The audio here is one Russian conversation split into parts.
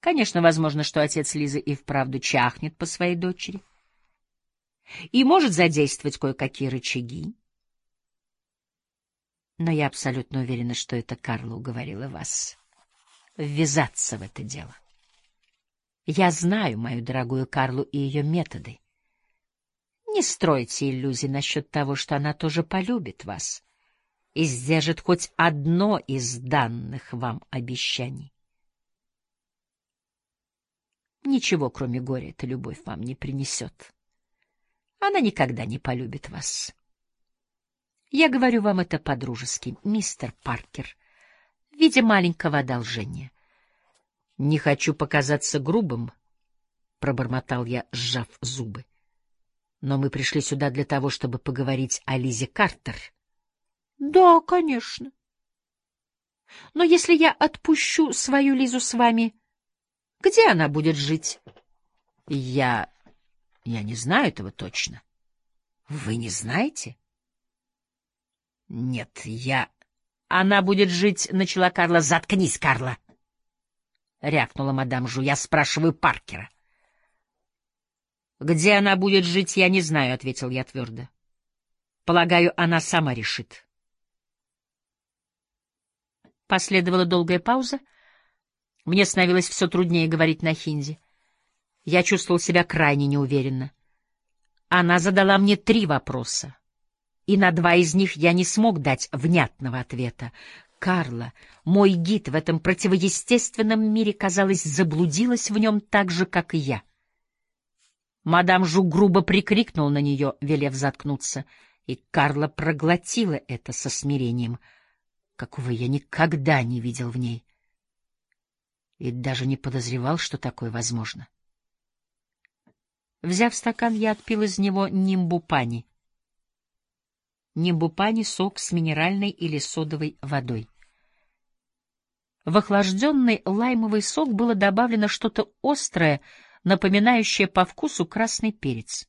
Конечно, возможно, что отец Лизы и вправду чахнет по своей дочери и может задействовать кое-какие рычаги. Но я абсолютно уверена, что это Карла уговорила вас ввязаться в это дело. Я знаю мою дорогую Карлу и ее методы. Не стройте иллюзий насчет того, что она тоже полюбит вас и сдержит хоть одно из данных вам обещаний. Ничего, кроме горя, эта любовь вам не принесет. Она никогда не полюбит вас. Я говорю вам это по-дружески, мистер Паркер, в виде маленького одолжения. Не хочу показаться грубым, пробормотал я, сжав зубы. Но мы пришли сюда для того, чтобы поговорить о Лизе Картер. Да, конечно. Но если я отпущу свою Лизу с вами, где она будет жить? Я я не знаю этого точно. Вы не знаете? Нет, я Она будет жить, начала Карла. Заткнись, Карла. рявкнула мадам Жу. Я спрашиваю Паркера. Где она будет жить, я не знаю, ответил я твердо. Полагаю, она сама решит. Последовала долгая пауза. Мне становилось все труднее говорить на хинди. Я чувствовал себя крайне неуверенно. Она задала мне три вопроса, и на два из них я не смог дать внятного ответа. Карла, мой гид в этом противоестественном мире, казалось, заблудилась в нем так же, как и я. Мадам Жу грубо прикрикнул на нее, велев заткнуться, и Карла проглотила это со смирением, какого я никогда не видел в ней, и даже не подозревал, что такое возможно. Взяв стакан, я отпил из него нимбупани. Нимбупани — сок с минеральной или содовой водой. В охлажденный лаймовый сок было добавлено что-то острое, напоминающее по вкусу красный перец.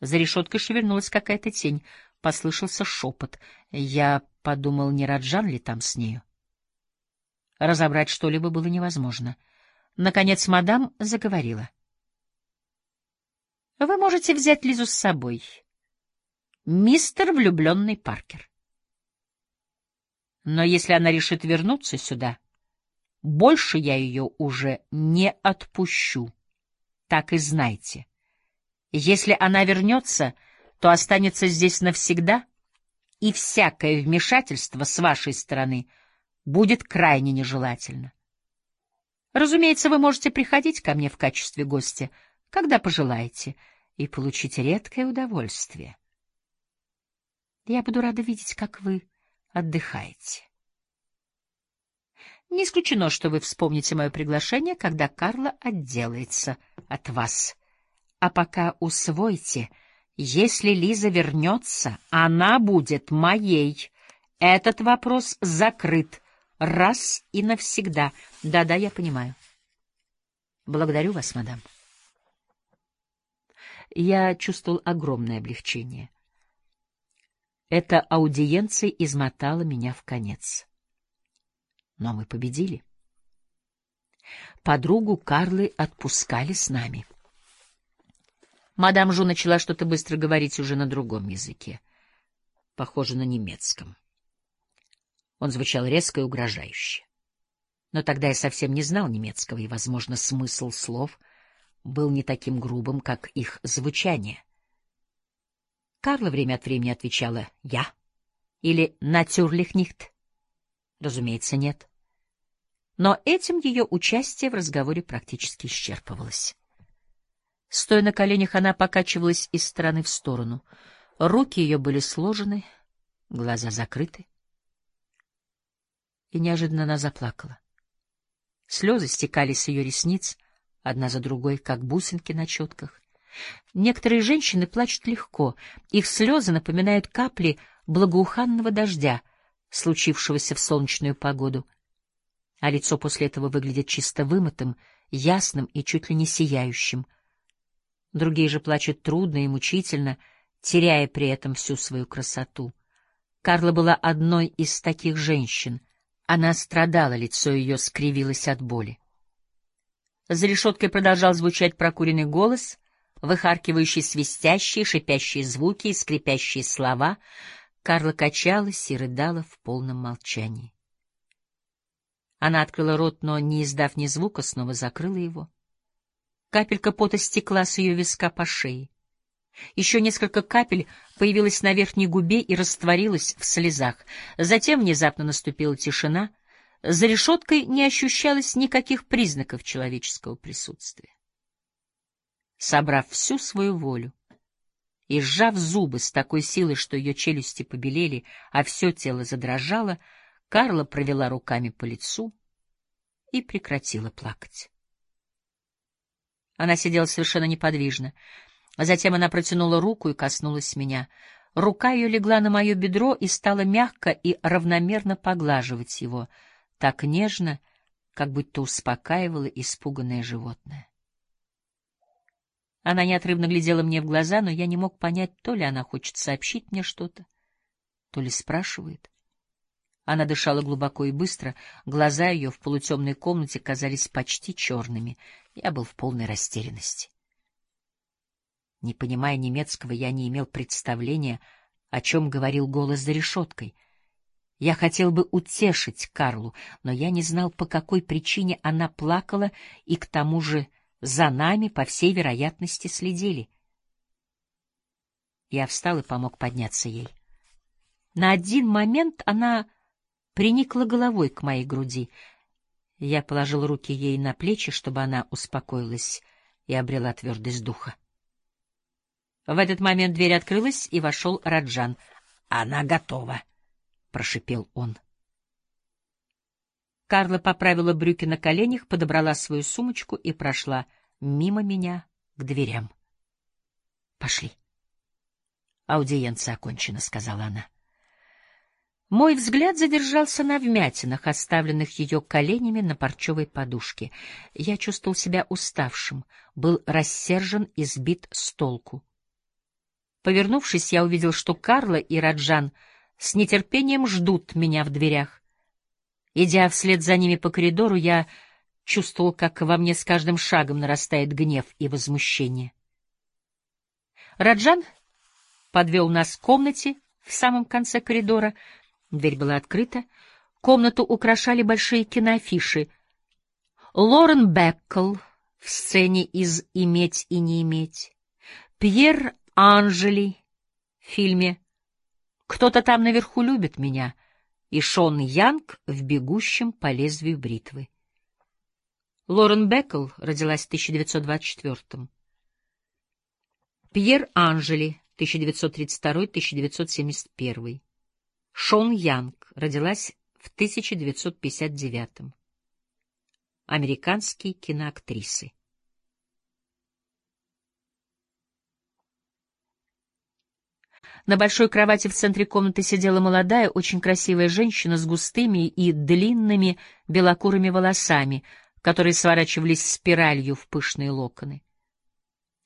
За решеткой шевельнулась какая-то тень, послышался шепот. Я подумал, не Раджан ли там с нею. Разобрать что-либо было невозможно — Наконец мадам заговорила. — Вы можете взять Лизу с собой. Мистер влюбленный Паркер. Но если она решит вернуться сюда, больше я ее уже не отпущу. Так и знайте. Если она вернется, то останется здесь навсегда, и всякое вмешательство с вашей стороны будет крайне нежелательно. Разумеется, вы можете приходить ко мне в качестве гостя, когда пожелаете, и получить редкое удовольствие. Я буду рада видеть, как вы отдыхаете. Не исключено, что вы вспомните мое приглашение, когда Карла отделается от вас. А пока усвойте, если Лиза вернется, она будет моей. Этот вопрос закрыт раз и навсегда. Да-да, я понимаю. Благодарю вас, мадам. Я чувствовал огромное облегчение. Эта аудиенция измотала меня в конец. Но мы победили. Подругу Карлы отпускали с нами. Мадам Жу начала что-то быстро говорить уже на другом языке, похоже на немецком. Он звучал резко и угрожающе. Но тогда я совсем не знал немецкого, и, возможно, смысл слов был не таким грубым, как их звучание. Карла время от времени отвечала «я» или «natürlich nicht». Разумеется, нет. Но этим ее участие в разговоре практически исчерпывалось. Стоя на коленях, она покачивалась из стороны в сторону. Руки ее были сложены, глаза закрыты и неожиданно она заплакала. Слезы стекали с ее ресниц, одна за другой, как бусинки на четках. Некоторые женщины плачут легко, их слезы напоминают капли благоуханного дождя, случившегося в солнечную погоду, а лицо после этого выглядит чисто вымытым, ясным и чуть ли не сияющим. Другие же плачут трудно и мучительно, теряя при этом всю свою красоту. Карла была одной из таких женщин — Она страдала, лицо ее скривилось от боли. За решеткой продолжал звучать прокуренный голос, выхаркивающий свистящие, шипящие звуки и скрипящие слова. Карла качалась и рыдала в полном молчании. Она открыла рот, но, не издав ни звука, снова закрыла его. Капелька пота стекла с ее виска по шее. Еще несколько капель появилось на верхней губе и растворилось в слезах. Затем внезапно наступила тишина. За решеткой не ощущалось никаких признаков человеческого присутствия. Собрав всю свою волю и сжав зубы с такой силой, что ее челюсти побелели, а все тело задрожало, Карла провела руками по лицу и прекратила плакать. Она сидела совершенно неподвижно. А затем она протянула руку и коснулась меня. Рука ее легла на мое бедро и стала мягко и равномерно поглаживать его, так нежно, как будто успокаивала испуганное животное. Она неотрывно глядела мне в глаза, но я не мог понять, то ли она хочет сообщить мне что-то, то ли спрашивает. Она дышала глубоко и быстро, глаза ее в полутемной комнате казались почти черными. Я был в полной растерянности. Не понимая немецкого, я не имел представления, о чем говорил голос за решеткой. Я хотел бы утешить Карлу, но я не знал, по какой причине она плакала, и к тому же за нами, по всей вероятности, следили. Я встал и помог подняться ей. На один момент она приникла головой к моей груди. Я положил руки ей на плечи, чтобы она успокоилась и обрела твердость духа. В этот момент дверь открылась, и вошел Раджан. «Она готова», — прошипел он. Карла поправила брюки на коленях, подобрала свою сумочку и прошла мимо меня к дверям. «Пошли». «Аудиенция окончена», — сказала она. Мой взгляд задержался на вмятинах, оставленных ее коленями на парчевой подушке. Я чувствовал себя уставшим, был рассержен и сбит с толку. Повернувшись, я увидел, что Карла и Раджан с нетерпением ждут меня в дверях. Идя вслед за ними по коридору, я чувствовал, как во мне с каждым шагом нарастает гнев и возмущение. Раджан подвел нас к комнате в самом конце коридора. Дверь была открыта. Комнату украшали большие киноафиши. Лорен Беккл в сцене из «Иметь и не иметь», Пьер Анжели в фильме «Кто-то там наверху любит меня» и Шон Янг в «Бегущем по лезвию бритвы». Лорен Беккл родилась в 1924 Пьер Анжели, 1932-1971. Шон Янг родилась в 1959 Американские киноактрисы. На большой кровати в центре комнаты сидела молодая, очень красивая женщина с густыми и длинными белокурыми волосами, которые сворачивались спиралью в пышные локоны.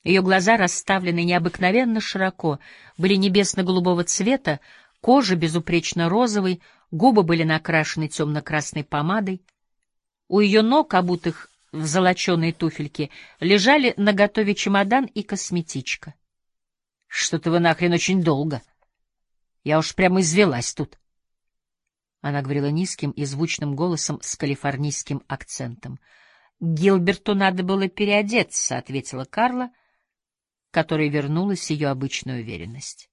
Ее глаза, расставлены необыкновенно широко, были небесно-голубого цвета, кожа безупречно розовой, губы были накрашены темно-красной помадой. У ее ног, обутых в золоченые туфельки, лежали наготове чемодан и косметичка. Что-то вы нахрен очень долго. Я уж прямо извелась тут. Она говорила низким и звучным голосом с калифорнийским акцентом. Гилберту надо было переодеться, ответила Карла, которой вернулась ее обычная уверенность.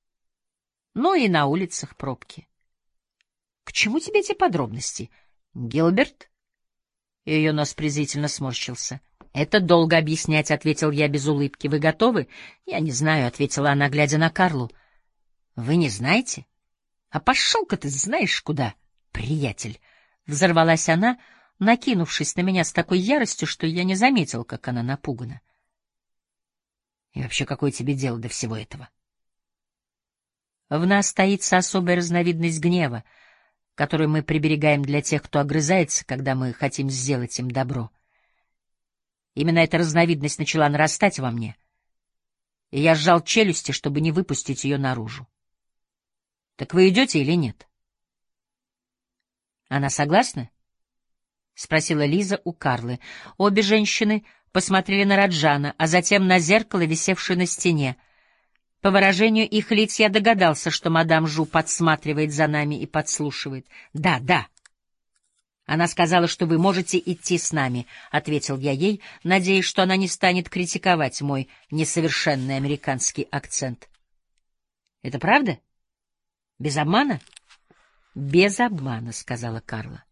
Ну и на улицах пробки. К чему тебе эти подробности? Гилберт? Ее нос презрительно сморщился. Это долго объяснять, ответил я без улыбки. Вы готовы? Я не знаю, ответила она, глядя на Карлу. Вы не знаете? А пошел-ка ты знаешь куда, приятель, взорвалась она, накинувшись на меня с такой яростью, что я не заметил, как она напугана. И вообще, какое тебе дело до всего этого? В нас таится особая разновидность гнева, которую мы приберегаем для тех, кто огрызается, когда мы хотим сделать им добро. Именно эта разновидность начала нарастать во мне, и я сжал челюсти, чтобы не выпустить ее наружу. Так вы идете или нет? Она согласна? — спросила Лиза у Карлы. Обе женщины посмотрели на Раджана, а затем на зеркало, висевшее на стене. По выражению их лиц я догадался, что мадам Жу подсматривает за нами и подслушивает. — Да, да. Она сказала, что вы можете идти с нами, — ответил я ей, надеясь, что она не станет критиковать мой несовершенный американский акцент. — Это правда? Без обмана? — Без обмана, — сказала Карла.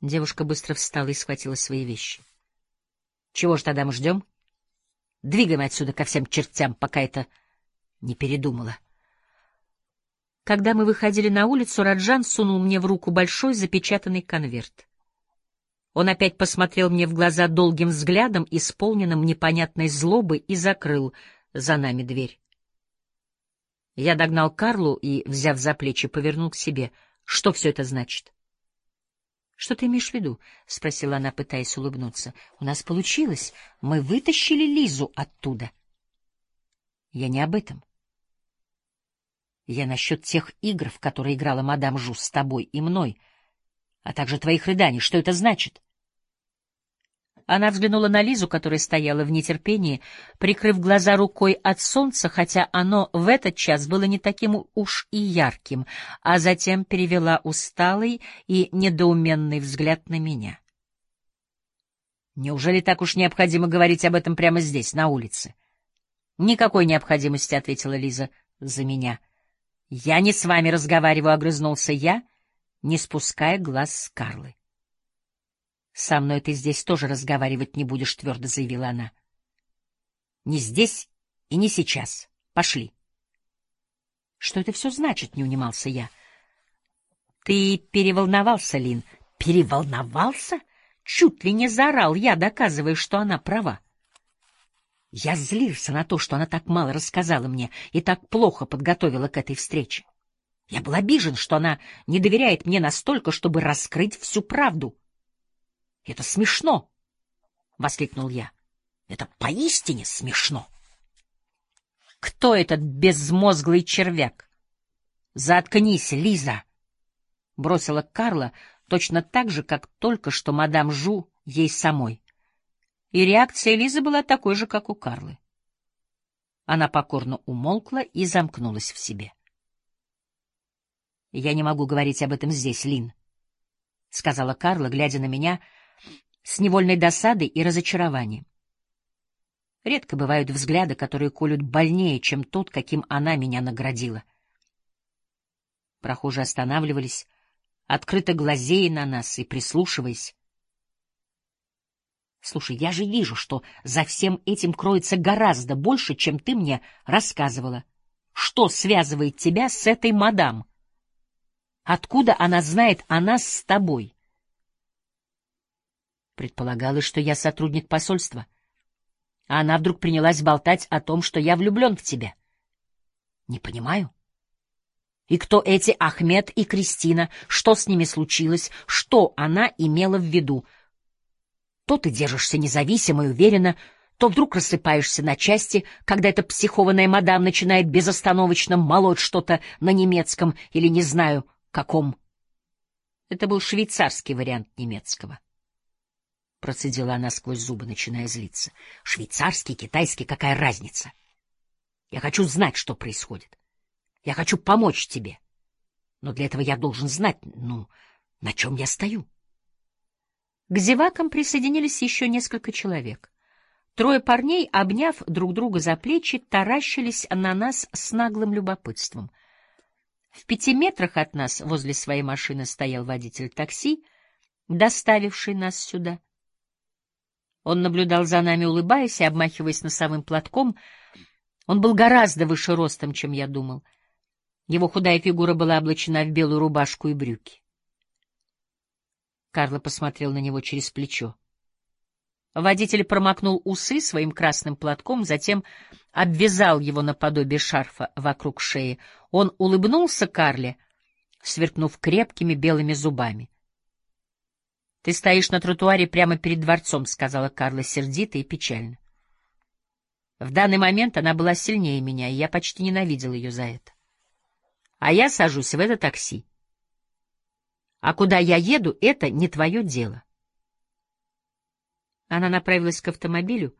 Девушка быстро встала и схватила свои вещи. — Чего ж тогда мы ждем? — Двигаем отсюда ко всем чертям, пока это не передумала. Когда мы выходили на улицу, Раджан сунул мне в руку большой запечатанный конверт. Он опять посмотрел мне в глаза долгим взглядом, исполненным непонятной злобы, и закрыл за нами дверь. Я догнал Карлу и, взяв за плечи, повернул к себе. Что все это значит? — Что ты имеешь в виду? — спросила она, пытаясь улыбнуться. — У нас получилось. Мы вытащили Лизу оттуда. — Я не об этом. Я насчет тех игр, в которые играла мадам Жу с тобой и мной, а также твоих рыданий. Что это значит? Она взглянула на Лизу, которая стояла в нетерпении, прикрыв глаза рукой от солнца, хотя оно в этот час было не таким уж и ярким, а затем перевела усталый и недоуменный взгляд на меня. «Неужели так уж необходимо говорить об этом прямо здесь, на улице?» «Никакой необходимости», — ответила Лиза за меня. «Я не с вами разговариваю», — огрызнулся я, не спуская глаз с Карлы. «Со мной ты здесь тоже разговаривать не будешь», — твердо заявила она. «Не здесь и не сейчас. Пошли». «Что это все значит?» — не унимался я. «Ты переволновался, Лин?» «Переволновался?» Чуть ли не заорал я, доказывая, что она права. Я злился на то, что она так мало рассказала мне и так плохо подготовила к этой встрече. Я был обижен, что она не доверяет мне настолько, чтобы раскрыть всю правду. Это смешно! — воскликнул я. — Это поистине смешно! — Кто этот безмозглый червяк? — Заткнись, Лиза! — бросила Карла точно так же, как только что мадам Жу ей самой. И реакция Лизы была такой же, как у Карлы. Она покорно умолкла и замкнулась в себе. — Я не могу говорить об этом здесь, Лин, — сказала Карла, глядя на меня — с невольной досадой и разочарованием. Редко бывают взгляды, которые колют больнее, чем тот, каким она меня наградила. Прохожие останавливались, открыто глазея на нас и прислушиваясь. Слушай, я же вижу, что за всем этим кроется гораздо больше, чем ты мне рассказывала. Что связывает тебя с этой мадам? Откуда она знает о нас с тобой? Предполагалось, что я сотрудник посольства. А она вдруг принялась болтать о том, что я влюблен в тебя. Не понимаю. И кто эти Ахмед и Кристина? Что с ними случилось? Что она имела в виду? То ты держишься независимо и уверенно, то вдруг рассыпаешься на части, когда эта психованная мадам начинает безостановочно молоть что-то на немецком или не знаю каком. Это был швейцарский вариант немецкого. — процедила она сквозь зубы, начиная злиться. — Швейцарский, китайский, какая разница? Я хочу знать, что происходит. Я хочу помочь тебе. Но для этого я должен знать, ну, на чем я стою. К зевакам присоединились еще несколько человек. Трое парней, обняв друг друга за плечи, таращились на нас с наглым любопытством. В пяти метрах от нас возле своей машины стоял водитель такси, доставивший нас сюда. Он наблюдал за нами, улыбаясь и обмахиваясь носовым платком. Он был гораздо выше ростом, чем я думал. Его худая фигура была облачена в белую рубашку и брюки. Карло посмотрел на него через плечо. Водитель промокнул усы своим красным платком, затем обвязал его наподобие шарфа вокруг шеи. Он улыбнулся Карле, сверкнув крепкими белыми зубами. Ты стоишь на тротуаре прямо перед дворцом, сказала Карла сердито и печально. В данный момент она была сильнее меня, и я почти ненавидел ее за это. А я сажусь в это такси. А куда я еду, это не твое дело. Она направилась к автомобилю.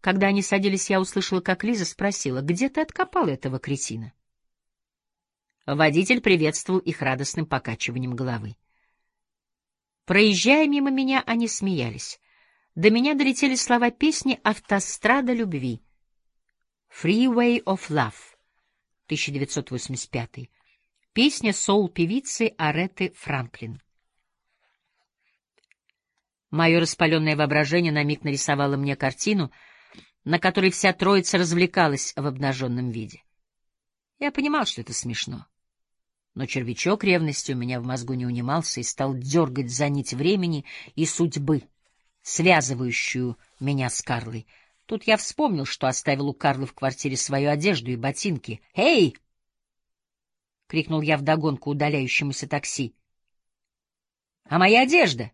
Когда они садились, я услышала, как Лиза спросила, где ты откопал этого кретина? Водитель приветствовал их радостным покачиванием головы. Проезжая мимо меня, они смеялись. До меня долетели слова песни «Автострада любви» «Freeway of Love» 1985 Песня соул-певицы Ареты Франклин. Мое распаленное воображение на миг нарисовало мне картину, на которой вся троица развлекалась в обнаженном виде. Я понимал, что это смешно. Но червячок ревности у меня в мозгу не унимался и стал дергать за нить времени и судьбы, связывающую меня с Карлой. Тут я вспомнил, что оставил у Карлы в квартире свою одежду и ботинки. «Эй!» — крикнул я вдогонку удаляющемуся такси. «А моя одежда?»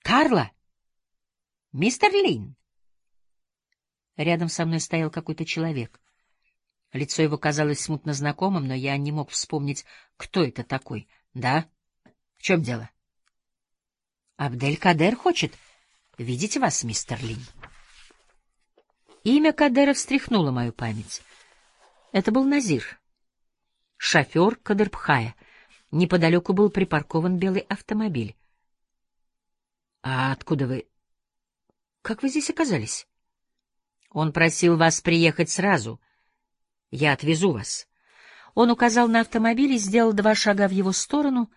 «Карла!» «Мистер Лин!» Рядом со мной стоял какой-то человек. Лицо его казалось смутно знакомым, но я не мог вспомнить, кто это такой. Да? В чем дело? Абдель Кадер хочет видеть вас, мистер Лин. Имя Кадера встряхнуло мою память. Это был Назир, шофер Кадырбхая. Неподалеку был припаркован белый автомобиль. — А откуда вы... Как вы здесь оказались? — Он просил вас приехать сразу — я отвезу вас. Он указал на автомобиль и сделал два шага в его сторону,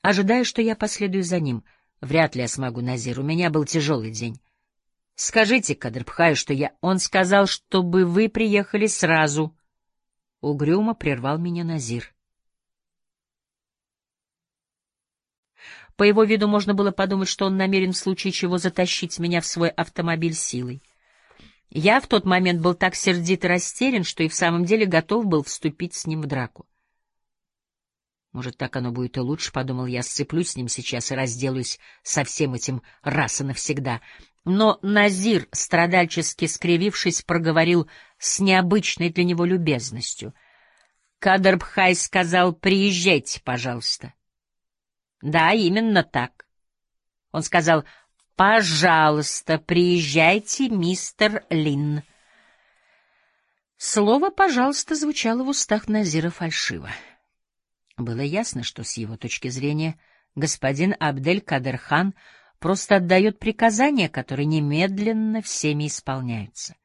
ожидая, что я последую за ним. Вряд ли я смогу, Назир, у меня был тяжелый день. Скажите, Кадрбхаю, что я... Он сказал, чтобы вы приехали сразу. Угрюмо прервал меня Назир. По его виду можно было подумать, что он намерен в случае чего затащить меня в свой автомобиль силой. Я в тот момент был так сердит и растерян, что и в самом деле готов был вступить с ним в драку. Может, так оно будет и лучше, — подумал я, — сцеплюсь с ним сейчас и разделаюсь со всем этим раз и навсегда. Но Назир, страдальчески скривившись, проговорил с необычной для него любезностью. Кадрбхай сказал, приезжайте, пожалуйста. Да, именно так. Он сказал, Пожалуйста, приезжайте, мистер Лин. Слово «пожалуйста» звучало в устах Назира фальшиво. Было ясно, что с его точки зрения господин Абдель-Кадерхан просто отдает приказания, которые немедленно всеми исполняются.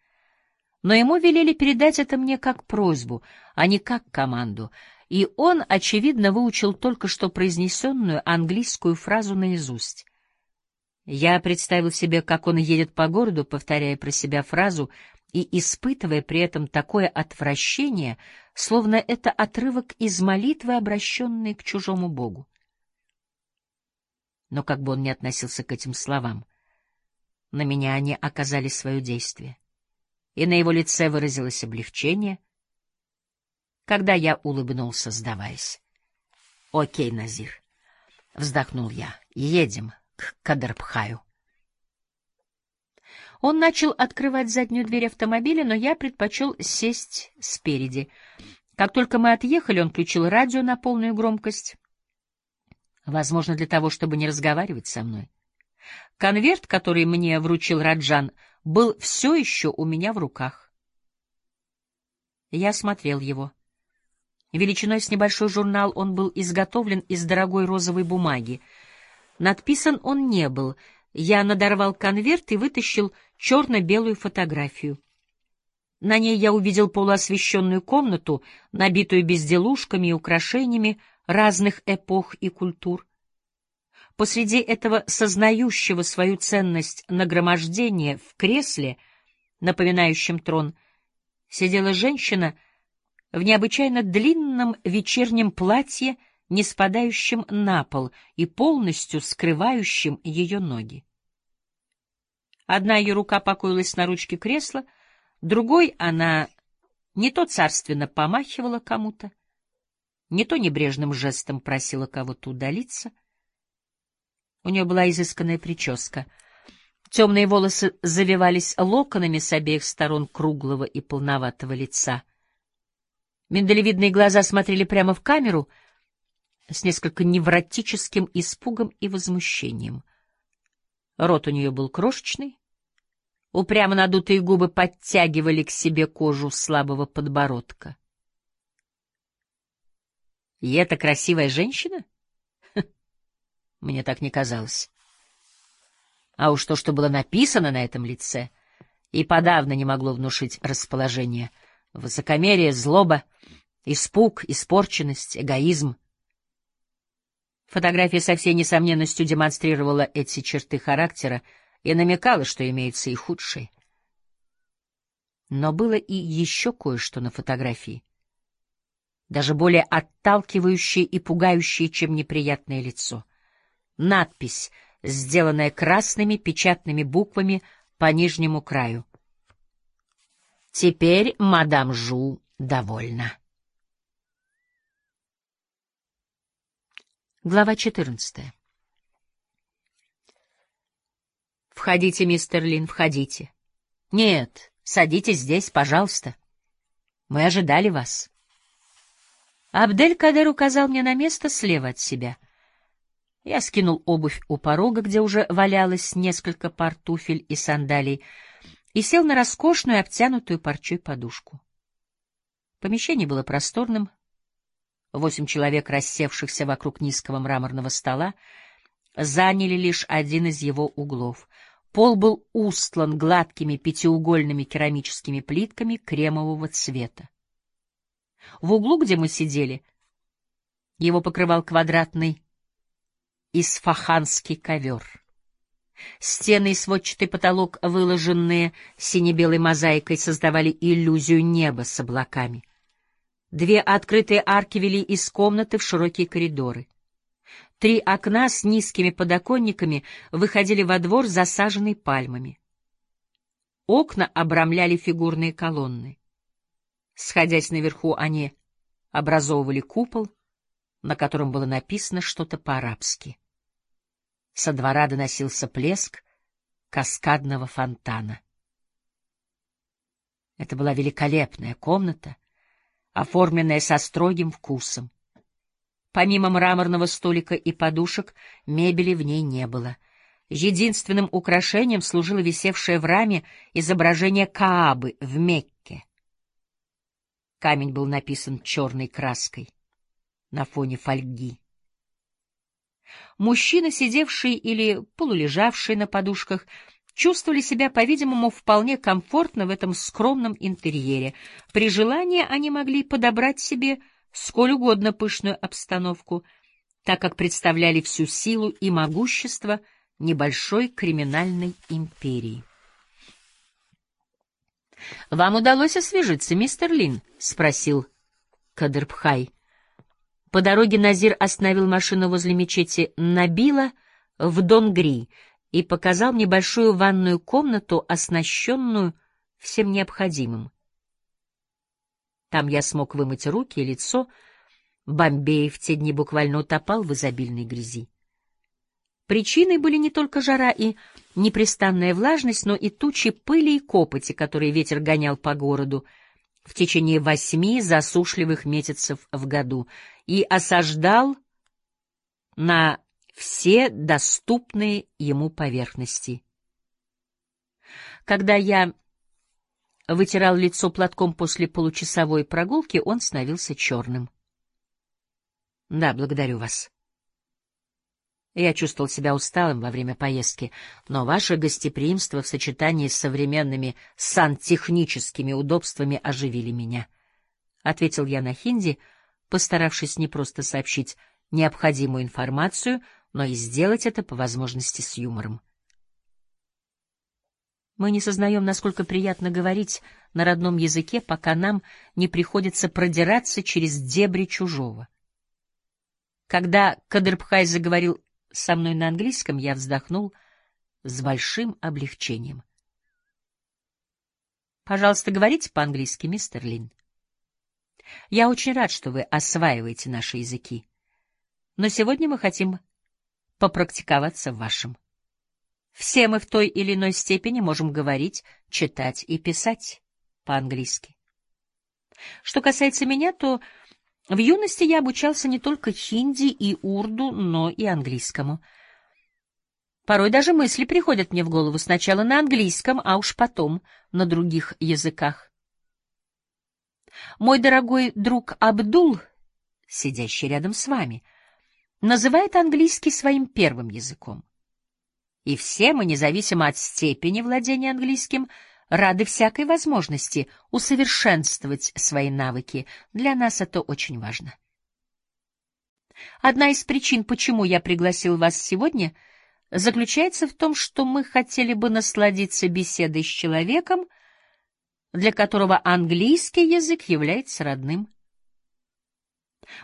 Но ему велели передать это мне как просьбу, а не как команду, и он, очевидно, выучил только что произнесенную английскую фразу наизусть. Я представил себе, как он едет по городу, повторяя про себя фразу и испытывая при этом такое отвращение, словно это отрывок из молитвы, обращенной к чужому богу. Но как бы он ни относился к этим словам, на меня они оказали свое действие, и на его лице выразилось облегчение, когда я улыбнулся, сдаваясь. — Окей, Назир, — вздохнул я, — едем. — к Кадарбхаю. Он начал открывать заднюю дверь автомобиля, но я предпочел сесть спереди. Как только мы отъехали, он включил радио на полную громкость. Возможно, для того, чтобы не разговаривать со мной. Конверт, который мне вручил Раджан, был все еще у меня в руках. Я смотрел его. Величиной с небольшой журнал он был изготовлен из дорогой розовой бумаги. Надписан он не был. Я надорвал конверт и вытащил черно-белую фотографию. На ней я увидел полуосвещенную комнату, набитую безделушками и украшениями разных эпох и культур. Посреди этого сознающего свою ценность нагромождения в кресле, напоминающем трон, сидела женщина в необычайно длинном вечернем платье не спадающим на пол и полностью скрывающим ее ноги. Одна ее рука покоилась на ручке кресла, другой она не то царственно помахивала кому-то, не то небрежным жестом просила кого-то удалиться. У нее была изысканная прическа. Темные волосы завивались локонами с обеих сторон круглого и полноватого лица. Миндалевидные глаза смотрели прямо в камеру — с несколько невротическим испугом и возмущением. Рот у нее был крошечный, упрямо надутые губы подтягивали к себе кожу слабого подбородка. И это красивая женщина? Мне так не казалось. А уж то, что было написано на этом лице, и подавно не могло внушить расположение. Высокомерие, злоба, испуг, испорченность, эгоизм. Фотография со всей несомненностью демонстрировала эти черты характера и намекала, что имеется и худшие. Но было и еще кое-что на фотографии, даже более отталкивающее и пугающее, чем неприятное лицо. Надпись — сделанная красными печатными буквами по нижнему краю. Теперь мадам Жу довольна. Глава 14. Входите, мистер Лин, входите. Нет, садитесь здесь, пожалуйста. Мы ожидали вас. Абдель-Кадер указал мне на место слева от себя — я скинул обувь у порога, где уже валялось несколько пар туфель и сандалий, и сел на роскошную обтянутую парчой подушку. Помещение было просторным. Восемь человек, рассевшихся вокруг низкого мраморного стола, заняли лишь один из его углов. Пол был устлан гладкими пятиугольными керамическими плитками кремового цвета. В углу, где мы сидели, его покрывал квадратный исфаханский ковер. Стены и сводчатый потолок, выложенные сине-белой мозаикой, создавали иллюзию неба с облаками. Две открытые арки вели из комнаты в широкие коридоры. Три окна с низкими подоконниками выходили во двор, засаженный пальмами. Окна обрамляли фигурные колонны. Сходясь наверху, они образовывали купол, на котором было написано что-то по-арабски. Со двора доносился плеск каскадного фонтана. Это была великолепная комната, оформленная со строгим вкусом. Помимо мраморного столика и подушек, мебели в ней не было. Единственным украшением служило висевшее в раме изображение Каабы в Мекке. Камень был написан черной краской на фоне фольги. Мужчины, сидевшие или полулежавшие на подушках, чувствовали себя, по-видимому, вполне комфортно в этом скромном интерьере. При желании они могли подобрать себе сколь угодно пышную обстановку, так как представляли всю силу и могущество небольшой криминальной империи. «Вам удалось освежиться, мистер Лин?» — спросил Кадырбхай. По дороге Назир остановил машину возле мечети Набила в Донгри и показал мне большую ванную комнату, оснащенную всем необходимым. Там я смог вымыть руки и лицо. Бомбей в те дни буквально утопал в изобильной грязи. Причиной были не только жара и непрестанная влажность, но и тучи пыли и копоти, которые ветер гонял по городу в течение восьми засушливых месяцев в году — и осаждал на все доступные ему поверхности. Когда я вытирал лицо платком после получасовой прогулки, он становился черным. — Да, благодарю вас. Я чувствовал себя усталым во время поездки, но ваше гостеприимство в сочетании с современными сантехническими удобствами оживили меня. Ответил я на хинди — постаравшись не просто сообщить необходимую информацию, но и сделать это по возможности с юмором. Мы не сознаем, насколько приятно говорить на родном языке, пока нам не приходится продираться через дебри чужого. Когда Кадрбхай заговорил со мной на английском, я вздохнул с большим облегчением. Пожалуйста, говорите по-английски, мистер Лин. Я очень рад, что вы осваиваете наши языки. Но сегодня мы хотим попрактиковаться в вашем. Все мы в той или иной степени можем говорить, читать и писать по-английски. Что касается меня, то В юности я обучался не только хинди и урду, но и английскому. Порой даже мысли приходят мне в голову сначала на английском, а уж потом на других языках. Мой дорогой друг Абдул, сидящий рядом с вами, называет английский своим первым языком. И все мы, независимо от степени владения английским, рады всякой возможности усовершенствовать свои навыки. Для нас это очень важно. Одна из причин, почему я пригласил вас сегодня, заключается в том, что мы хотели бы насладиться беседой с человеком, для которого английский язык является родным.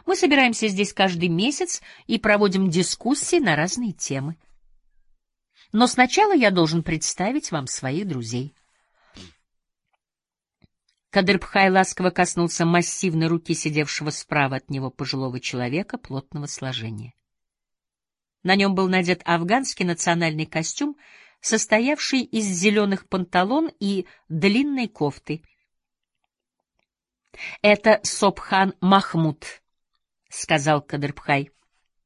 Мы собираемся здесь каждый месяц и проводим дискуссии на разные темы. Но сначала я должен представить вам своих друзей. Кадырбхай ласково коснулся массивной руки сидевшего справа от него пожилого человека плотного сложения. На нем был надет афганский национальный костюм, состоявший из зеленых панталон и длинной кофты. — Это Собхан Махмуд, — сказал Кадырбхай.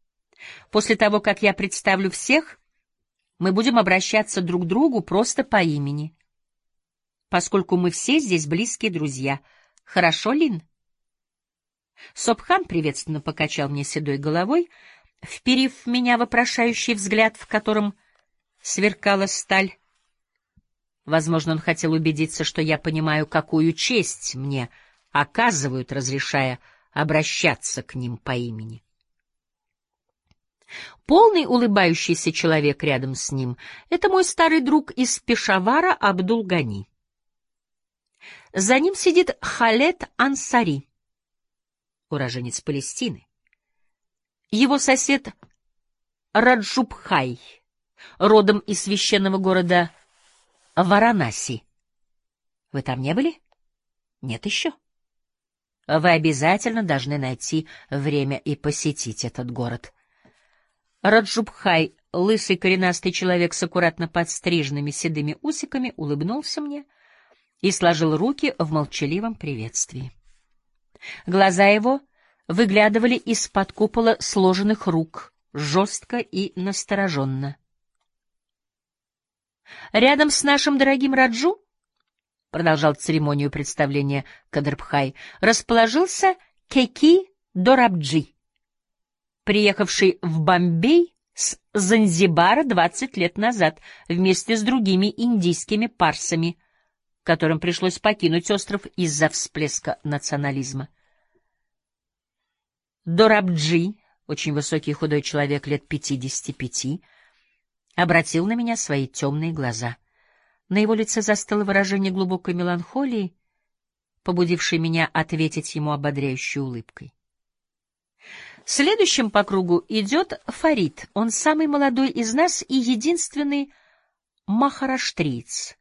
— После того, как я представлю всех, мы будем обращаться друг к другу просто по имени, поскольку мы все здесь близкие друзья. Хорошо, Лин? Собхан приветственно покачал мне седой головой, вперив в меня вопрошающий взгляд, в котором сверкала сталь. Возможно, он хотел убедиться, что я понимаю, какую честь мне оказывают, разрешая обращаться к ним по имени. Полный улыбающийся человек рядом с ним — это мой старый друг из Пешавара Абдул-Гани. За ним сидит Халет Ансари, уроженец Палестины. Его сосед Раджубхай — родом из священного города Варанаси. Вы там не были? Нет еще. Вы обязательно должны найти время и посетить этот город. Раджубхай, лысый коренастый человек с аккуратно подстриженными седыми усиками, улыбнулся мне и сложил руки в молчаливом приветствии. Глаза его выглядывали из-под купола сложенных рук, жестко и настороженно. Рядом с нашим дорогим Раджу, — продолжал церемонию представления Кадрбхай, — расположился Кеки Дорабджи, приехавший в Бомбей с Занзибара 20 лет назад вместе с другими индийскими парсами, которым пришлось покинуть остров из-за всплеска национализма. Дорабджи, очень высокий худой человек лет пятидесяти пяти, — обратил на меня свои темные глаза. На его лице застыло выражение глубокой меланхолии, побудившее меня ответить ему ободряющей улыбкой. Следующим по кругу идет Фарид. Он самый молодой из нас и единственный махараштриец.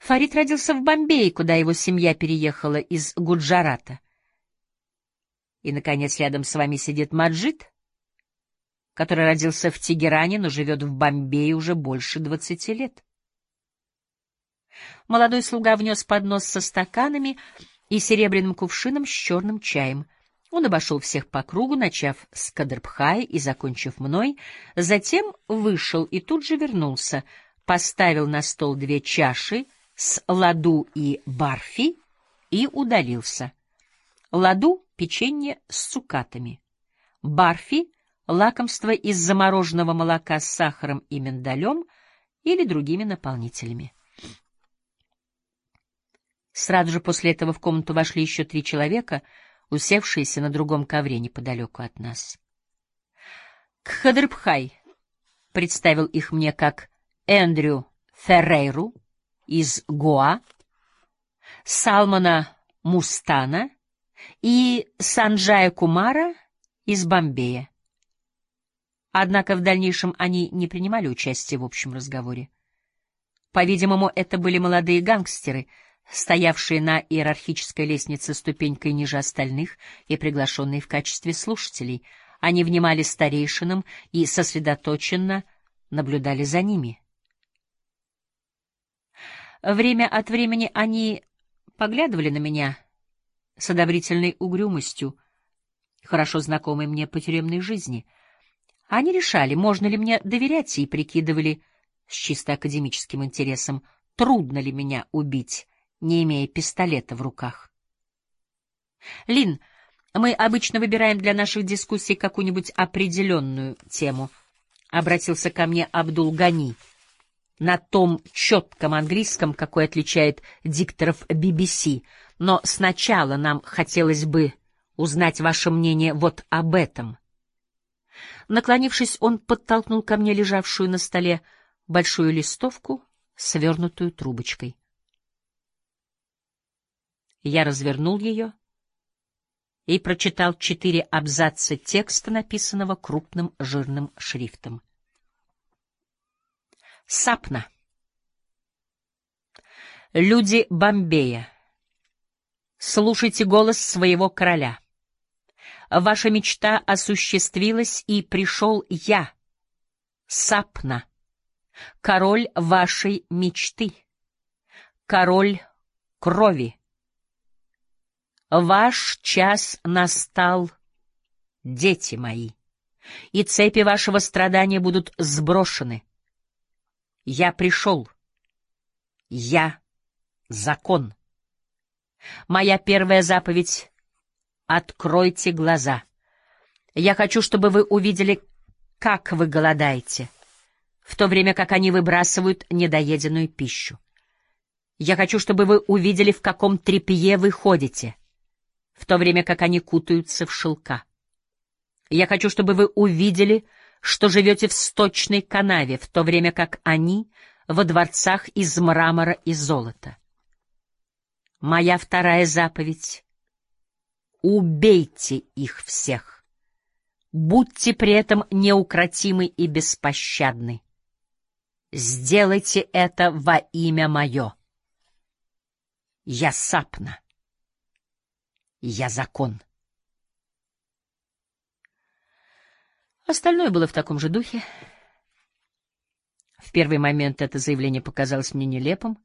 Фарид родился в Бомбее, куда его семья переехала из Гуджарата. И, наконец, рядом с вами сидит Маджид, который родился в Тегеране, но живет в Бомбее уже больше двадцати лет. Молодой слуга внес поднос со стаканами и серебряным кувшином с черным чаем. Он обошел всех по кругу, начав с Кадрбхая и закончив мной, затем вышел и тут же вернулся, поставил на стол две чаши с ладу и барфи и удалился. Ладу — печенье с цукатами. Барфи лакомство из замороженного молока с сахаром и миндалем или другими наполнителями. Сразу же после этого в комнату вошли еще три человека, усевшиеся на другом ковре неподалеку от нас. Кхадрбхай представил их мне как Эндрю Феррейру из Гоа, Салмана Мустана и Санджая Кумара из Бомбея. Однако в дальнейшем они не принимали участия в общем разговоре. По-видимому, это были молодые гангстеры, стоявшие на иерархической лестнице ступенькой ниже остальных и приглашенные в качестве слушателей. Они внимали старейшинам и сосредоточенно наблюдали за ними. Время от времени они поглядывали на меня с одобрительной угрюмостью, хорошо знакомые мне по тюремной жизни. Они решали, можно ли мне доверять, и прикидывали с чисто академическим интересом, трудно ли меня убить, не имея пистолета в руках. Лин, мы обычно выбираем для наших дискуссий какую-нибудь определенную тему. Обратился ко мне Абдул Гани на том четком английском, какой отличает дикторов BBC. Но сначала нам хотелось бы узнать ваше мнение вот об этом. Наклонившись, он подтолкнул ко мне лежавшую на столе большую листовку, свернутую трубочкой. Я развернул ее и прочитал четыре абзаца текста, написанного крупным жирным шрифтом. Сапна. Люди Бомбея, слушайте голос своего короля. Ваша мечта осуществилась, и пришел я, Сапна, король вашей мечты, король крови. Ваш час настал, дети мои, и цепи вашего страдания будут сброшены. Я пришел. Я закон. Моя первая заповедь — откройте глаза. Я хочу, чтобы вы увидели, как вы голодаете, в то время как они выбрасывают недоеденную пищу. Я хочу, чтобы вы увидели, в каком трепье вы ходите — в то время как они кутаются в шелка. Я хочу, чтобы вы увидели, что живете в сточной канаве, в то время как они во дворцах из мрамора и золота. Моя вторая заповедь — убейте их всех. Будьте при этом неукротимы и беспощадны. Сделайте это во имя мое. Я сапна. Я закон. Остальное было в таком же духе. В первый момент это заявление показалось мне нелепым,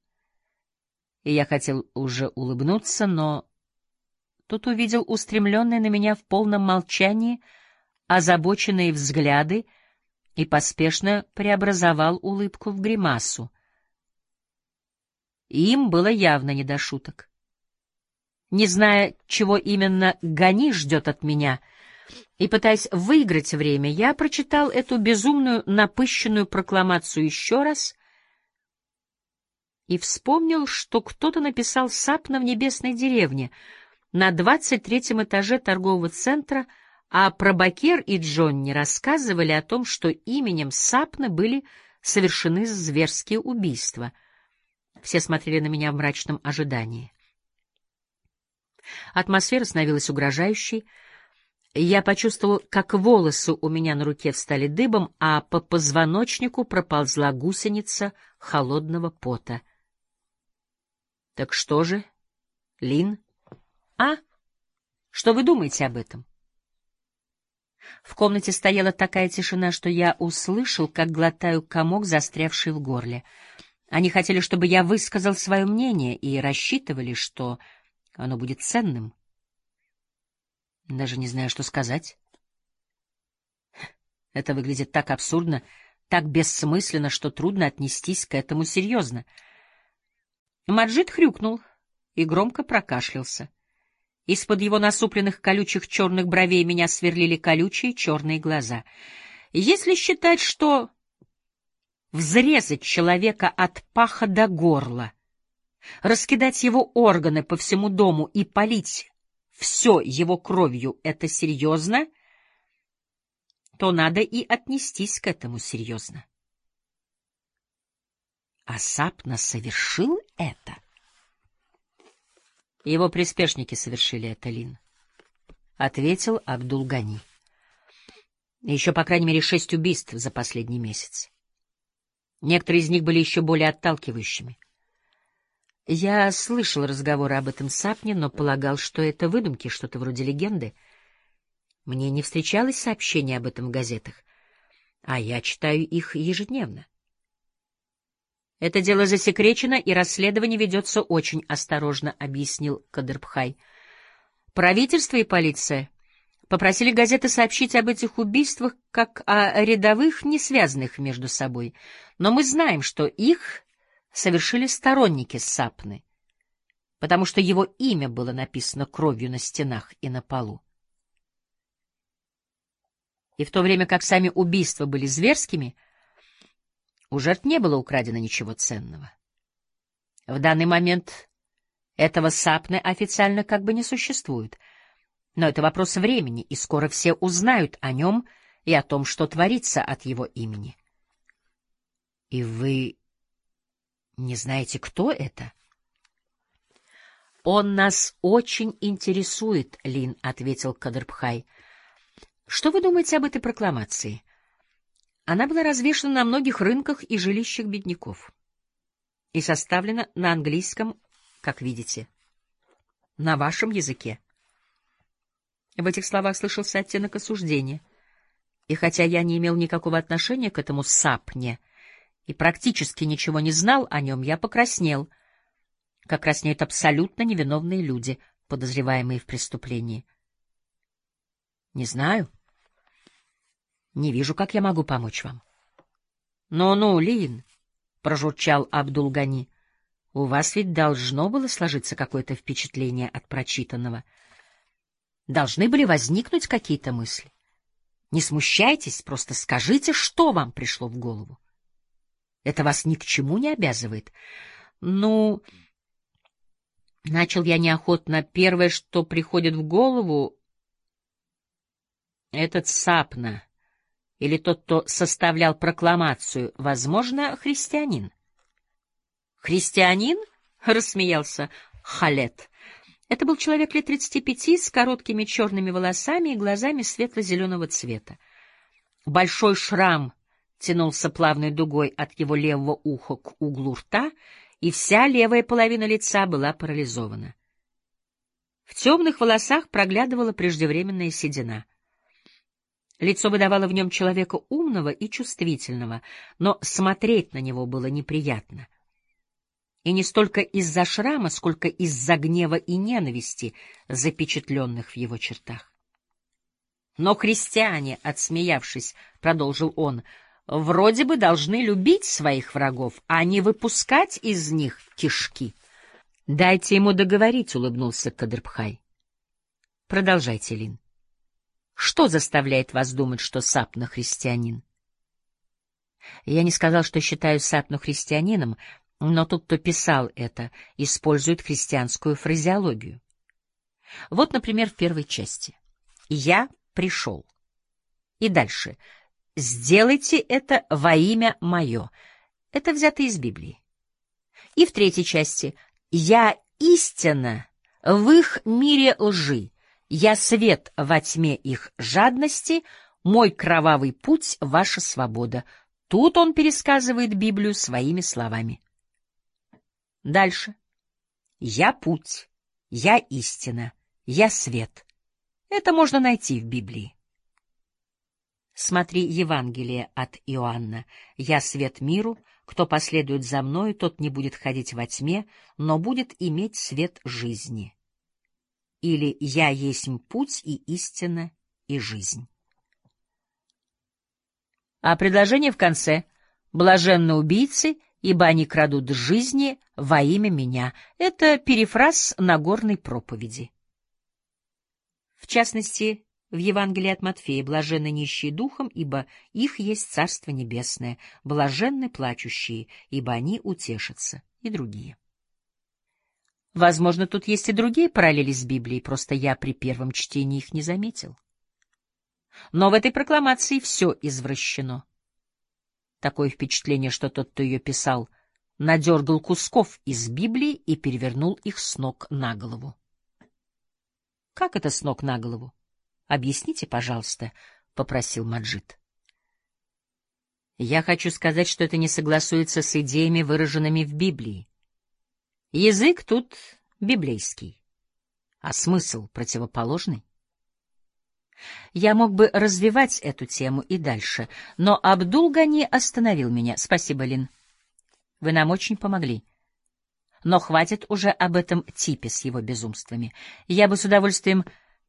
и я хотел уже улыбнуться, но тут увидел устремленные на меня в полном молчании озабоченные взгляды и поспешно преобразовал улыбку в гримасу. Им было явно не до шуток. Не зная, чего именно Гани ждет от меня, и пытаясь выиграть время, я прочитал эту безумную напыщенную прокламацию еще раз и вспомнил, что кто-то написал сапна в небесной деревне на двадцать третьем этаже торгового центра, а Пробакер и Джонни рассказывали о том, что именем Сапна были совершены зверские убийства. Все смотрели на меня в мрачном ожидании. Атмосфера становилась угрожающей. Я почувствовал, как волосы у меня на руке встали дыбом, а по позвоночнику проползла гусеница холодного пота. — Так что же, Лин? А? Что вы думаете об этом? В комнате стояла такая тишина, что я услышал, как глотаю комок, застрявший в горле. Они хотели, чтобы я высказал свое мнение, и рассчитывали, что оно будет ценным. Даже не знаю, что сказать. Это выглядит так абсурдно, так бессмысленно, что трудно отнестись к этому серьезно. Маджид хрюкнул и громко прокашлялся. Из-под его насупленных колючих черных бровей меня сверлили колючие черные глаза. Если считать, что взрезать человека от паха до горла — Раскидать его органы по всему дому и полить все его кровью — это серьезно, то надо и отнестись к этому серьезно. А Сапна совершил это? Его приспешники совершили это, Лин, — ответил Абдулгани. Еще, по крайней мере, шесть убийств за последний месяц. Некоторые из них были еще более отталкивающими. Я слышал разговоры об этом сапне, но полагал, что это выдумки, что-то вроде легенды. Мне не встречалось сообщений об этом в газетах, а я читаю их ежедневно. Это дело засекречено, и расследование ведется очень осторожно, — объяснил Кадырбхай. Правительство и полиция Попросили газеты сообщить об этих убийствах как о рядовых, не связанных между собой. Но мы знаем, что их совершили сторонники Сапны, потому что его имя было написано кровью на стенах и на полу. И в то время как сами убийства были зверскими, у жертв не было украдено ничего ценного. В данный момент этого Сапны официально как бы не существует, но это вопрос времени, и скоро все узнают о нем и о том, что творится от его имени. И вы не знаете, кто это? Он нас очень интересует, Лин, ответил Кадрбхай. Что вы думаете об этой прокламации? Она была развешана на многих рынках и жилищах бедняков и составлена на английском, как видите, на вашем языке. В этих словах слышался оттенок осуждения. И хотя я не имел никакого отношения к этому сапне и практически ничего не знал о нем, я покраснел, как краснеют абсолютно невиновные люди, подозреваемые в преступлении. Не знаю. Не вижу, как я могу помочь вам. Ну-ну, Лин, прожурчал Абдулгани. У вас ведь должно было сложиться какое-то впечатление от прочитанного. Должны были возникнуть какие-то мысли. Не смущайтесь, просто скажите, что вам пришло в голову. Это вас ни к чему не обязывает. Ну, начал я неохотно. Первое, что приходит в голову, этот Сапна или тот, кто составлял прокламацию, возможно, христианин. Христианин? рассмеялся Халет. Это был человек лет тридцати пяти с короткими черными волосами и глазами светло-зеленого цвета. Большой шрам тянулся плавной дугой от его левого уха к углу рта, и вся левая половина лица была парализована. В темных волосах проглядывала преждевременная седина. Лицо выдавало в нем человека умного и чувствительного, но смотреть на него было неприятно. И не столько из-за шрама, сколько из-за гнева и ненависти, запечатленных в его чертах. Но христиане, отсмеявшись, продолжил он, вроде бы должны любить своих врагов, а не выпускать из них кишки. Дайте ему договорить, улыбнулся Кадрбхай. Продолжайте, Лин. Что заставляет вас думать, что Сапна христианин? Я не сказал, что считаю Сапну христианином, но тот, кто писал это, использует христианскую фразеологию. Вот, например, в первой части. «Я пришел». И дальше. «Сделайте это во имя мое». Это взято из Библии. И в третьей части. «Я истина в их мире лжи». Я свет во тьме их жадности, мой кровавый путь — ваша свобода. Тут он пересказывает Библию своими словами. Дальше. Я путь, я истина, я свет. Это можно найти в Библии. Смотри Евангелие от Иоанна. «Я свет миру, кто последует за мною, тот не будет ходить во тьме, но будет иметь свет жизни» или «Я есть путь и истина и жизнь». А предложение в конце «Блаженны убийцы, ибо они крадут жизни во имя меня» — это перефраз Нагорной проповеди. В частности, в Евангелии от Матфея «Блаженны нищие духом, ибо их есть Царство Небесное, блаженны плачущие, ибо они утешатся» и другие. Возможно, тут есть и другие параллели с Библией, просто я при первом чтении их не заметил. Но в этой прокламации все извращено. Такое впечатление, что тот, кто ее писал, надергал кусков из Библии и перевернул их с ног на голову. — Как это с ног на голову? Объясните, пожалуйста, — попросил Маджид. — Я хочу сказать, что это не согласуется с идеями, выраженными в Библии. Язык тут библейский, а смысл противоположный. Я мог бы развивать эту тему и дальше, но Абдул-Гани остановил меня. Спасибо, Лин. Вы нам очень помогли. Но хватит уже об этом типе с его безумствами. Я бы с удовольствием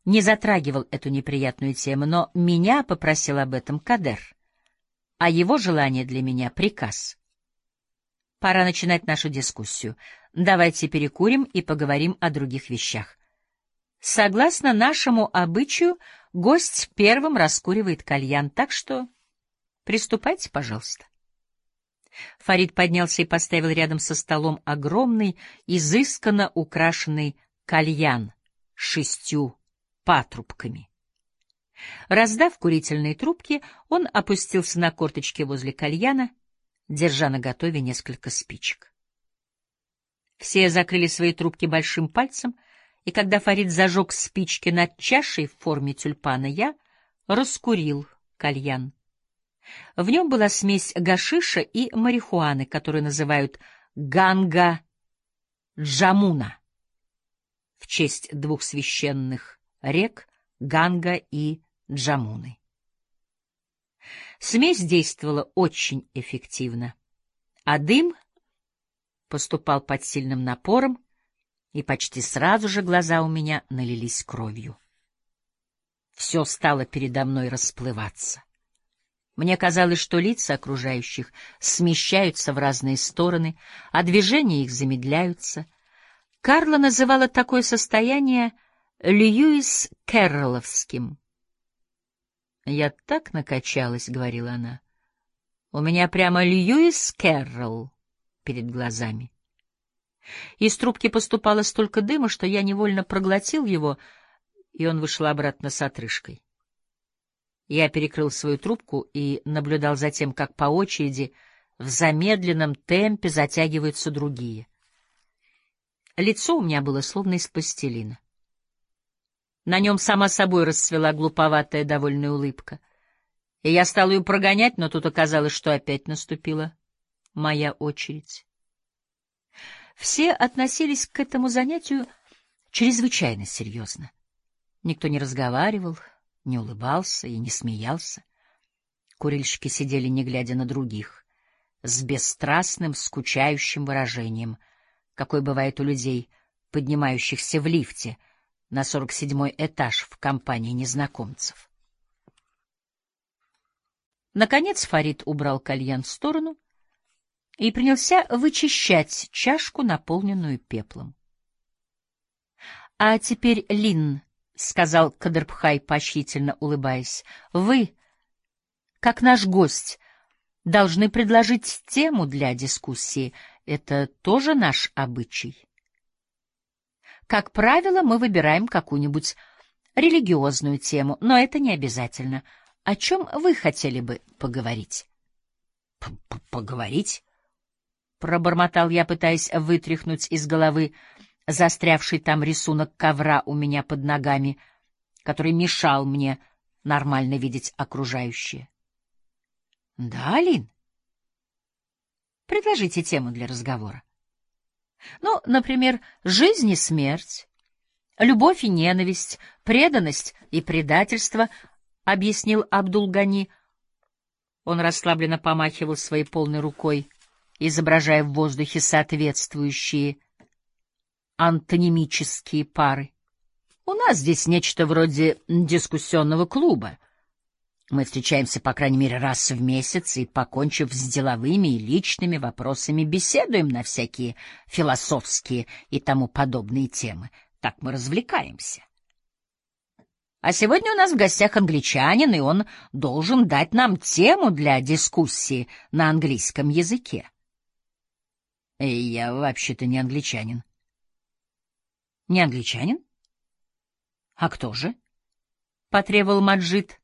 не затрагивал эту неприятную тему, но меня попросил об этом Кадер, а его желание для меня — приказ. Пора начинать нашу дискуссию. Давайте перекурим и поговорим о других вещах. Согласно нашему обычаю, гость первым раскуривает кальян, так что приступайте, пожалуйста. Фарид поднялся и поставил рядом со столом огромный, изысканно украшенный кальян с шестью патрубками. Раздав курительные трубки, он опустился на корточки возле кальяна, держа на готове несколько спичек. Все закрыли свои трубки большим пальцем, и когда Фарид зажег спички над чашей в форме тюльпана, я раскурил кальян. В нем была смесь гашиша и марихуаны, которую называют ганга джамуна в честь двух священных рек Ганга и Джамуны. Смесь действовала очень эффективно, а дым поступал под сильным напором, и почти сразу же глаза у меня налились кровью. Все стало передо мной расплываться. Мне казалось, что лица окружающих смещаются в разные стороны, а движения их замедляются. Карла называла такое состояние Льюис Кэрроловским. «Я так накачалась», — говорила она. «У меня прямо Льюис Кэрролл перед глазами». Из трубки поступало столько дыма, что я невольно проглотил его, и он вышел обратно с отрыжкой. Я перекрыл свою трубку и наблюдал за тем, как по очереди в замедленном темпе затягиваются другие. Лицо у меня было словно из пластилина. На нем сама собой расцвела глуповатая довольная улыбка. И я стал ее прогонять, но тут оказалось, что опять наступила моя очередь. Все относились к этому занятию чрезвычайно серьезно. Никто не разговаривал, не улыбался и не смеялся. Курильщики сидели, не глядя на других, с бесстрастным, скучающим выражением, какой бывает у людей, поднимающихся в лифте на 47-й этаж в компании незнакомцев. Наконец Фарид убрал кальян в сторону и принялся вычищать чашку, наполненную пеплом. — А теперь, Лин, — сказал Кадрбхай, поощрительно улыбаясь, — вы, как наш гость, должны предложить тему для дискуссии. Это тоже наш обычай. Как правило, мы выбираем какую-нибудь религиозную тему, но это не обязательно. О чем вы хотели бы поговорить? — Поговорить? Пробормотал я, пытаясь вытряхнуть из головы застрявший там рисунок ковра у меня под ногами, который мешал мне нормально видеть окружающее. — Да, Алин? Предложите тему для разговора. Ну, например, жизнь и смерть, любовь и ненависть, преданность и предательство, — объяснил Абдулгани. Он расслабленно помахивал своей полной рукой изображая в воздухе соответствующие антонимические пары. У нас здесь нечто вроде дискуссионного клуба. Мы встречаемся, по крайней мере, раз в месяц и, покончив с деловыми и личными вопросами, беседуем на всякие философские и тому подобные темы. Так мы развлекаемся. А сегодня у нас в гостях англичанин, и он должен дать нам тему для дискуссии на английском языке. Я вообще-то не англичанин. Не англичанин? А кто же? Потребовал Маджид.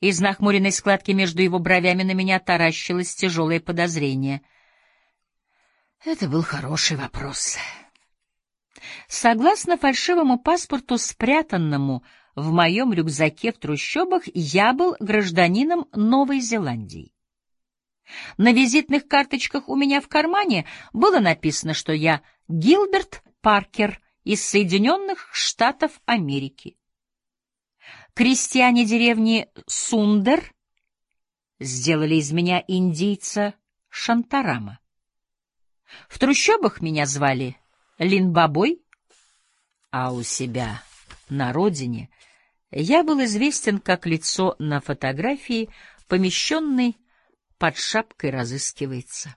Из нахмуренной складки между его бровями на меня таращилось тяжелое подозрение. Это был хороший вопрос. Согласно фальшивому паспорту, спрятанному в моем рюкзаке в трущобах, я был гражданином Новой Зеландии. На визитных карточках у меня в кармане было написано, что я Гилберт Паркер из Соединенных Штатов Америки. Крестьяне деревни Сундер сделали из меня индийца Шантарама. В трущобах меня звали Линбабой, а у себя на родине, я был известен как лицо на фотографии, помещенной под шапкой разыскивается.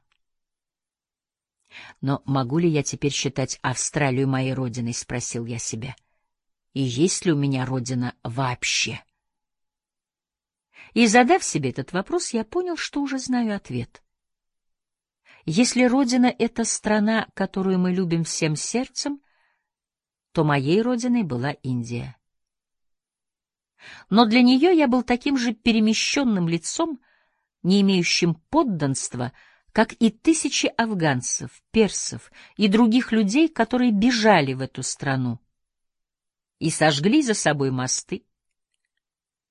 Но могу ли я теперь считать Австралию моей родиной, спросил я себя. И есть ли у меня родина вообще? И задав себе этот вопрос, я понял, что уже знаю ответ. Если родина — это страна, которую мы любим всем сердцем, то моей родиной была Индия. Но для нее я был таким же перемещенным лицом, не имеющим подданства, как и тысячи афганцев, персов и других людей, которые бежали в эту страну и сожгли за собой мосты,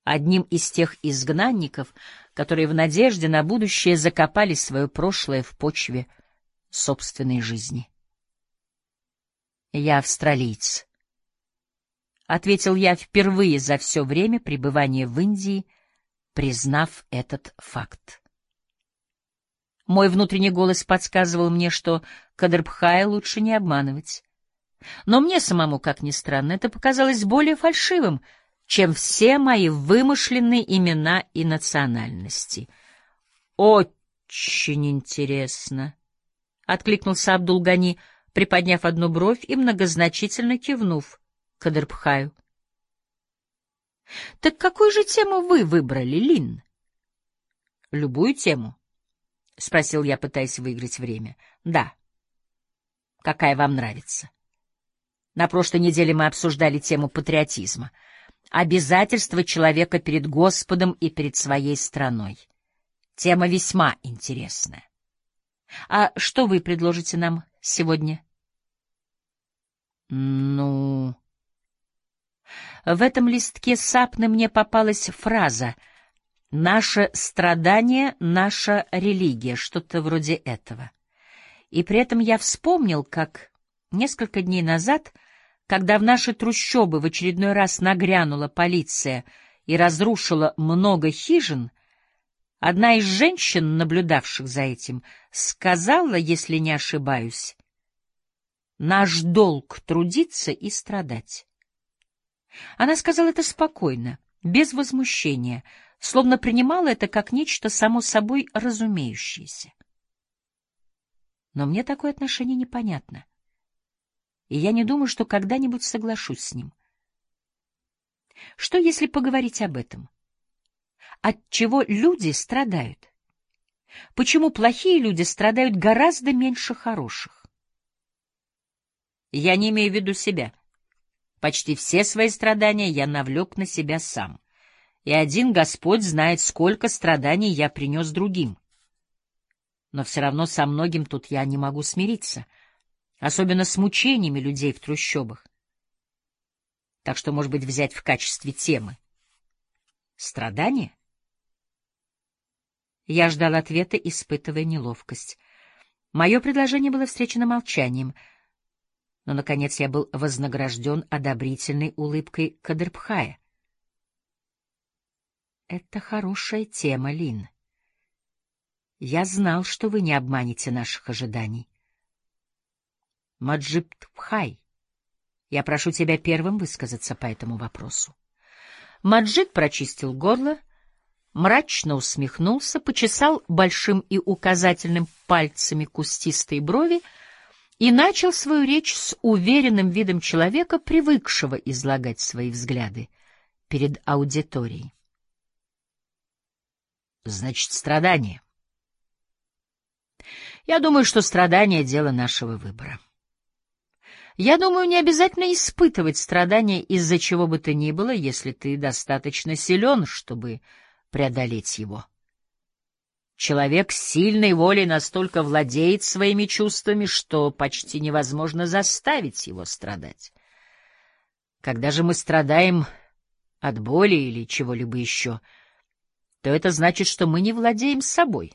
одним из тех изгнанников, которые в надежде на будущее закопали свое прошлое в почве собственной жизни. Я австралиец, ответил я впервые за все время пребывания в Индии, признав этот факт. Мой внутренний голос подсказывал мне, что Кадрбхая лучше не обманывать. Но мне самому, как ни странно, это показалось более фальшивым — чем все мои вымышленные имена и национальности. Очень интересно, откликнулся Абдулгани, приподняв одну бровь и многозначительно кивнув Кадрбхаю. Так какую же тему вы выбрали, Лин? Любую тему, спросил я, пытаясь выиграть время. Да. Какая вам нравится? На прошлой неделе мы обсуждали тему патриотизма обязательства человека перед Господом и перед своей страной. Тема весьма интересная. А что вы предложите нам сегодня? Ну... В этом листке сапны мне попалась фраза «Наше страдание — наша религия», что-то вроде этого. И при этом я вспомнил, как несколько дней назад когда в наши трущобы в очередной раз нагрянула полиция и разрушила много хижин, одна из женщин, наблюдавших за этим, сказала, если не ошибаюсь, «Наш долг — трудиться и страдать». Она сказала это спокойно, без возмущения, словно принимала это как нечто само собой разумеющееся. Но мне такое отношение непонятно и я не думаю, что когда-нибудь соглашусь с ним. Что если поговорить об этом? От чего люди страдают? Почему плохие люди страдают гораздо меньше хороших? Я не имею в виду себя. Почти все свои страдания я навлек на себя сам. И один Господь знает, сколько страданий я принес другим. Но все равно со многим тут я не могу смириться — особенно с мучениями людей в трущобах. Так что, может быть, взять в качестве темы страдания? Я ждал ответа, испытывая неловкость. Мое предложение было встречено молчанием, но, наконец, я был вознагражден одобрительной улыбкой Кадрбхая. Это хорошая тема, Лин. Я знал, что вы не обманете наших ожиданий. Маджиб Тпхай, я прошу тебя первым высказаться по этому вопросу. Маджид прочистил горло, мрачно усмехнулся, почесал большим и указательным пальцами кустистые брови и начал свою речь с уверенным видом человека, привыкшего излагать свои взгляды перед аудиторией. Значит, страдание. Я думаю, что страдание — дело нашего выбора. Я думаю, не обязательно испытывать страдания из-за чего бы то ни было, если ты достаточно силен, чтобы преодолеть его. Человек с сильной волей настолько владеет своими чувствами, что почти невозможно заставить его страдать. Когда же мы страдаем от боли или чего-либо еще, то это значит, что мы не владеем собой.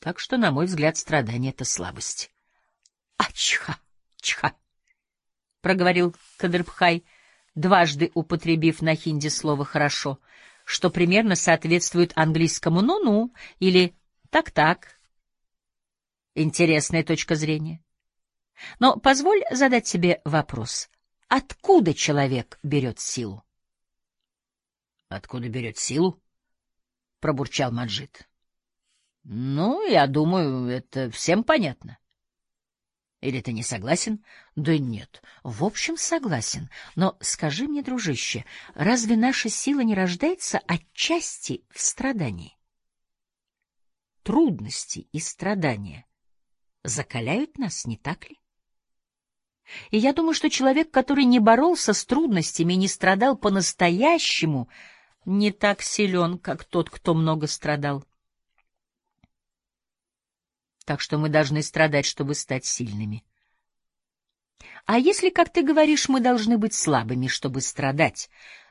Так что, на мой взгляд, страдание — это слабость. Ачха, чха, проговорил Кадрбхай, дважды употребив на хинди слово хорошо, что примерно соответствует английскому ну-ну или так-так. Интересная точка зрения. Но позволь задать себе вопрос. откуда человек берет силу? — Откуда берет силу? — пробурчал Маджид. — Ну, я думаю, это всем понятно. Или ты не согласен? Да нет, в общем согласен. Но скажи мне, дружище, разве наша сила не рождается отчасти в страдании? Трудности и страдания закаляют нас, не так ли? И я думаю, что человек, который не боролся с трудностями и не страдал по-настоящему, не так силен, как тот, кто много страдал. Так что мы должны страдать, чтобы стать сильными. А если, как ты говоришь, мы должны быть слабыми, чтобы страдать,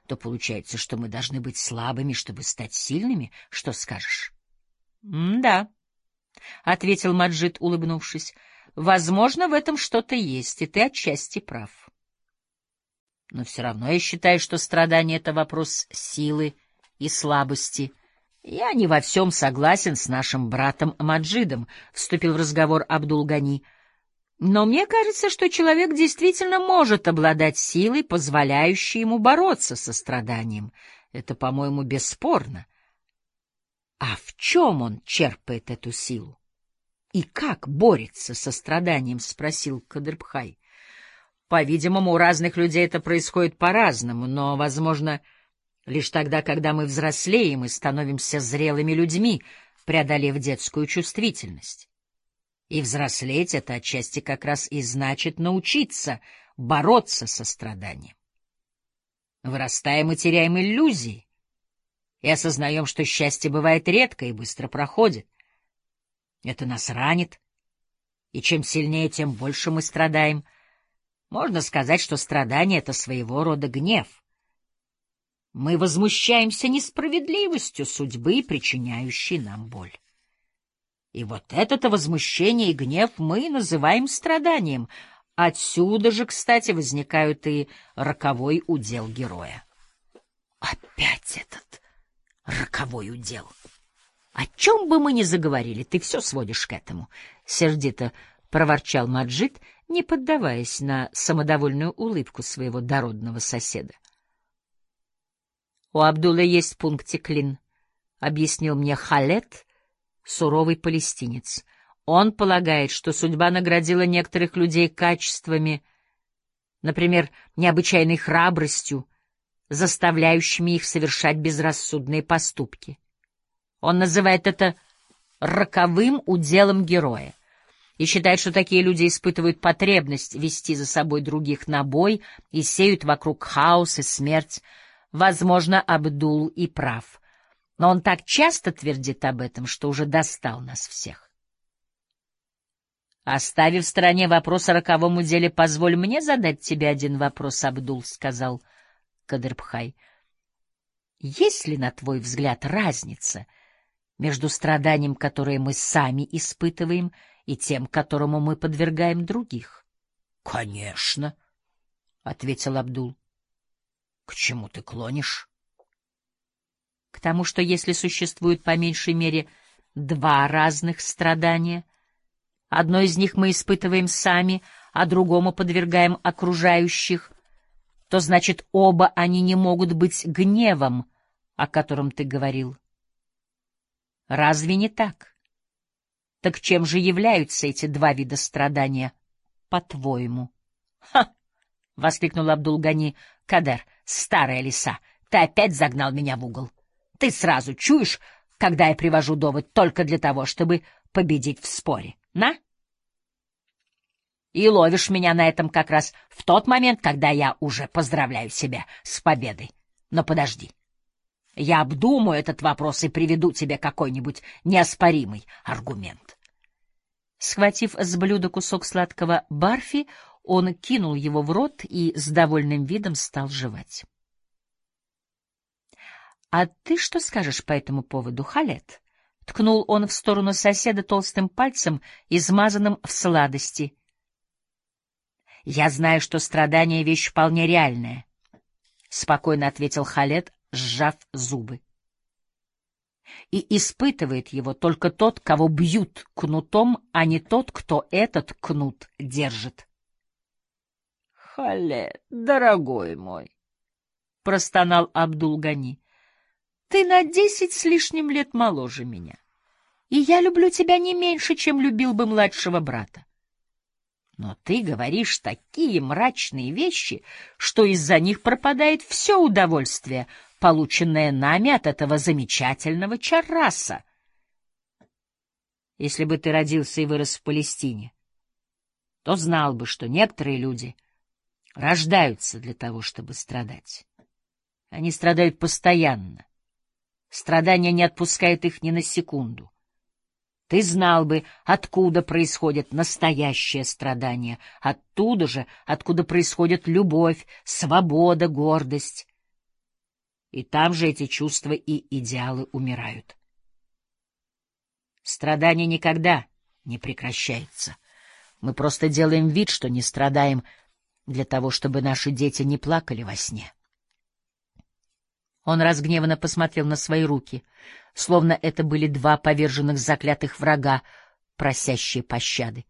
то получается, что мы должны быть слабыми, чтобы стать сильными. Что скажешь? — Да, — ответил Маджид, улыбнувшись. — Возможно, в этом что-то есть, и ты отчасти прав. Но все равно я считаю, что страдание — это вопрос силы и слабости — я не во всем согласен с нашим братом Маджидом, вступил в разговор Абдул-Гани. Но мне кажется, что человек действительно может обладать силой, позволяющей ему бороться со страданием. Это, по-моему, бесспорно. А в чем он черпает эту силу? И как борется со страданием, спросил Кадрбхай. По-видимому, у разных людей это происходит по-разному, но, возможно, Лишь тогда, когда мы взрослеем и становимся зрелыми людьми, преодолев детскую чувствительность. И взрослеть — это отчасти как раз и значит научиться бороться со страданием. Вырастаем и теряем иллюзии, и осознаем, что счастье бывает редко и быстро проходит. Это нас ранит, и чем сильнее, тем больше мы страдаем. Можно сказать, что страдание — это своего рода гнев — мы возмущаемся несправедливостью судьбы, причиняющей нам боль. И вот это-то возмущение и гнев мы называем страданием. Отсюда же, кстати, возникают и роковой удел героя. Опять этот роковой удел. О чем бы мы ни заговорили, ты все сводишь к этому. Сердито проворчал Маджид, не поддаваясь на самодовольную улыбку своего дородного соседа. У Абдулла есть пунктик Лин, — объяснил мне Халет, суровый палестинец. Он полагает, что судьба наградила некоторых людей качествами, например, необычайной храбростью, заставляющими их совершать безрассудные поступки. Он называет это роковым уделом героя и считает, что такие люди испытывают потребность вести за собой других на бой и сеют вокруг хаос и смерть, Возможно, Абдул и прав, но он так часто твердит об этом, что уже достал нас всех. Оставив в стороне вопрос о роковом деле, позволь мне задать тебе один вопрос, Абдул, — сказал Кадырбхай. Есть ли, на твой взгляд, разница между страданием, которое мы сами испытываем, и тем, которому мы подвергаем других? — Конечно, — ответил Абдул. К чему ты клонишь? К тому, что если существует по меньшей мере два разных страдания, одно из них мы испытываем сами, а другому подвергаем окружающих, то значит оба они не могут быть гневом, о котором ты говорил. Разве не так? Так чем же являются эти два вида страдания, по-твоему? — Ха! — воскликнул Абдулгани Кадер. Старая лиса, ты опять загнал меня в угол. Ты сразу чуешь, когда я привожу довод только для того, чтобы победить в споре, на? И ловишь меня на этом как раз в тот момент, когда я уже поздравляю себя с победой. Но подожди. Я обдумаю этот вопрос и приведу тебе какой-нибудь неоспоримый аргумент. Схватив с блюда кусок сладкого барфи, он кинул его в рот и с довольным видом стал жевать. — А ты что скажешь по этому поводу, Халет? — ткнул он в сторону соседа толстым пальцем, измазанным в сладости. — Я знаю, что страдание — вещь вполне реальная, — спокойно ответил Халет, сжав зубы. И испытывает его только тот, кого бьют кнутом, а не тот, кто этот кнут держит. — Хале, дорогой мой, — простонал Абдул-Гани, — ты на десять с лишним лет моложе меня, и я люблю тебя не меньше, чем любил бы младшего брата. Но ты говоришь такие мрачные вещи, что из-за них пропадает все удовольствие, полученное нами от этого замечательного чарраса. Если бы ты родился и вырос в Палестине, то знал бы, что некоторые люди рождаются для того, чтобы страдать. Они страдают постоянно. Страдания не отпускают их ни на секунду. Ты знал бы, откуда происходит настоящее страдание, оттуда же, откуда происходит любовь, свобода, гордость. И там же эти чувства и идеалы умирают. Страдание никогда не прекращается. Мы просто делаем вид, что не страдаем, для того, чтобы наши дети не плакали во сне. Он разгневанно посмотрел на свои руки, словно это были два поверженных заклятых врага, просящие пощады.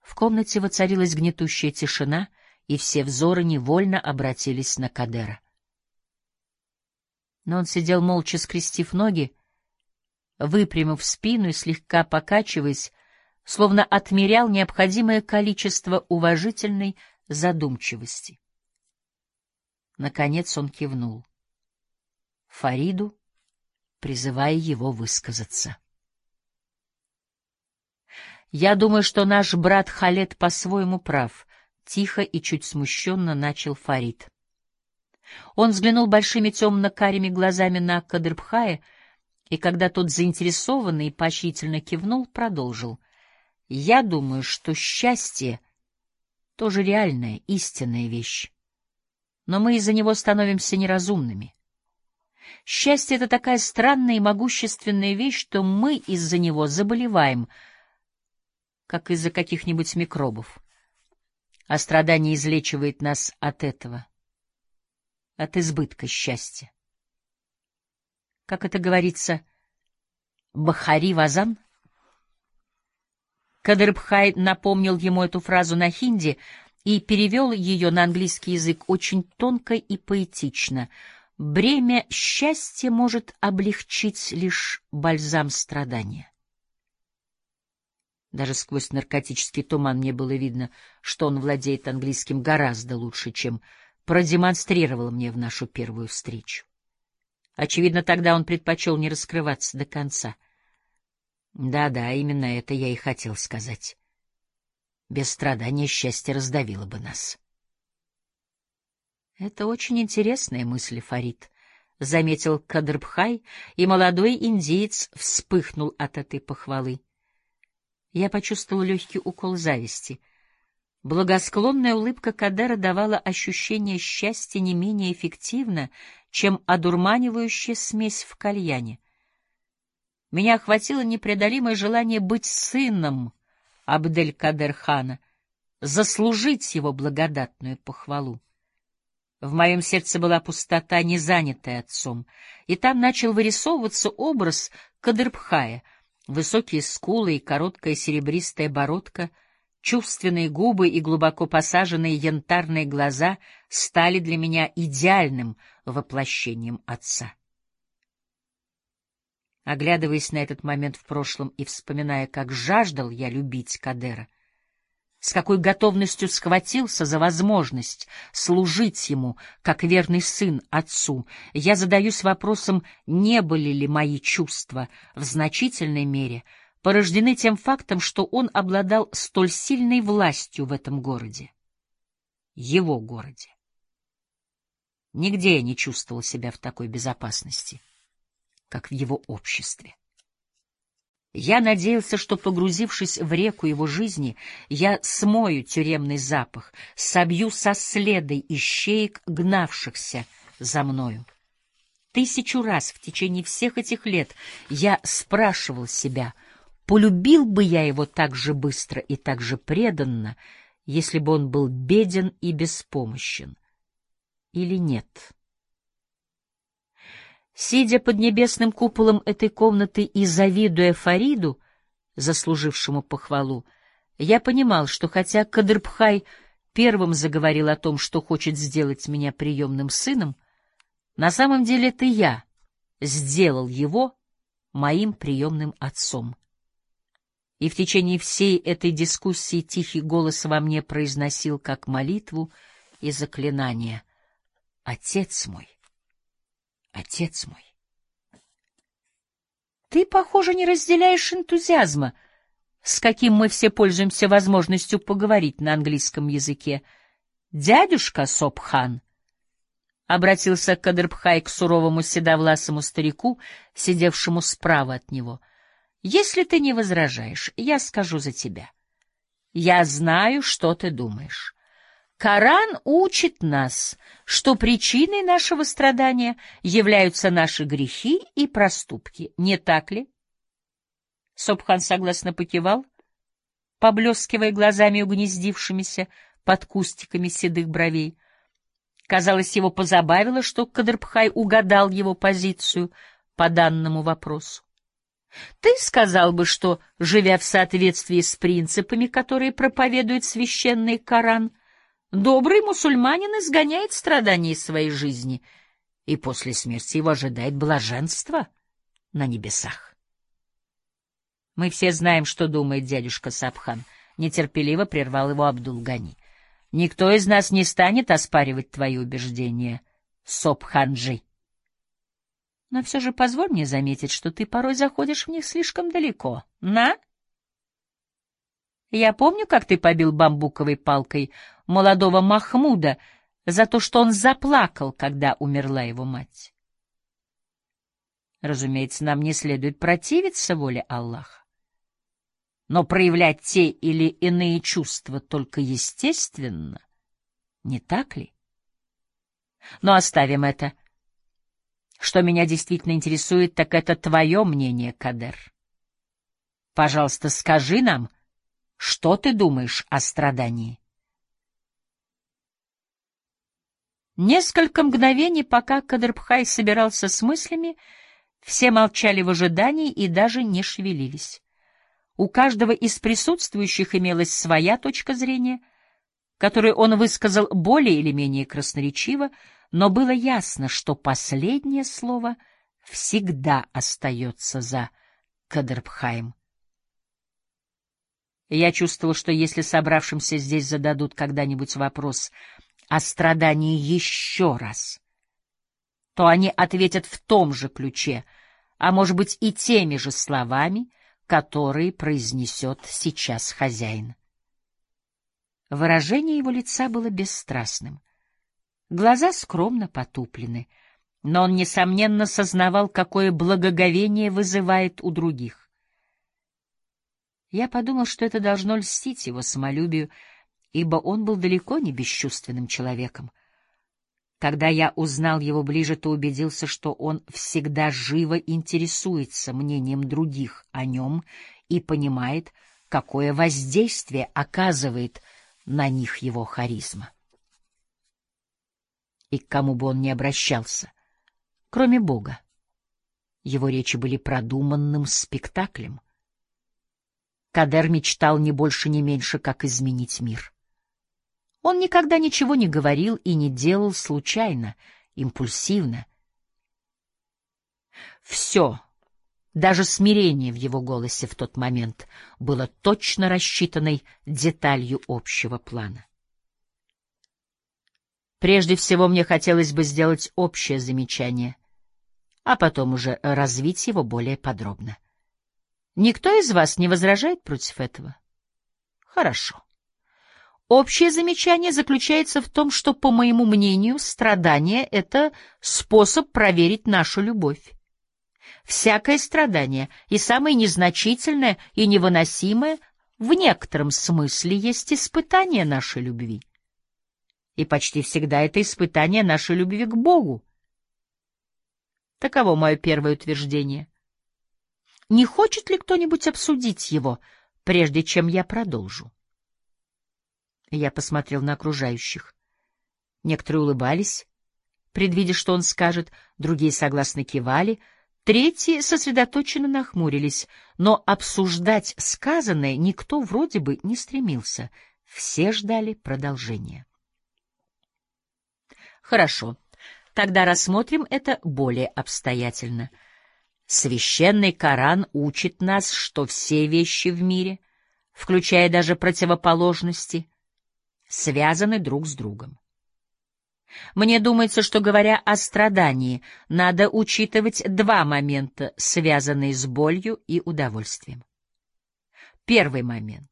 В комнате воцарилась гнетущая тишина, и все взоры невольно обратились на Кадера. Но он сидел молча, скрестив ноги, выпрямив спину и слегка покачиваясь, словно отмерял необходимое количество уважительной задумчивости. Наконец он кивнул. Фариду, призывая его высказаться. «Я думаю, что наш брат Халет по-своему прав», — тихо и чуть смущенно начал Фарид. Он взглянул большими темно-карими глазами на Кадрбхая, и когда тот заинтересованный и поощрительно кивнул, продолжил. «Я думаю, что счастье — тоже реальная, истинная вещь. Но мы из-за него становимся неразумными. Счастье — это такая странная и могущественная вещь, что мы из-за него заболеваем, как из-за каких-нибудь микробов. А страдание излечивает нас от этого, от избытка счастья. Как это говорится, Бахари Вазан? Кадрбхай напомнил ему эту фразу на хинди и перевел ее на английский язык очень тонко и поэтично — Бремя счастья может облегчить лишь бальзам страдания. Даже сквозь наркотический туман мне было видно, что он владеет английским гораздо лучше, чем продемонстрировал мне в нашу первую встречу. Очевидно, тогда он предпочел не раскрываться до конца. Да-да, именно это я и хотел сказать. Без страдания счастье раздавило бы нас. Это очень интересная мысль, Фарид, заметил Кадрбхай, и молодой индиец вспыхнул от этой похвалы. Я почувствовал легкий укол зависти. Благосклонная улыбка Кадера давала ощущение счастья не менее эффективно, чем одурманивающая смесь в кальяне. Меня охватило непреодолимое желание быть сыном Абдель-Кадер-хана, заслужить его благодатную похвалу. В моем сердце была пустота, не занятая отцом, и там начал вырисовываться образ Кадырбхая, высокие скулы и короткая серебристая бородка, чувственные губы и глубоко посаженные янтарные глаза стали для меня идеальным воплощением отца. Оглядываясь на этот момент в прошлом и вспоминая, как жаждал я любить Кадера, с какой готовностью схватился за возможность служить ему, как верный сын отцу, я задаюсь вопросом, не были ли мои чувства в значительной мере порождены тем фактом, что он обладал столь сильной властью в этом городе, его городе. Нигде я не чувствовал себя в такой безопасности, как в его обществе. Я надеялся, что, погрузившись в реку его жизни, я смою тюремный запах, собью со следой ищеек, гнавшихся за мною. Тысячу раз в течение всех этих лет я спрашивал себя, полюбил бы я его так же быстро и так же преданно, если бы он был беден и беспомощен, или нет. Сидя под небесным куполом этой комнаты и завидуя Фариду, заслужившему похвалу, я понимал, что хотя Кадрбхай первым заговорил о том, что хочет сделать меня приемным сыном, на самом деле это я сделал его моим приемным отцом. И в течение всей этой дискуссии тихий голос во мне произносил как молитву и заклинание «Отец мой! Отец мой!» Ты, похоже, не разделяешь энтузиазма, с каким мы все пользуемся возможностью поговорить на английском языке. Дядюшка Сопхан обратился Кадрбхай к суровому седовласому старику, сидевшему справа от него. Если ты не возражаешь, я скажу за тебя. Я знаю, что ты думаешь. Коран учит нас, что причиной нашего страдания являются наши грехи и проступки, не так ли? Собхан согласно покивал, поблескивая глазами угнездившимися под кустиками седых бровей. Казалось, его позабавило, что Кадрбхай угадал его позицию по данному вопросу. Ты сказал бы, что, живя в соответствии с принципами, которые проповедует священный Коран, — Добрый мусульманин изгоняет страдания из своей жизни, и после смерти его ожидает блаженство на небесах. Мы все знаем, что думает дядюшка Сабхан. Нетерпеливо прервал его Абдулгани. Никто из нас не станет оспаривать твои убеждения, Собханджи. Но все же позволь мне заметить, что ты порой заходишь в них слишком далеко. На? Я помню, как ты побил бамбуковой палкой молодого Махмуда за то, что он заплакал, когда умерла его мать. Разумеется, нам не следует противиться воле Аллаха. Но проявлять те или иные чувства только естественно, не так ли? Но оставим это. Что меня действительно интересует, так это твое мнение, Кадер. Пожалуйста, скажи нам, что ты думаешь о страдании? Несколько мгновений, пока Кадрбхай собирался с мыслями, все молчали в ожидании и даже не шевелились. У каждого из присутствующих имелась своя точка зрения, которую он высказал более или менее красноречиво, но было ясно, что последнее слово всегда остается за Кадрбхаем. Я чувствовал, что если собравшимся здесь зададут когда-нибудь вопрос о страдании еще раз, то они ответят в том же ключе, а может быть и теми же словами, которые произнесет сейчас хозяин. Выражение его лица было бесстрастным. Глаза скромно потуплены, но он, несомненно, сознавал, какое благоговение вызывает у других. Я подумал, что это должно льстить его самолюбию, ибо он был далеко не бесчувственным человеком. Когда я узнал его ближе, то убедился, что он всегда живо интересуется мнением других о нем и понимает, какое воздействие оказывает на них его харизма. И к кому бы он ни обращался, кроме Бога, его речи были продуманным спектаклем. Кадер мечтал не больше, не меньше, как изменить мир. Он никогда ничего не говорил и не делал случайно, импульсивно. Все, даже смирение в его голосе в тот момент было точно рассчитанной деталью общего плана. Прежде всего мне хотелось бы сделать общее замечание, а потом уже развить его более подробно. Никто из вас не возражает против этого? Хорошо. Общее замечание заключается в том, что, по моему мнению, страдание — это способ проверить нашу любовь. Всякое страдание, и самое незначительное и невыносимое, в некотором смысле есть испытание нашей любви. И почти всегда это испытание нашей любви к Богу. Таково мое первое утверждение. Не хочет ли кто-нибудь обсудить его, прежде чем я продолжу? Я посмотрел на окружающих. Некоторые улыбались, предвидя, что он скажет, другие согласно кивали, третьи сосредоточенно нахмурились, но обсуждать сказанное никто вроде бы не стремился. Все ждали продолжения. Хорошо, тогда рассмотрим это более обстоятельно. Священный Коран учит нас, что все вещи в мире, включая даже противоположности, связаны друг с другом. Мне думается, что, говоря о страдании, надо учитывать два момента, связанные с болью и удовольствием. Первый момент.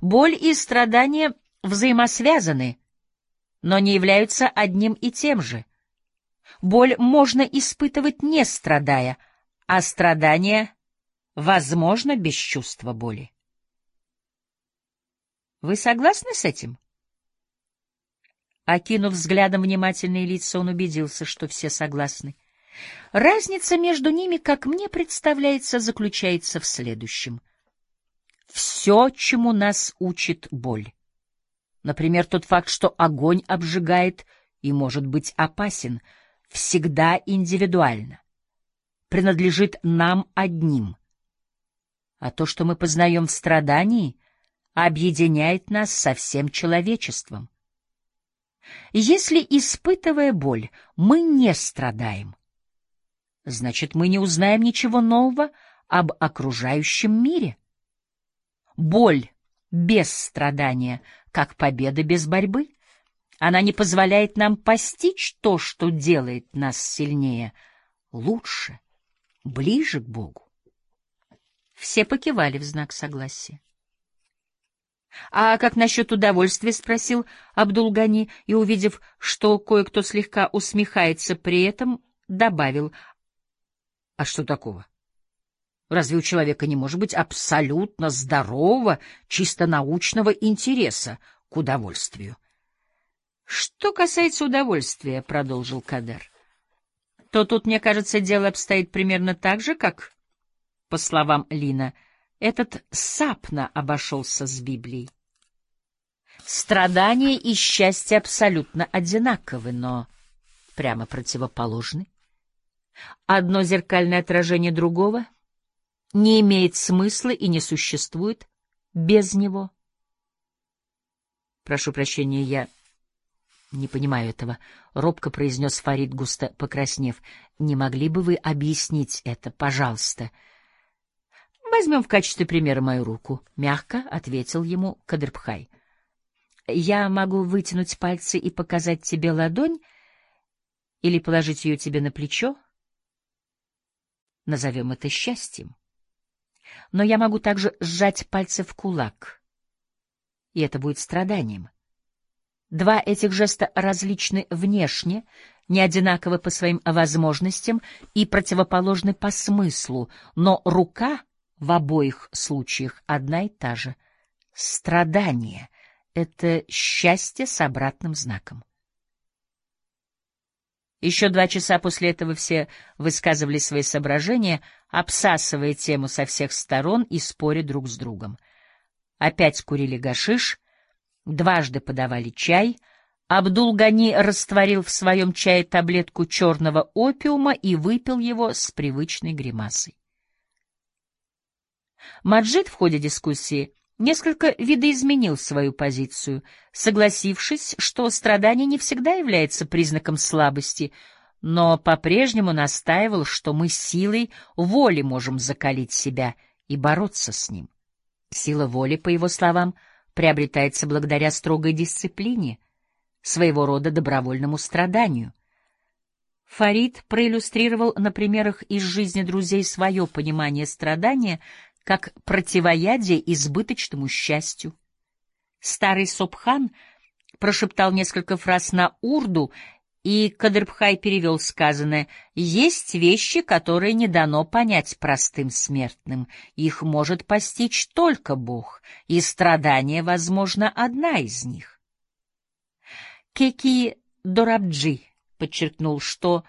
Боль и страдания взаимосвязаны, но не являются одним и тем же. Боль можно испытывать не страдая, а страдание возможно без чувства боли. Вы согласны с этим? Окинув взглядом внимательные лица, он убедился, что все согласны. Разница между ними, как мне представляется, заключается в следующем. Все, чему нас учит боль. Например, тот факт, что огонь обжигает и может быть опасен, всегда индивидуально, принадлежит нам одним. А то, что мы познаем в страдании, объединяет нас со всем человечеством. Если, испытывая боль, мы не страдаем, значит, мы не узнаем ничего нового об окружающем мире. Боль без страдания, как победа без борьбы. Она не позволяет нам постичь то, что делает нас сильнее, лучше, ближе к Богу. Все покивали в знак согласия. — А как насчет удовольствия? — спросил Абдулгани, и, увидев, что кое-кто слегка усмехается при этом, добавил. — А что такого? Разве у человека не может быть абсолютно здорового, чисто научного интереса к удовольствию? — Что касается удовольствия, — продолжил Кадер, — то тут, мне кажется, дело обстоит примерно так же, как, по словам Лина, — этот сапно обошелся с Библией. Страдания и счастье абсолютно одинаковы, но прямо противоположны. Одно зеркальное отражение другого не имеет смысла и не существует без него. Прошу прощения, я не понимаю этого, — робко произнес Фарид, густо покраснев. Не могли бы вы объяснить это, пожалуйста? — Возьмем в качестве примера мою руку, — мягко ответил ему Кадрбхай. Я могу вытянуть пальцы и показать тебе ладонь или положить ее тебе на плечо. Назовем это счастьем. Но я могу также сжать пальцы в кулак, и это будет страданием. Два этих жеста различны внешне, не одинаковы по своим возможностям и противоположны по смыслу, но рука — в обоих случаях одна и та же. Страдание — это счастье с обратным знаком. Еще два часа после этого все высказывали свои соображения, обсасывая тему со всех сторон и споря друг с другом. Опять курили гашиш, дважды подавали чай, Абдул-Гани растворил в своем чае таблетку черного опиума и выпил его с привычной гримасой. Маджид в ходе дискуссии несколько видоизменил свою позицию, согласившись, что страдание не всегда является признаком слабости, но по-прежнему настаивал, что мы силой воли можем закалить себя и бороться с ним. Сила воли, по его словам, приобретается благодаря строгой дисциплине, своего рода добровольному страданию. Фарид проиллюстрировал на примерах из жизни друзей свое понимание страдания как противоядие избыточному счастью. Старый Собхан прошептал несколько фраз на урду, и Кадрбхай перевел сказанное. «Есть вещи, которые не дано понять простым смертным. Их может постичь только Бог, и страдание, возможно, одна из них». Кеки Дорабджи подчеркнул, что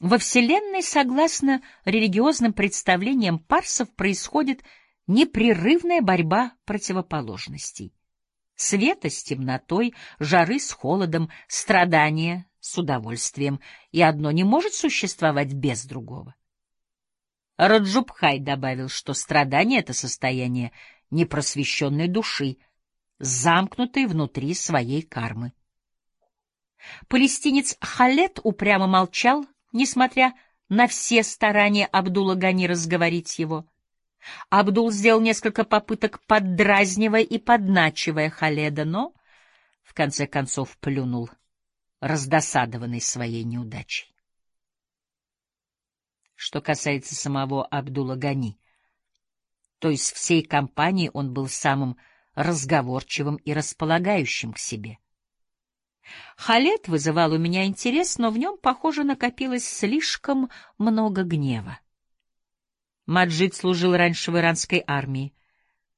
во Вселенной, согласно религиозным представлениям парсов, происходит непрерывная борьба противоположностей. Света с темнотой, жары с холодом, страдания с удовольствием, и одно не может существовать без другого. Раджубхай добавил, что страдание — это состояние непросвещенной души, замкнутой внутри своей кармы. Палестинец Халет упрямо молчал, несмотря на все старания Абдула Гани разговорить его. Абдул сделал несколько попыток, поддразнивая и подначивая Халеда, но в конце концов плюнул, раздосадованный своей неудачей. Что касается самого Абдула Гани, то есть всей компании он был самым разговорчивым и располагающим к себе. Халет вызывал у меня интерес, но в нем, похоже, накопилось слишком много гнева. Маджид служил раньше в иранской армии.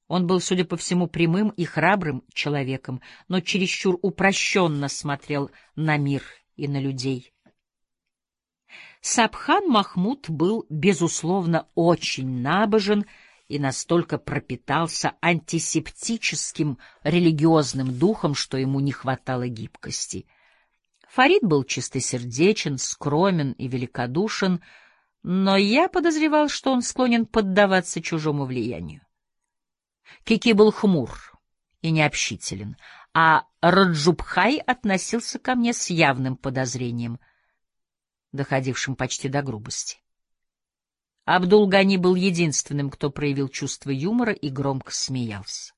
Он был, судя по всему, прямым и храбрым человеком, но чересчур упрощенно смотрел на мир и на людей. Сабхан Махмуд был, безусловно, очень набожен и настолько пропитался антисептическим религиозным духом, что ему не хватало гибкости. Фарид был чистосердечен, скромен и великодушен, но я подозревал, что он склонен поддаваться чужому влиянию. Кики был хмур и необщителен, а Раджубхай относился ко мне с явным подозрением, доходившим почти до грубости. Абдул-Гани был единственным, кто проявил чувство юмора и громко смеялся.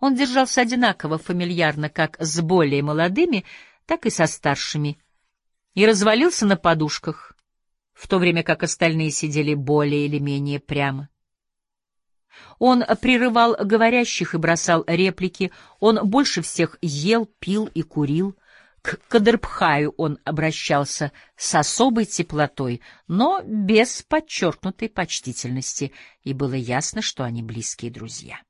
Он держался одинаково фамильярно как с более молодыми, так и со старшими, и развалился на подушках, в то время как остальные сидели более или менее прямо. Он прерывал говорящих и бросал реплики, он больше всех ел, пил и курил, к Кадрбхаю он обращался с особой теплотой, но без подчеркнутой почтительности, и было ясно, что они близкие друзья.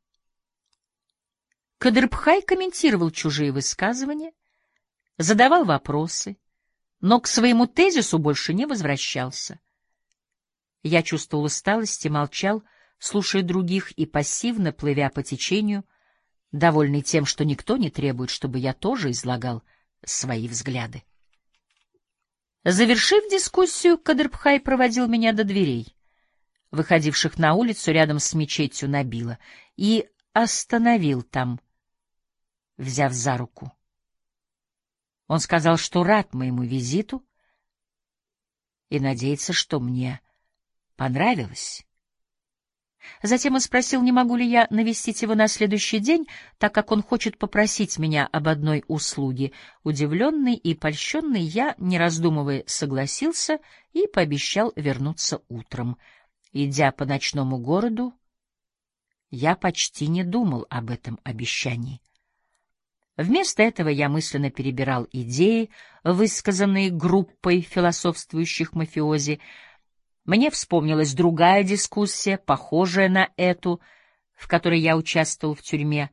Кадрбхай комментировал чужие высказывания, задавал вопросы, но к своему тезису больше не возвращался. Я чувствовал усталость и молчал, слушая других и пассивно плывя по течению, довольный тем, что никто не требует, чтобы я тоже излагал свои взгляды. Завершив дискуссию, Кадрбхай проводил меня до дверей, выходивших на улицу рядом с мечетью Набила, и остановил там, взяв за руку. Он сказал, что рад моему визиту и надеется, что мне понравилось. Затем он спросил, не могу ли я навестить его на следующий день, так как он хочет попросить меня об одной услуге. Удивленный и польщенный я, не раздумывая, согласился и пообещал вернуться утром. Идя по ночному городу, я почти не думал об этом обещании. Вместо этого я мысленно перебирал идеи, высказанные группой философствующих мафиози. Мне вспомнилась другая дискуссия, похожая на эту, в которой я участвовал в тюрьме.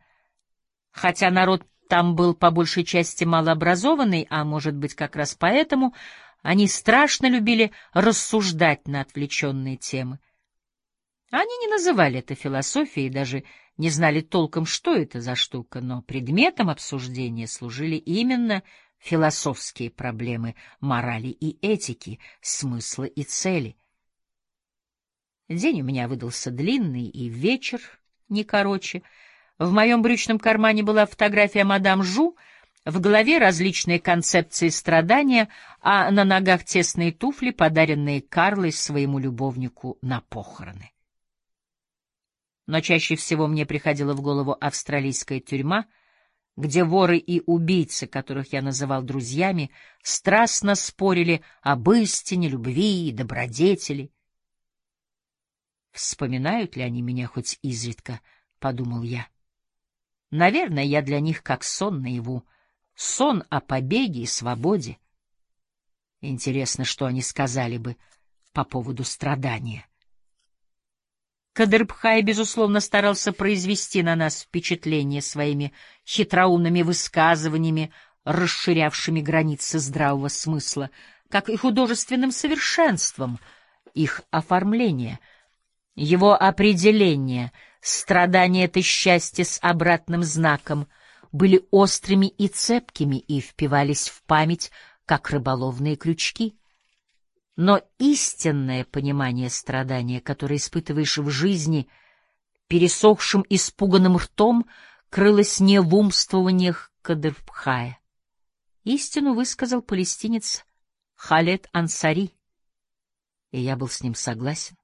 Хотя народ там был по большей части малообразованный, а может быть как раз поэтому, они страшно любили рассуждать на отвлеченные темы. Они не называли это философией, даже не знали толком, что это за штука, но предметом обсуждения служили именно философские проблемы морали и этики, смысла и цели. День у меня выдался длинный, и вечер не короче. В моем брючном кармане была фотография мадам Жу, в голове различные концепции страдания, а на ногах тесные туфли, подаренные Карлой своему любовнику на похороны но чаще всего мне приходила в голову австралийская тюрьма, где воры и убийцы, которых я называл друзьями, страстно спорили об истине, любви и добродетели. Вспоминают ли они меня хоть изредка, — подумал я. Наверное, я для них как сон наяву, сон о побеге и свободе. Интересно, что они сказали бы по поводу страдания. Кадырбхай, безусловно, старался произвести на нас впечатление своими хитроумными высказываниями, расширявшими границы здравого смысла, как и художественным совершенством их оформления. Его определение «страдание — это счастье с обратным знаком» были острыми и цепкими и впивались в память, как рыболовные крючки. Но истинное понимание страдания, которое испытываешь в жизни, пересохшим испуганным ртом, крылась не в умствованиях Кадрбхая. Истину высказал палестинец Халет Ансари, и я был с ним согласен.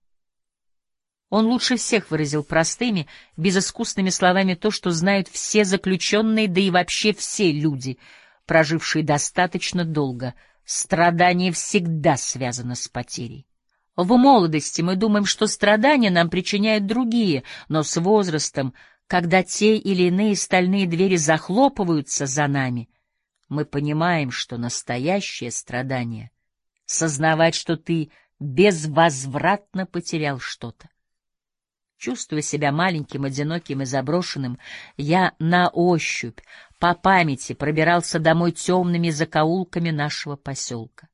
Он лучше всех выразил простыми, безыскусными словами то, что знают все заключенные, да и вообще все люди, прожившие достаточно долго. Страдание всегда связано с потерей. В молодости мы думаем, что страдания нам причиняют другие, но с возрастом, когда те или иные стальные двери захлопываются за нами, мы понимаем, что настоящее страдание — сознавать, что ты безвозвратно потерял что-то. Чувствуя себя маленьким, одиноким и заброшенным, я на ощупь, по памяти пробирался домой темными закоулками нашего поселка.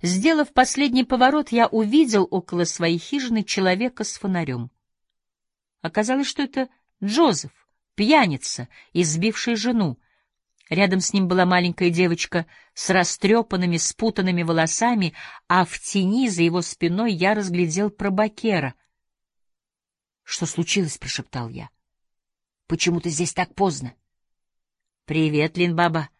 Сделав последний поворот, я увидел около своей хижины человека с фонарем. Оказалось, что это Джозеф, пьяница, избивший жену. Рядом с ним была маленькая девочка с растрепанными, спутанными волосами, а в тени за его спиной я разглядел пробакера — что случилось? — прошептал я. — Почему ты здесь так поздно? — Привет, Линбаба.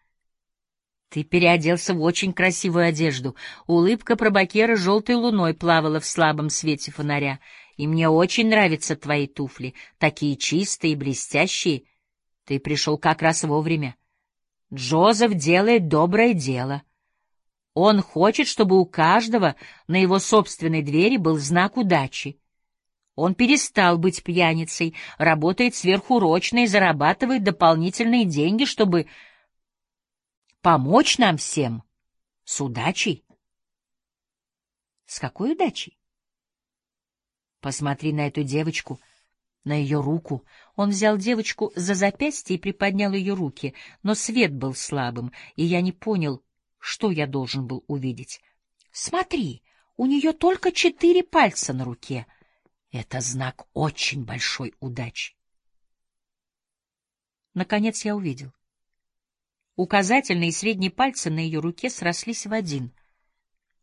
Ты переоделся в очень красивую одежду. Улыбка пробакера желтой луной плавала в слабом свете фонаря. И мне очень нравятся твои туфли, такие чистые и блестящие. Ты пришел как раз вовремя. Джозеф делает доброе дело. Он хочет, чтобы у каждого на его собственной двери был знак удачи. Он перестал быть пьяницей, работает сверхурочно и зарабатывает дополнительные деньги, чтобы помочь нам всем. С удачей. С какой удачей? Посмотри на эту девочку, на ее руку. Он взял девочку за запястье и приподнял ее руки, но свет был слабым, и я не понял, что я должен был увидеть. Смотри, у нее только четыре пальца на руке — это знак очень большой удачи. Наконец я увидел. Указательный и средний пальцы на ее руке срослись в один.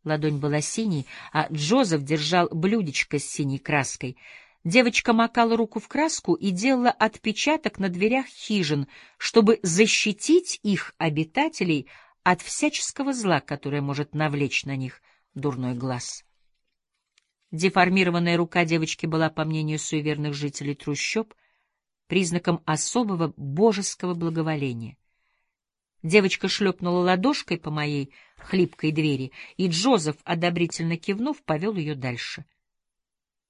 Ладонь была синей, а Джозеф держал блюдечко с синей краской. Девочка макала руку в краску и делала отпечаток на дверях хижин, чтобы защитить их обитателей от всяческого зла, которое может навлечь на них дурной глаз. Деформированная рука девочки была, по мнению суеверных жителей трущоб, признаком особого божеского благоволения. Девочка шлепнула ладошкой по моей хлипкой двери, и Джозеф, одобрительно кивнув, повел ее дальше.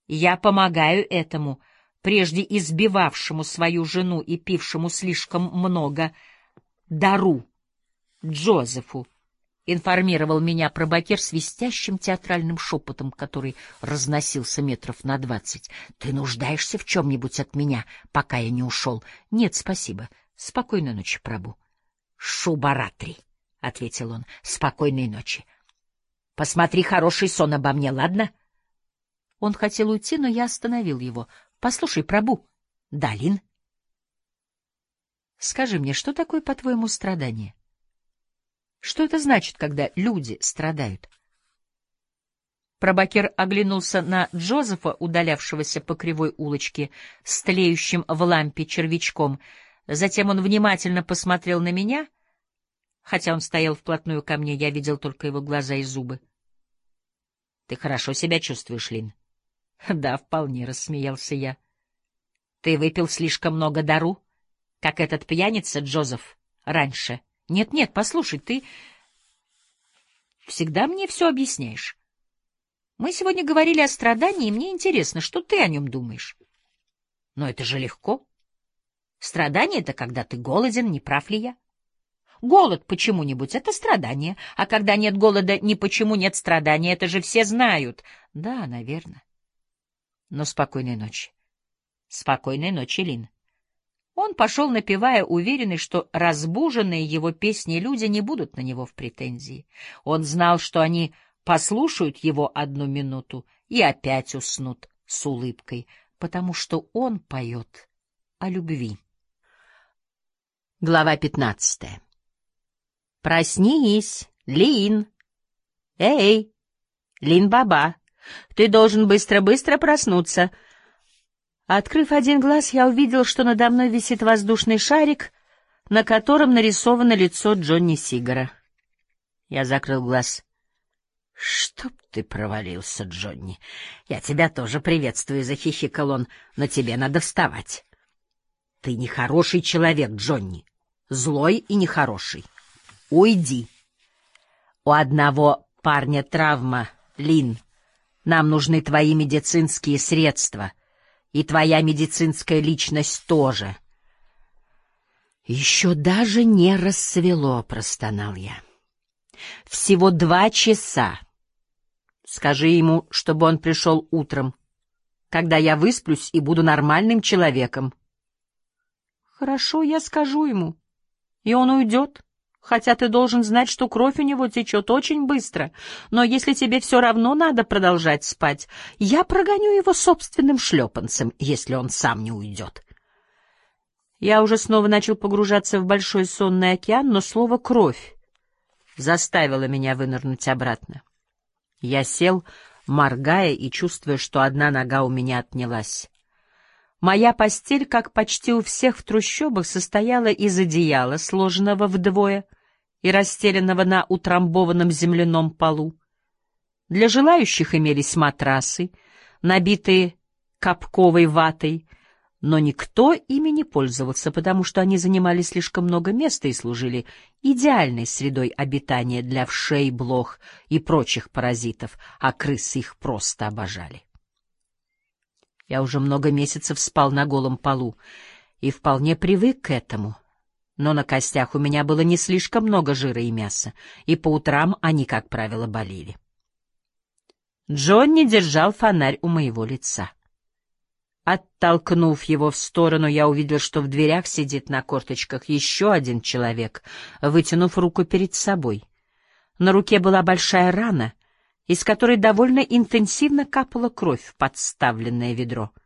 «Я помогаю этому, прежде избивавшему свою жену и пившему слишком много, дару Джозефу», информировал меня пробакер свистящим театральным шепотом, который разносился метров на двадцать. — Ты нуждаешься в чем-нибудь от меня, пока я не ушел? — Нет, спасибо. Спокойной ночи, Прабу. — Шубаратри, — ответил он. — Спокойной ночи. — Посмотри хороший сон обо мне, ладно? Он хотел уйти, но я остановил его. — Послушай, Прабу. — Далин. — Скажи мне, что такое, по-твоему, страдание? — что это значит, когда люди страдают? Пробакер оглянулся на Джозефа, удалявшегося по кривой улочке с тлеющим в лампе червячком. Затем он внимательно посмотрел на меня. Хотя он стоял вплотную ко мне, я видел только его глаза и зубы. — Ты хорошо себя чувствуешь, Лин? — Да, вполне, — рассмеялся я. — Ты выпил слишком много дару, как этот пьяница Джозеф раньше. — нет-нет, послушай, ты всегда мне все объясняешь. Мы сегодня говорили о страдании, и мне интересно, что ты о нем думаешь. Но это же легко. Страдание — это когда ты голоден, не прав ли я? Голод почему-нибудь — это страдание, а когда нет голода, ни почему нет страдания, это же все знают. Да, наверное. Но спокойной ночи. Спокойной ночи, Лин. Он пошел, напевая, уверенный, что разбуженные его песни люди не будут на него в претензии. Он знал, что они послушают его одну минуту и опять уснут с улыбкой, потому что он поет о любви. Глава пятнадцатая «Проснись, Лин!» «Эй, Лин-баба, ты должен быстро-быстро проснуться!» Открыв один глаз, я увидел, что надо мной висит воздушный шарик, на котором нарисовано лицо Джонни Сигара. Я закрыл глаз. — Чтоб ты провалился, Джонни. Я тебя тоже приветствую, — захихикал он, — но тебе надо вставать. Ты нехороший человек, Джонни. Злой и нехороший. Уйди. У одного парня травма, Лин. Нам нужны твои медицинские средства. И твоя медицинская личность тоже. Еще даже не рассвело, простонал я. Всего два часа. Скажи ему, чтобы он пришел утром, когда я высплюсь и буду нормальным человеком. Хорошо, я скажу ему, и он уйдет хотя ты должен знать, что кровь у него течет очень быстро. Но если тебе все равно надо продолжать спать, я прогоню его собственным шлепанцем, если он сам не уйдет. Я уже снова начал погружаться в большой сонный океан, но слово «кровь» заставило меня вынырнуть обратно. Я сел, моргая и чувствуя, что одна нога у меня отнялась. Моя постель, как почти у всех в трущобах, состояла из одеяла, сложенного вдвое — и расстеленного на утрамбованном земляном полу. Для желающих имелись матрасы, набитые капковой ватой, но никто ими не пользовался, потому что они занимали слишком много места и служили идеальной средой обитания для вшей, блох и прочих паразитов, а крысы их просто обожали. Я уже много месяцев спал на голом полу и вполне привык к этому — но на костях у меня было не слишком много жира и мяса, и по утрам они, как правило, болели. Джонни держал фонарь у моего лица. Оттолкнув его в сторону, я увидел, что в дверях сидит на корточках еще один человек, вытянув руку перед собой. На руке была большая рана, из которой довольно интенсивно капала кровь в подставленное ведро —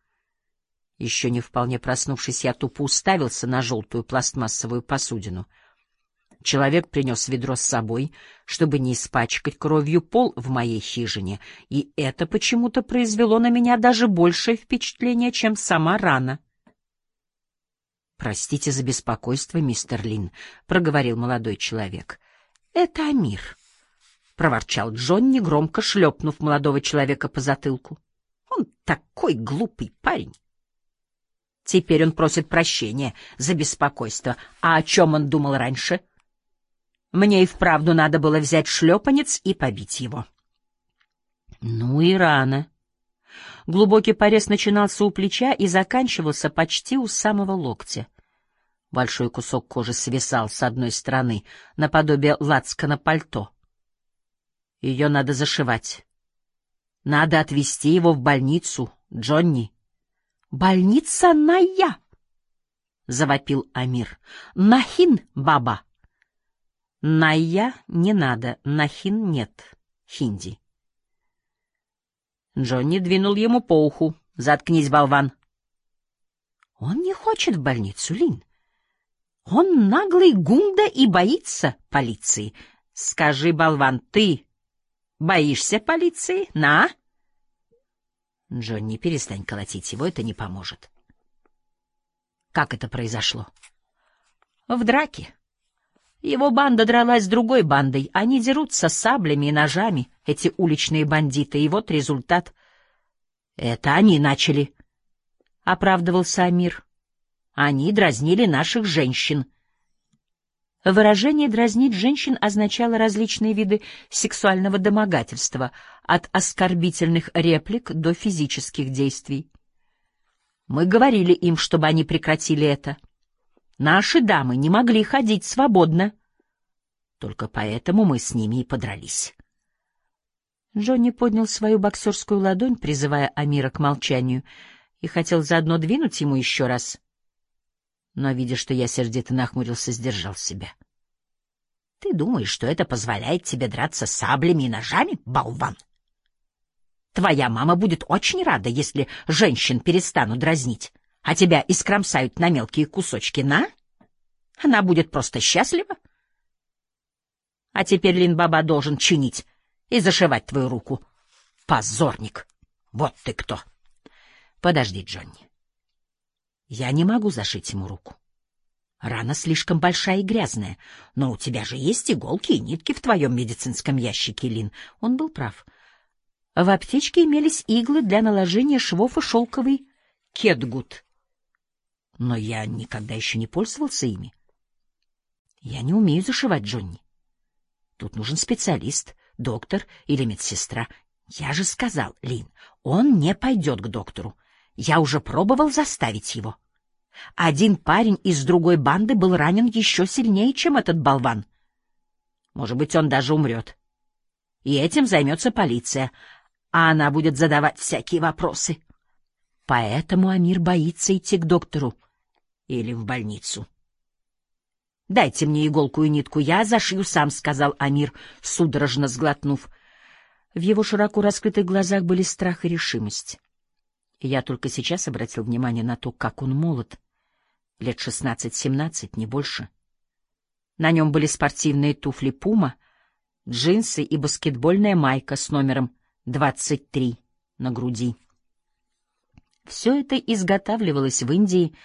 еще не вполне проснувшись, я тупо уставился на желтую пластмассовую посудину. Человек принес ведро с собой, чтобы не испачкать кровью пол в моей хижине, и это почему-то произвело на меня даже большее впечатление, чем сама рана. «Простите за беспокойство, мистер Лин», — проговорил молодой человек. «Это Амир», — проворчал Джонни, громко шлепнув молодого человека по затылку. «Он такой глупый парень». Теперь он просит прощения за беспокойство. А о чем он думал раньше? Мне и вправду надо было взять шлепанец и побить его. Ну и рано. Глубокий порез начинался у плеча и заканчивался почти у самого локтя. Большой кусок кожи свисал с одной стороны, наподобие лацкана пальто. Ее надо зашивать. Надо отвезти его в больницу, Джонни. Больница Ная! — завопил Амир. — Нахин, баба! — Ная не надо, Нахин нет, хинди. Джонни двинул ему по уху. — Заткнись, болван! — Он не хочет в больницу, Лин. Он наглый гунда и боится полиции. Скажи, болван, ты боишься полиции, на? — Джонни, перестань колотить его, это не поможет. Как это произошло? В драке. Его банда дралась с другой бандой. Они дерутся саблями и ножами, эти уличные бандиты, и вот результат. Это они начали, — оправдывался Амир. Они дразнили наших женщин. Выражение «дразнить женщин» означало различные виды сексуального домогательства, от оскорбительных реплик до физических действий. Мы говорили им, чтобы они прекратили это. Наши дамы не могли ходить свободно. Только поэтому мы с ними и подрались. Джонни поднял свою боксерскую ладонь, призывая Амира к молчанию, и хотел заодно двинуть ему еще раз — но, видя, что я сердито нахмурился, сдержал себя. — Ты думаешь, что это позволяет тебе драться саблями и ножами, болван? Твоя мама будет очень рада, если женщин перестанут дразнить, а тебя искромсают на мелкие кусочки, на? Она будет просто счастлива. А теперь Лин-баба должен чинить и зашивать твою руку. Позорник! Вот ты кто! Подожди, Джонни. Я не могу зашить ему руку. Рана слишком большая и грязная, но у тебя же есть иголки и нитки в твоем медицинском ящике, Лин. Он был прав. В аптечке имелись иглы для наложения швов и шелковый кетгут. Но я никогда еще не пользовался ими. Я не умею зашивать Джонни. Тут нужен специалист, доктор или медсестра. Я же сказал, Лин, он не пойдет к доктору. Я уже пробовал заставить его. Один парень из другой банды был ранен еще сильнее, чем этот болван. Может быть, он даже умрет. И этим займется полиция, а она будет задавать всякие вопросы. Поэтому Амир боится идти к доктору или в больницу. «Дайте мне иголку и нитку, я зашью сам», — сказал Амир, судорожно сглотнув. В его широко раскрытых глазах были страх и решимость. Я только сейчас обратил внимание на то, как он молод. Лет шестнадцать-семнадцать, не больше. На нем были спортивные туфли «Пума», джинсы и баскетбольная майка с номером 23 на груди. Все это изготавливалось в Индии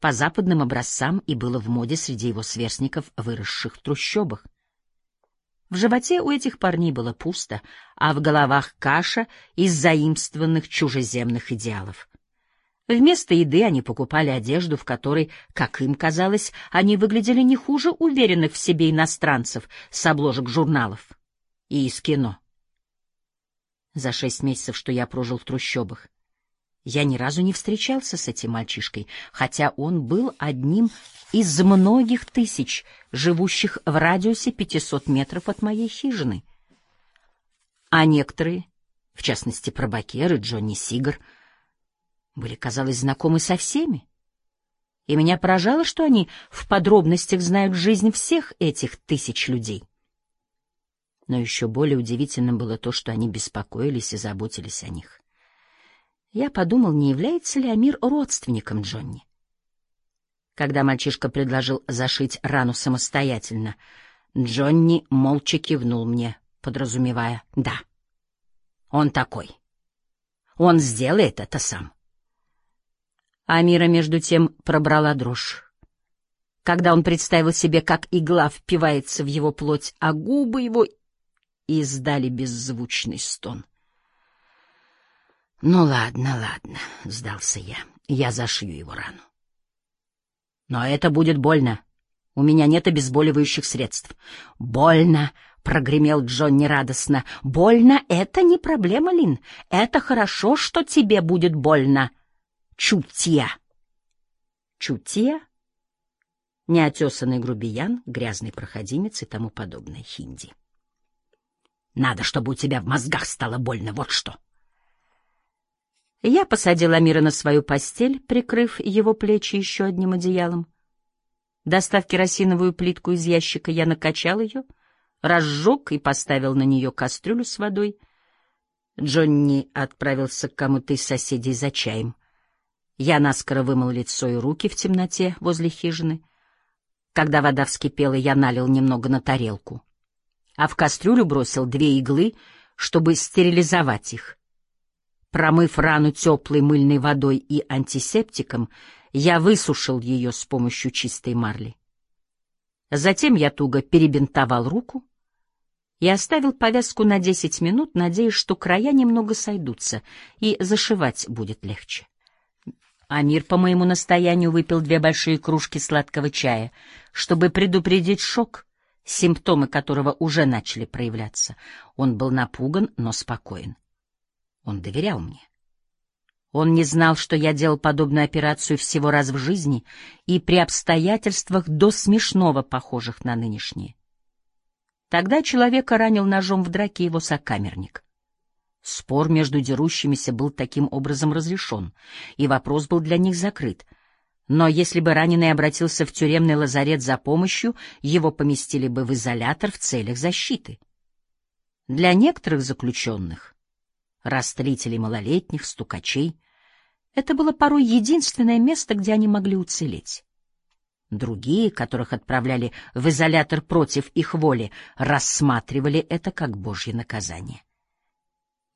по западным образцам и было в моде среди его сверстников, выросших в трущобах. В животе у этих парней было пусто, а в головах каша из заимствованных чужеземных идеалов. Вместо еды они покупали одежду, в которой, как им казалось, они выглядели не хуже уверенных в себе иностранцев с обложек журналов и из кино. За шесть месяцев, что я прожил в трущобах, я ни разу не встречался с этим мальчишкой, хотя он был одним из многих тысяч, живущих в радиусе 500 метров от моей хижины. А некоторые, в частности, пробакеры Джонни Сигар, были, казалось, знакомы со всеми. И меня поражало, что они в подробностях знают жизнь всех этих тысяч людей. Но еще более удивительным было то, что они беспокоились и заботились о них. Я подумал, не является ли Амир родственником Джонни. Когда мальчишка предложил зашить рану самостоятельно, Джонни молча кивнул мне, подразумевая «да». Он такой. Он сделает это сам. Амира, между тем, пробрала дрожь. Когда он представил себе, как игла впивается в его плоть, а губы его издали беззвучный стон — ну ладно, ладно, сдался я. Я зашью его рану. Но это будет больно. У меня нет обезболивающих средств. Больно, прогремел Джонни радостно. Больно это не проблема, Лин. Это хорошо, что тебе будет больно. Чутья. Чутья? Неотесанный грубиян, грязный проходимец и тому подобное хинди. Надо, чтобы у тебя в мозгах стало больно, вот что. — я посадила Амира на свою постель, прикрыв его плечи еще одним одеялом. Достав керосиновую плитку из ящика, я накачал ее, разжег и поставил на нее кастрюлю с водой. Джонни отправился к кому-то из соседей за чаем. Я наскоро вымыл лицо и руки в темноте возле хижины. Когда вода вскипела, я налил немного на тарелку, а в кастрюлю бросил две иглы, чтобы стерилизовать их. Промыв рану теплой мыльной водой и антисептиком, я высушил ее с помощью чистой марли. Затем я туго перебинтовал руку и оставил повязку на десять минут, надеясь, что края немного сойдутся, и зашивать будет легче. Амир по моему настоянию выпил две большие кружки сладкого чая, чтобы предупредить шок, симптомы которого уже начали проявляться. Он был напуган, но спокоен. Он доверял мне. Он не знал, что я делал подобную операцию всего раз в жизни и при обстоятельствах до смешного похожих на нынешние. Тогда человека ранил ножом в драке его сокамерник. Спор между дерущимися был таким образом разрешен, и вопрос был для них закрыт. Но если бы раненый обратился в тюремный лазарет за помощью, его поместили бы в изолятор в целях защиты. Для некоторых заключенных растлителей малолетних, стукачей. Это было порой единственное место, где они могли уцелеть. Другие, которых отправляли в изолятор против их воли, рассматривали это как божье наказание.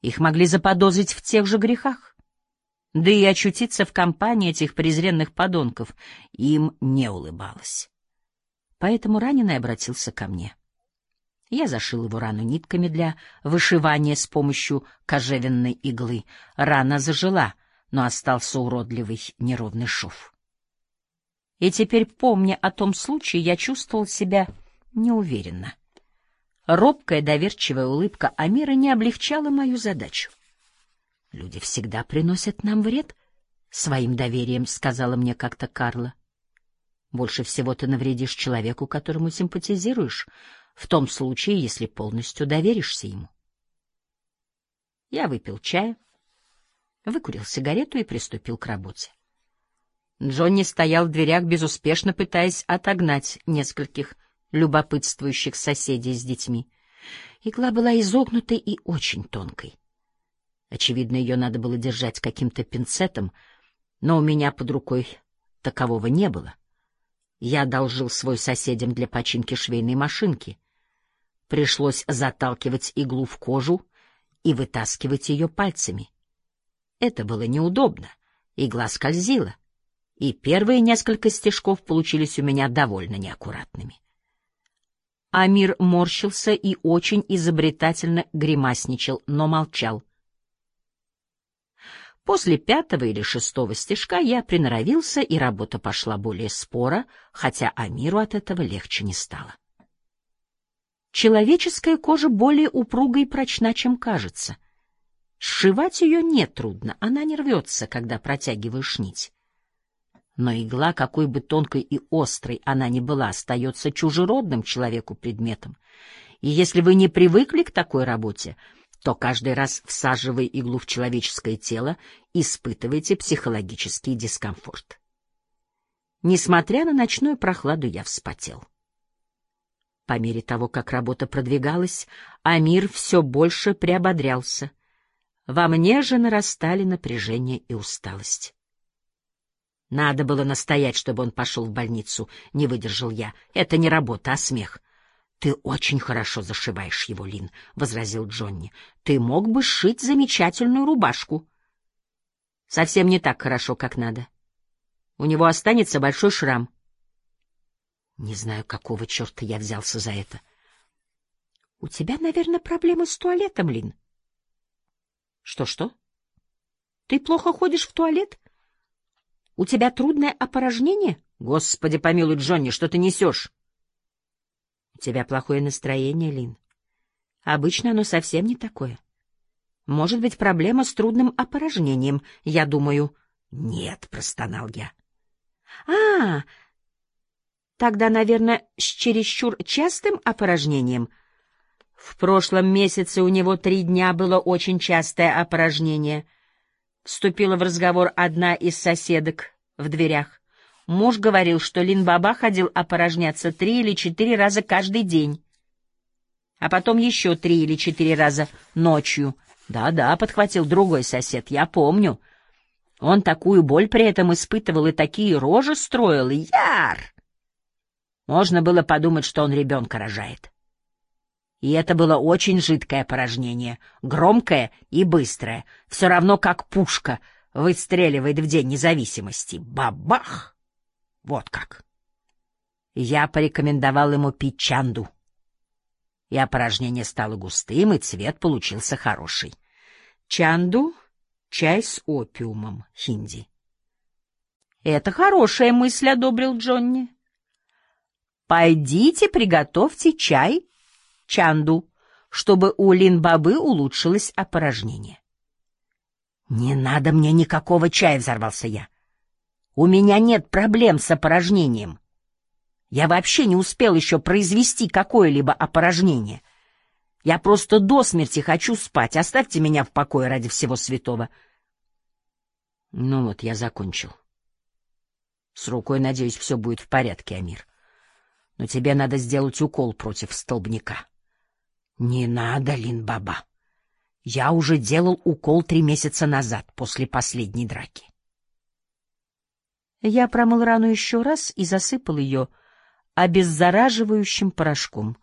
Их могли заподозрить в тех же грехах. Да и очутиться в компании этих презренных подонков им не улыбалось. Поэтому раненый обратился ко мне. Я зашил его рану нитками для вышивания с помощью кожевенной иглы. Рана зажила, но остался уродливый неровный шов. И теперь, помня о том случае, я чувствовал себя неуверенно. Робкая доверчивая улыбка Амира не облегчала мою задачу. «Люди всегда приносят нам вред своим доверием», — сказала мне как-то Карла. «Больше всего ты навредишь человеку, которому симпатизируешь, в том случае, если полностью доверишься ему». Я выпил чая, выкурил сигарету и приступил к работе. Джонни стоял в дверях, безуспешно пытаясь отогнать нескольких любопытствующих соседей с детьми. Игла была изогнутой и очень тонкой. Очевидно, ее надо было держать каким-то пинцетом, но у меня под рукой такового не было. Я одолжил свой соседям для починки швейной машинки. Пришлось заталкивать иглу в кожу и вытаскивать ее пальцами. Это было неудобно, игла скользила, и первые несколько стежков получились у меня довольно неаккуратными. Амир морщился и очень изобретательно гримасничал, но молчал. После пятого или шестого стежка я приноровился, и работа пошла более спора, хотя Амиру от этого легче не стало. Человеческая кожа более упруга и прочна, чем кажется. Сшивать ее нетрудно, она не рвется, когда протягиваешь нить. Но игла, какой бы тонкой и острой она ни была, остается чужеродным человеку предметом. И если вы не привыкли к такой работе, то каждый раз, всаживая иглу в человеческое тело, испытываете психологический дискомфорт. Несмотря на ночную прохладу, я вспотел. По мере того, как работа продвигалась, Амир все больше приободрялся. Во мне же нарастали напряжение и усталость. Надо было настоять, чтобы он пошел в больницу, не выдержал я. Это не работа, а смех. Ты очень хорошо зашиваешь его, Лин, возразил Джонни. Ты мог бы сшить замечательную рубашку. Совсем не так хорошо, как надо. У него останется большой шрам. Не знаю, какого черта я взялся за это. У тебя, наверное, проблемы с туалетом, Лин. Что-что? Ты плохо ходишь в туалет? У тебя трудное опорожнение? Господи помилуй, Джонни, что ты несешь? У тебя плохое настроение, Лин. Обычно оно совсем не такое. Может быть, проблема с трудным опорожнением, я думаю. Нет, простонал я. А, тогда, наверное, с чересчур частым опорожнением. В прошлом месяце у него три дня было очень частое опорожнение — Вступила в разговор одна из соседок в дверях. Муж говорил, что Лин-Баба ходил опорожняться три или четыре раза каждый день, а потом еще три или четыре раза ночью. Да-да, подхватил другой сосед, я помню. Он такую боль при этом испытывал и такие рожи строил, яр! Можно было подумать, что он ребенка рожает. И это было очень жидкое порожнение, громкое и быстрое, все равно как пушка выстреливает в День независимости. Бабах! Вот как. Я порекомендовал ему пить чанду. И опорожнение стало густым, и цвет получился хороший. Чанду — чай с опиумом, хинди. — Это хорошая мысль, — одобрил Джонни. — Пойдите, приготовьте чай чанду, чтобы у Лин-бабы улучшилось опорожнение. «Не надо мне никакого чая!» — взорвался я. «У меня нет проблем с опорожнением. Я вообще не успел еще произвести какое-либо опорожнение. Я просто до смерти хочу спать. Оставьте меня в покое ради всего святого». Ну вот, я закончил. С рукой, надеюсь, все будет в порядке, Амир. Но тебе надо сделать укол против столбняка. Не надо, Лин-баба. Я уже делал укол три месяца назад, после последней драки. Я промыл рану еще раз и засыпал ее обеззараживающим порошком.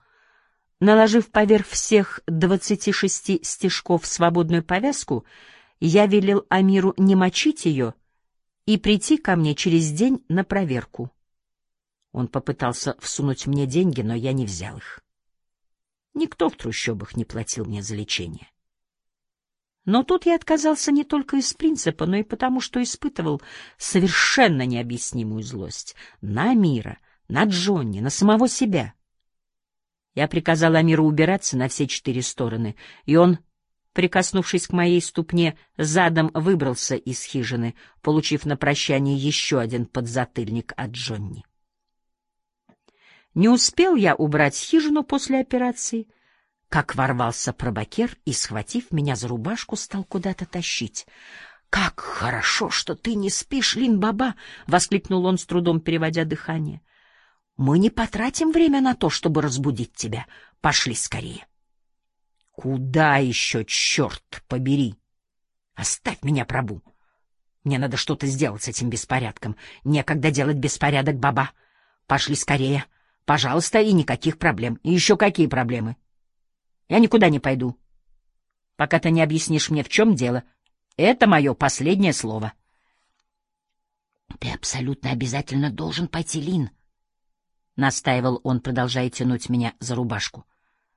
Наложив поверх всех двадцати шести стежков свободную повязку, я велел Амиру не мочить ее и прийти ко мне через день на проверку. Он попытался всунуть мне деньги, но я не взял их. Никто в трущобах не платил мне за лечение. Но тут я отказался не только из принципа, но и потому, что испытывал совершенно необъяснимую злость на Амира, на Джонни, на самого себя. Я приказал Амиру убираться на все четыре стороны, и он, прикоснувшись к моей ступне, задом выбрался из хижины, получив на прощание еще один подзатыльник от Джонни. Не успел я убрать хижину после операции — как ворвался пробакер и, схватив меня за рубашку, стал куда-то тащить. — Как хорошо, что ты не спишь, Лин-баба! — воскликнул он, с трудом переводя дыхание. — Мы не потратим время на то, чтобы разбудить тебя. Пошли скорее. — Куда еще, черт побери? Оставь меня, пробу. Мне надо что-то сделать с этим беспорядком. Некогда делать беспорядок, баба. Пошли скорее. Пожалуйста, и никаких проблем. И еще какие проблемы? — я никуда не пойду, пока ты не объяснишь мне, в чем дело. Это мое последнее слово. — Ты абсолютно обязательно должен пойти, Лин, — настаивал он, продолжая тянуть меня за рубашку.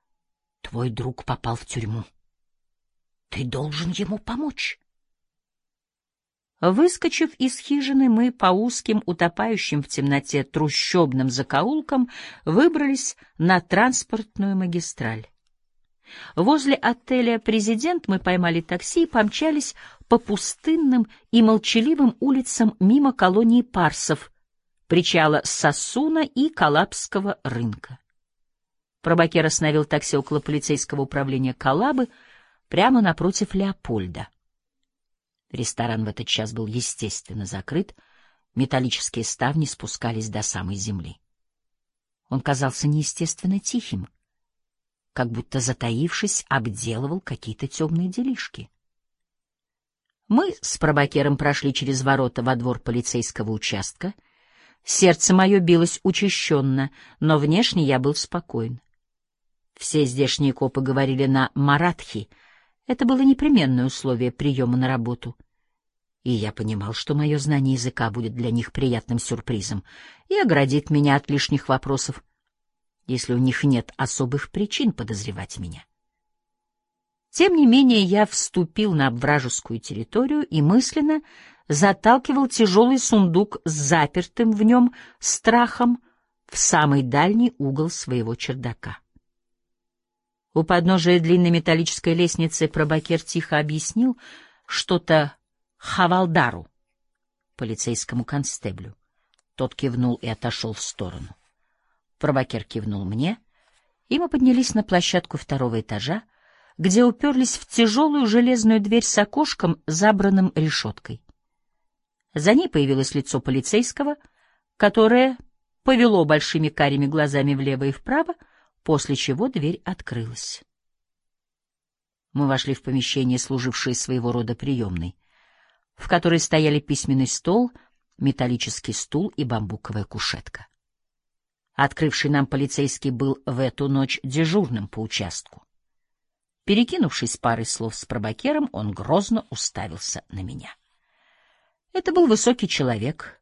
— Твой друг попал в тюрьму. Ты должен ему помочь. Выскочив из хижины, мы по узким, утопающим в темноте трущобным закоулкам выбрались на транспортную магистраль. Возле отеля «Президент» мы поймали такси и помчались по пустынным и молчаливым улицам мимо колонии парсов, причала Сосуна и Калабского рынка. Пробакер остановил такси около полицейского управления Калабы прямо напротив Леопольда. Ресторан в этот час был, естественно, закрыт, металлические ставни спускались до самой земли. Он казался неестественно тихим — как будто затаившись, обделывал какие-то темные делишки. Мы с пробакером прошли через ворота во двор полицейского участка. Сердце мое билось учащенно, но внешне я был спокоен. Все здешние копы говорили на маратхи. Это было непременное условие приема на работу. И я понимал, что мое знание языка будет для них приятным сюрпризом и оградит меня от лишних вопросов если у них нет особых причин подозревать меня. Тем не менее, я вступил на вражескую территорию и мысленно заталкивал тяжелый сундук с запертым в нем страхом в самый дальний угол своего чердака. У подножия длинной металлической лестницы пробакер тихо объяснил что-то Хавалдару, полицейскому констеблю. Тот кивнул и отошел в сторону. Пробакер кивнул мне, и мы поднялись на площадку второго этажа, где уперлись в тяжелую железную дверь с окошком, забранным решеткой. За ней появилось лицо полицейского, которое повело большими карими глазами влево и вправо, после чего дверь открылась. Мы вошли в помещение, служившее своего рода приемной, в которой стояли письменный стол, металлический стул и бамбуковая кушетка. Открывший нам полицейский был в эту ночь дежурным по участку. Перекинувшись парой слов с пробакером, он грозно уставился на меня. Это был высокий человек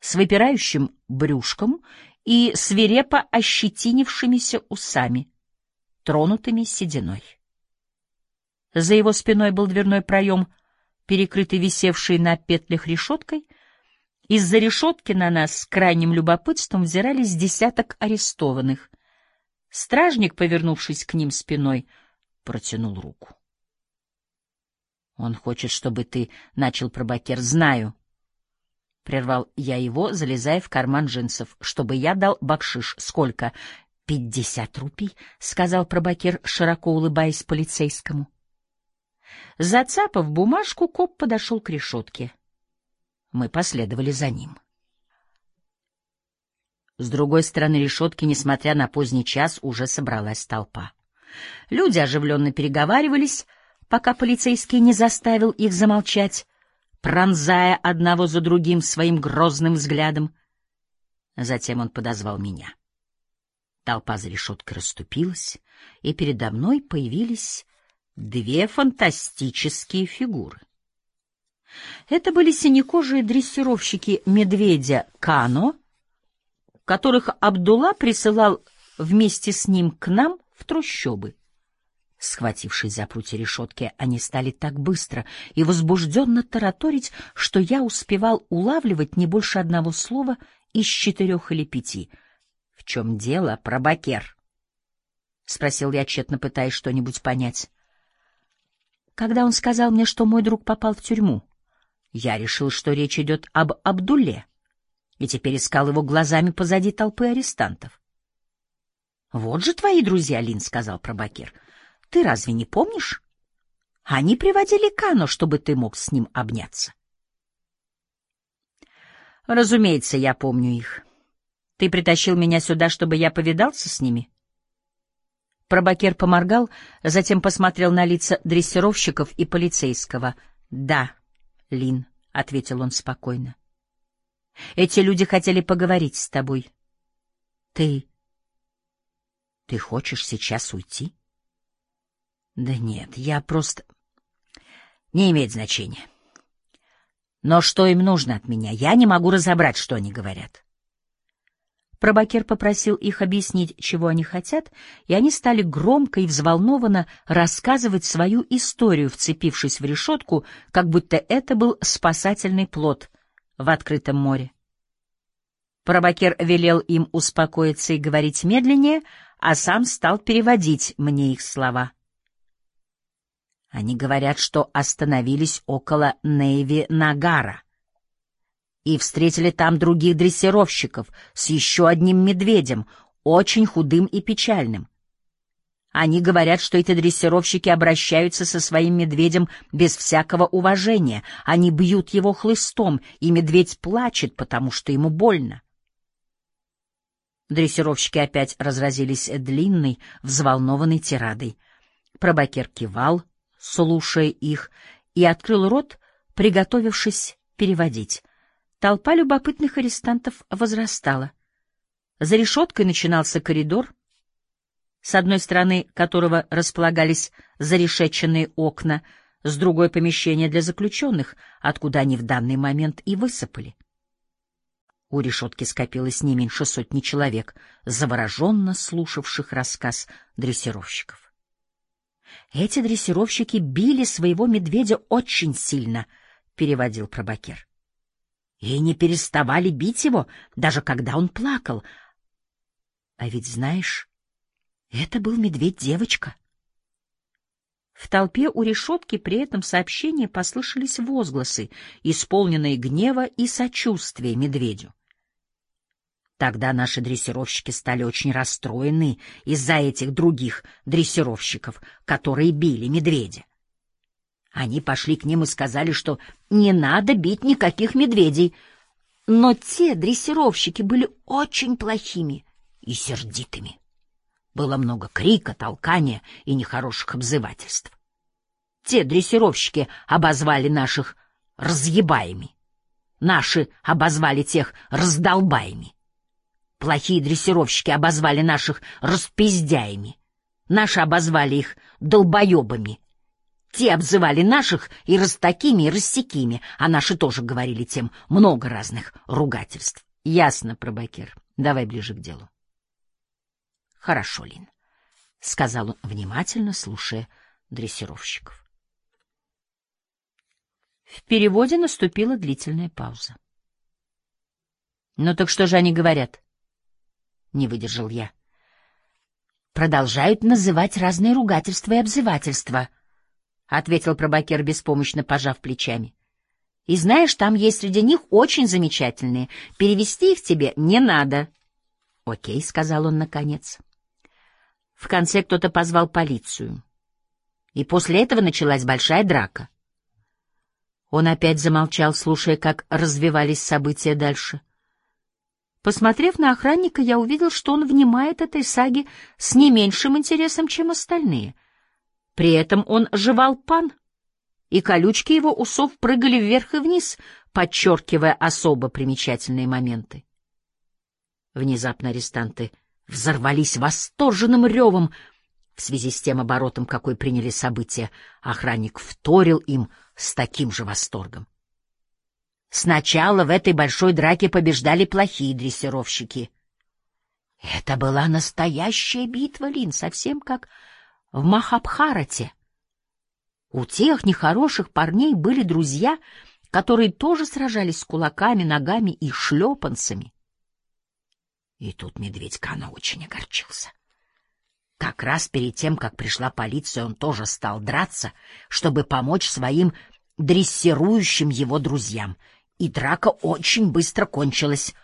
с выпирающим брюшком и свирепо ощетинившимися усами, тронутыми сединой. За его спиной был дверной проем, перекрытый висевшей на петлях решеткой — из-за решетки на нас с крайним любопытством взирались десяток арестованных. Стражник, повернувшись к ним спиной, протянул руку. — Он хочет, чтобы ты начал пробакер. Знаю. Прервал я его, залезая в карман джинсов, чтобы я дал бакшиш. Сколько? — Пятьдесят рупий, — сказал пробакер, широко улыбаясь полицейскому. Зацапав бумажку, коп подошел к решетке. Мы последовали за ним. С другой стороны решетки, несмотря на поздний час, уже собралась толпа. Люди оживленно переговаривались, пока полицейский не заставил их замолчать, пронзая одного за другим своим грозным взглядом. Затем он подозвал меня. Толпа за решеткой расступилась, и передо мной появились две фантастические фигуры. Это были синекожие дрессировщики медведя Кано, которых Абдулла присылал вместе с ним к нам в трущобы. Схватившись за прутья решетки, они стали так быстро и возбужденно тараторить, что я успевал улавливать не больше одного слова из четырех или пяти. — В чем дело, пробакер? — спросил я, тщетно пытаясь что-нибудь понять. Когда он сказал мне, что мой друг попал в тюрьму, я решил, что речь идет об Абдулле, и теперь искал его глазами позади толпы арестантов. — Вот же твои друзья, Лин, — сказал пробакер. — ты разве не помнишь? Они приводили Кано, чтобы ты мог с ним обняться. Разумеется, я помню их. Ты притащил меня сюда, чтобы я повидался с ними? Пробакер поморгал, затем посмотрел на лица дрессировщиков и полицейского. — Да, Лин, — ответил он спокойно. — Эти люди хотели поговорить с тобой. — Ты... Ты хочешь сейчас уйти? — да нет, я просто... Не имеет значения. Но что им нужно от меня? Я не могу разобрать, что они говорят. Пробакер попросил их объяснить, чего они хотят, и они стали громко и взволнованно рассказывать свою историю, вцепившись в решетку, как будто это был спасательный плод в открытом море. Пробакер велел им успокоиться и говорить медленнее, а сам стал переводить мне их слова — они говорят, что остановились около Нейви-Нагара и встретили там других дрессировщиков с еще одним медведем, очень худым и печальным. Они говорят, что эти дрессировщики обращаются со своим медведем без всякого уважения. Они бьют его хлыстом, и медведь плачет, потому что ему больно. Дрессировщики опять разразились длинной, взволнованной тирадой. Пробакер кивал, слушая их, и открыл рот, приготовившись переводить. Толпа любопытных арестантов возрастала. За решеткой начинался коридор, с одной стороны которого располагались зарешеченные окна, с другой — помещение для заключенных, откуда они в данный момент и высыпали. У решетки скопилось не меньше сотни человек, завороженно слушавших рассказ дрессировщиков. Эти дрессировщики били своего медведя очень сильно, — переводил пробакер. И не переставали бить его, даже когда он плакал. А ведь, знаешь, это был медведь-девочка. В толпе у решетки при этом сообщении послышались возгласы, исполненные гнева и сочувствия медведю. Тогда наши дрессировщики стали очень расстроены из-за этих других дрессировщиков, которые били медведя. Они пошли к ним и сказали, что не надо бить никаких медведей. Но те дрессировщики были очень плохими и сердитыми. Было много крика, толкания и нехороших обзывательств. Те дрессировщики обозвали наших разъебаями. Наши обозвали тех раздолбаями. Плохие дрессировщики обозвали наших распиздяями. Наши обозвали их долбоебами. Те обзывали наших и растакими, и рассекими, а наши тоже говорили тем много разных ругательств. Ясно, пробакер. Давай ближе к делу. Хорошо, Лин, — сказал он, внимательно слушая дрессировщиков. В переводе наступила длительная пауза. «Ну так что же они говорят?» — не выдержал я. «Продолжают называть разные ругательства и обзывательства», — ответил пробакер, беспомощно пожав плечами. «И знаешь, там есть среди них очень замечательные. Перевести их тебе не надо». «Окей», — сказал он наконец. В конце кто-то позвал полицию. И после этого началась большая драка. Он опять замолчал, слушая, как развивались события дальше. Посмотрев на охранника, я увидел, что он внимает этой саге с не меньшим интересом, чем остальные. При этом он жевал пан, и колючки его усов прыгали вверх и вниз, подчеркивая особо примечательные моменты. Внезапно арестанты взорвались восторженным ревом в связи с тем оборотом, какой приняли события. Охранник вторил им с таким же восторгом. Сначала в этой большой драке побеждали плохие дрессировщики. Это была настоящая битва, Лин, совсем как в Махабхарате. У тех нехороших парней были друзья, которые тоже сражались с кулаками, ногами и шлепанцами. И тут медведь Кана очень огорчился. Как раз перед тем, как пришла полиция, он тоже стал драться, чтобы помочь своим дрессирующим его друзьям. И драка очень быстро кончилась.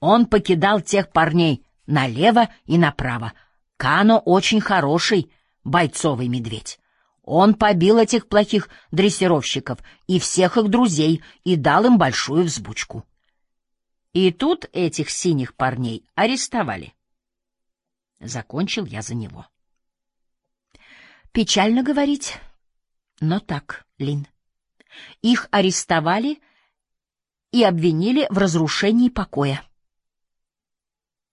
Он покидал тех парней налево и направо. Кано очень хороший бойцовый медведь. Он побил этих плохих дрессировщиков и всех их друзей и дал им большую взбучку. И тут этих синих парней арестовали. Закончил я за него. Печально говорить, но так, Лин. Их арестовали и обвинили в разрушении покоя.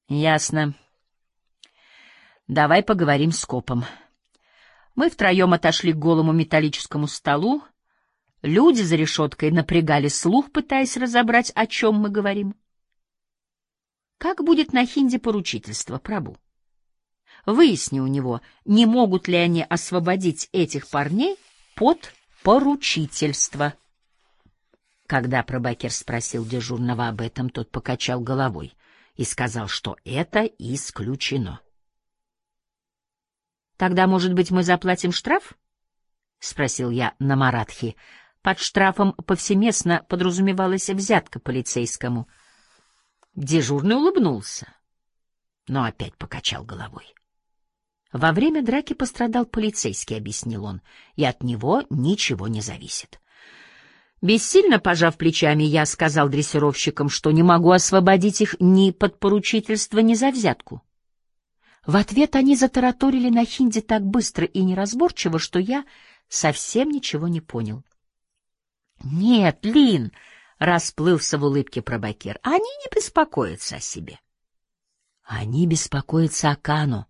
Ясно. Давай поговорим с копом. Мы втроем отошли к голому металлическому столу. Люди за решеткой напрягали слух, пытаясь разобрать, о чем мы говорим. Как будет на хинде поручительство, Прабу? Выясни у него, не могут ли они освободить этих парней под поручительство. Когда Прабакер спросил дежурного об этом, тот покачал головой и сказал, что это исключено. Тогда, может быть, мы заплатим штраф? спросил я на маратхи. Под штрафом повсеместно подразумевалась взятка полицейскому. Дежурный улыбнулся, но опять покачал головой. Во время драки пострадал полицейский, объяснил он, и от него ничего не зависит. Бессильно пожав плечами, я сказал дрессировщикам, что не могу освободить их ни под поручительство, ни за взятку. В ответ они затараторили на хинди так быстро и неразборчиво, что я совсем ничего не понял. «Нет, Лин!» — расплылся в улыбке пробакер. «Они не беспокоятся о себе». «Они беспокоятся о Кано.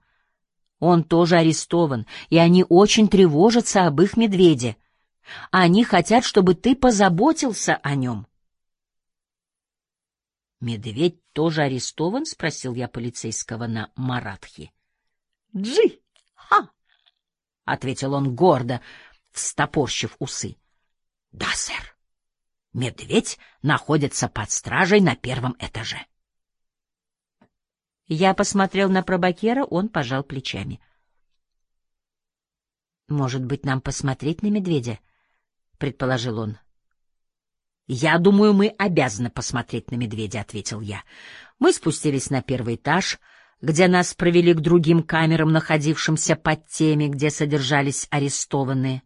Он тоже арестован, и они очень тревожатся об их медведе. Они хотят, чтобы ты позаботился о нем». Медведь тоже арестован? спросил я полицейского на маратхи. Джи! Ха! ответил он гордо, встопорщив усы. Да, сэр. Медведь находится под стражей на первом этаже. Я посмотрел на пробакера, он пожал плечами. Может быть, нам посмотреть на медведя, предположил он. «Я думаю, мы обязаны посмотреть на медведя», — ответил я. Мы спустились на первый этаж, где нас провели к другим камерам, находившимся под теми, где содержались арестованные.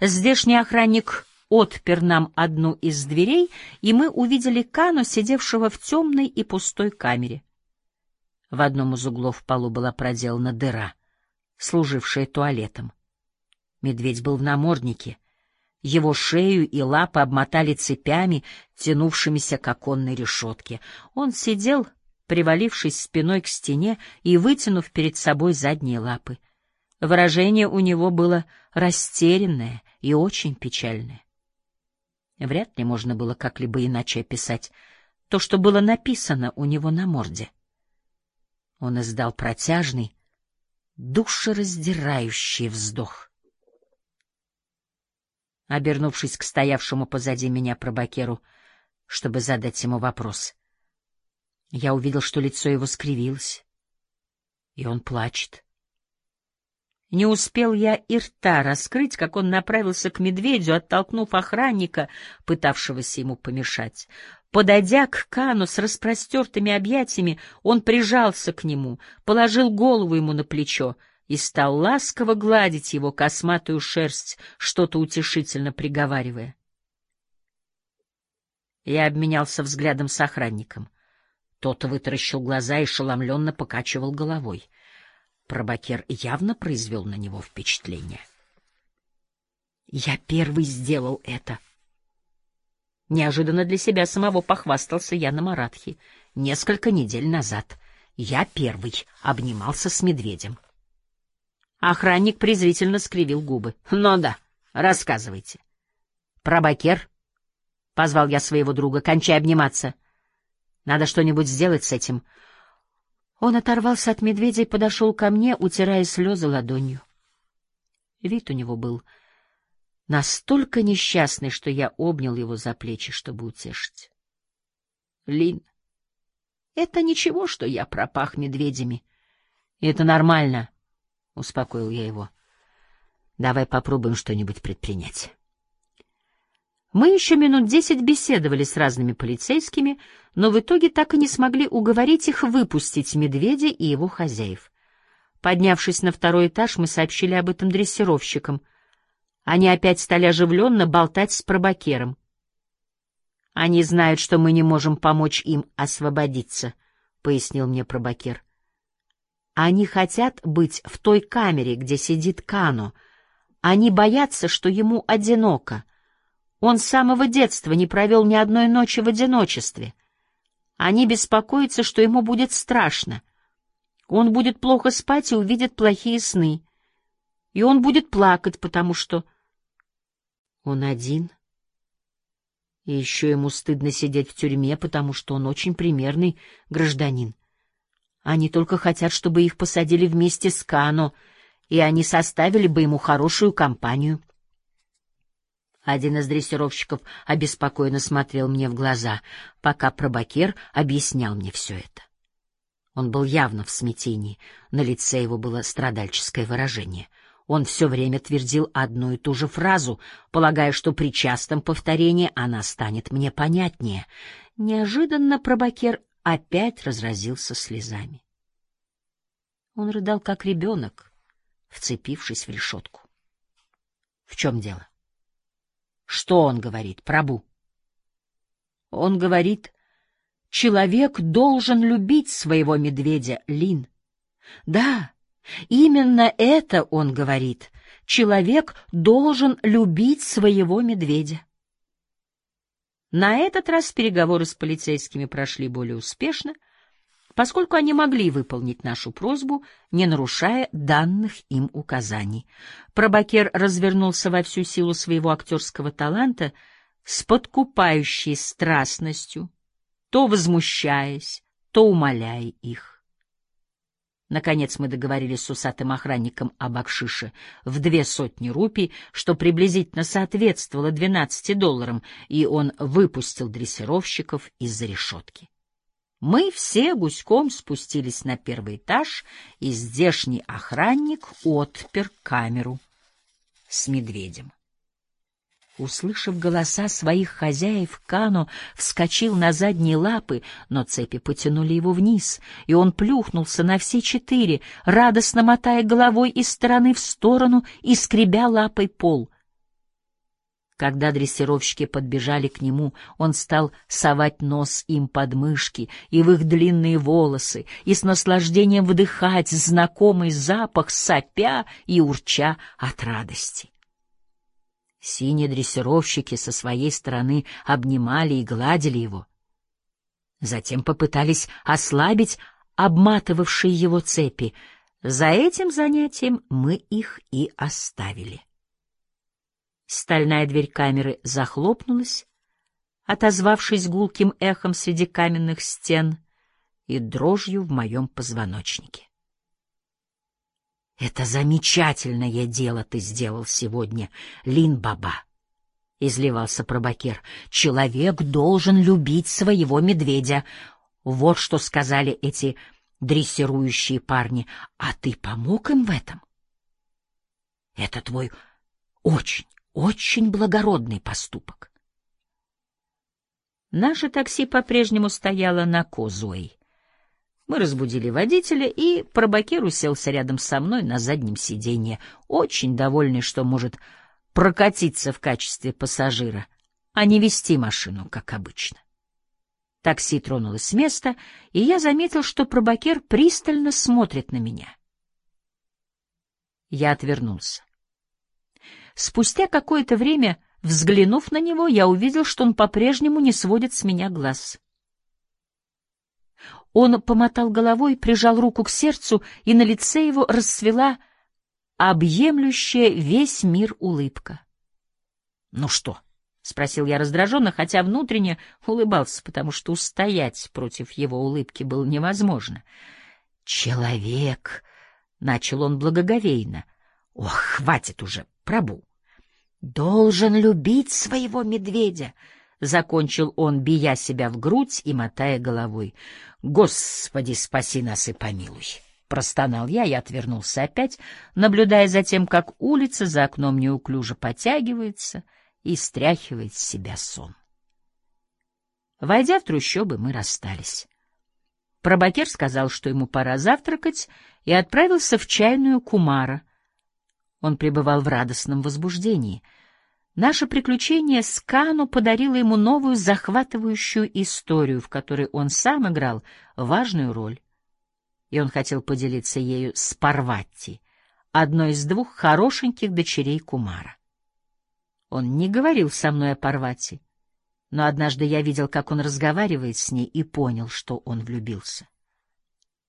Здешний охранник отпер нам одну из дверей, и мы увидели Кану, сидевшего в темной и пустой камере. В одном из углов полу была проделана дыра, служившая туалетом. Медведь был в наморднике, его шею и лапы обмотали цепями, тянувшимися к оконной решетке. Он сидел, привалившись спиной к стене и вытянув перед собой задние лапы. Выражение у него было растерянное и очень печальное. Вряд ли можно было как-либо иначе описать то, что было написано у него на морде. Он издал протяжный, душераздирающий вздох. Обернувшись к стоявшему позади меня пробакеру, чтобы задать ему вопрос, я увидел, что лицо его скривилось, и он плачет. Не успел я и рта раскрыть, как он направился к медведю, оттолкнув охранника, пытавшегося ему помешать. Подойдя к Кану с распростертыми объятиями, он прижался к нему, положил голову ему на плечо — и стал ласково гладить его косматую шерсть, что-то утешительно приговаривая. Я обменялся взглядом с охранником. Тот вытаращил глаза и ошеломленно покачивал головой. Пробакер явно произвел на него впечатление. «Я первый сделал это!» Неожиданно для себя самого похвастался я на Маратхи. Несколько недель назад я первый обнимался с медведем. Охранник презрительно скривил губы. — Ну да, рассказывайте. Пробакер, — позвал я своего друга. — Кончай обниматься. Надо что-нибудь сделать с этим. Он оторвался от медведя и подошел ко мне, утирая слезы ладонью. Вид у него был настолько несчастный, что я обнял его за плечи, чтобы утешить. — Лин, это ничего, что я пропах медведями. Это нормально, — успокоил я его. — Давай попробуем что-нибудь предпринять. Мы еще минут десять беседовали с разными полицейскими, но в итоге так и не смогли уговорить их выпустить медведя и его хозяев. Поднявшись на второй этаж, мы сообщили об этом дрессировщикам. Они опять стали оживленно болтать с пробакером. Они знают, что мы не можем помочь им освободиться, — пояснил мне пробакер. Они хотят быть в той камере, где сидит Кано. Они боятся, что ему одиноко — он с самого детства не провел ни одной ночи в одиночестве. Они беспокоятся, что ему будет страшно. Он будет плохо спать и увидит плохие сны. И он будет плакать, потому что он один. И еще ему стыдно сидеть в тюрьме, потому что он очень примерный гражданин. Они только хотят, чтобы их посадили вместе с Кано, и они составили бы ему хорошую компанию. Один из дрессировщиков обеспокоенно смотрел мне в глаза, пока пробакер объяснял мне все это. Он был явно в смятении, на лице его было страдальческое выражение. Он все время твердил одну и ту же фразу, полагая, что при частом повторении она станет мне понятнее. Неожиданно пробакер опять разразился слезами. Он рыдал, как ребенок, вцепившись в решетку. — В чем дело? Что он говорит, Прабу? Он говорит, человек должен любить своего медведя, Лин. Да, именно это он говорит. Человек должен любить своего медведя. На этот раз переговоры с полицейскими прошли более успешно, поскольку они могли выполнить нашу просьбу, не нарушая данных им указаний. Пробакер развернулся во всю силу своего актерского таланта с подкупающей страстностью, то возмущаясь, то умоляя их. Наконец мы договорились с усатым охранником об акшише в две сотни рупий, что приблизительно соответствовало двенадцати долларам, и он выпустил дрессировщиков из-за решетки. Мы все гуськом спустились на первый этаж, и здешний охранник отпер камеру с медведем. Услышав голоса своих хозяев, Кано вскочил на задние лапы, но цепи потянули его вниз, и он плюхнулся на все четыре, радостно мотая головой из стороны в сторону и скребя лапой пол. Когда дрессировщики подбежали к нему, он стал совать нос им под мышки и в их длинные волосы, и с наслаждением вдыхать знакомый запах сопя и урча от радости. Синие дрессировщики со своей стороны обнимали и гладили его. Затем попытались ослабить обматывавшие его цепи. За этим занятием мы их и оставили. Стальная дверь камеры захлопнулась, отозвавшись гулким эхом среди каменных стен и дрожью в моем позвоночнике. «Это замечательное дело ты сделал сегодня, Лин-баба!» — изливался пробакер. «Человек должен любить своего медведя. Вот что сказали эти дрессирующие парни. А ты помог им в этом? Это твой очень, очень благородный поступок. Наше такси по-прежнему стояло на Козуэй. Мы разбудили водителя, и пробакер уселся рядом со мной на заднем сиденье, очень довольный, что может прокатиться в качестве пассажира, а не вести машину, как обычно. Такси тронулось с места, и я заметил, что пробакер пристально смотрит на меня. Я отвернулся. Спустя какое-то время, взглянув на него, я увидел, что он по-прежнему не сводит с меня глаз. Он помотал головой, прижал руку к сердцу, и на лице его расцвела объемлющая весь мир улыбка. — Ну что, — спросил я раздраженно, хотя внутренне улыбался, потому что устоять против его улыбки было невозможно. «Человек!» — начал он благоговейно. «Ох, хватит уже, пробу!» «Должен любить своего медведя!» — закончил он, бия себя в грудь и мотая головой. «Господи, спаси нас и помилуй!» Простонал я и отвернулся опять, наблюдая за тем, как улица за окном неуклюже потягивается — и стряхивает с себя сон. Войдя в трущобы, мы расстались. Пробакер сказал, что ему пора завтракать, и отправился в чайную Кумара. Он пребывал в радостном возбуждении. Наше приключение с Кану подарило ему новую захватывающую историю, в которой он сам играл важную роль. И он хотел поделиться ею с Парватти, одной из двух хорошеньких дочерей Кумара. Он не говорил со мной о Парвати, но однажды я видел, как он разговаривает с ней, и понял, что он влюбился.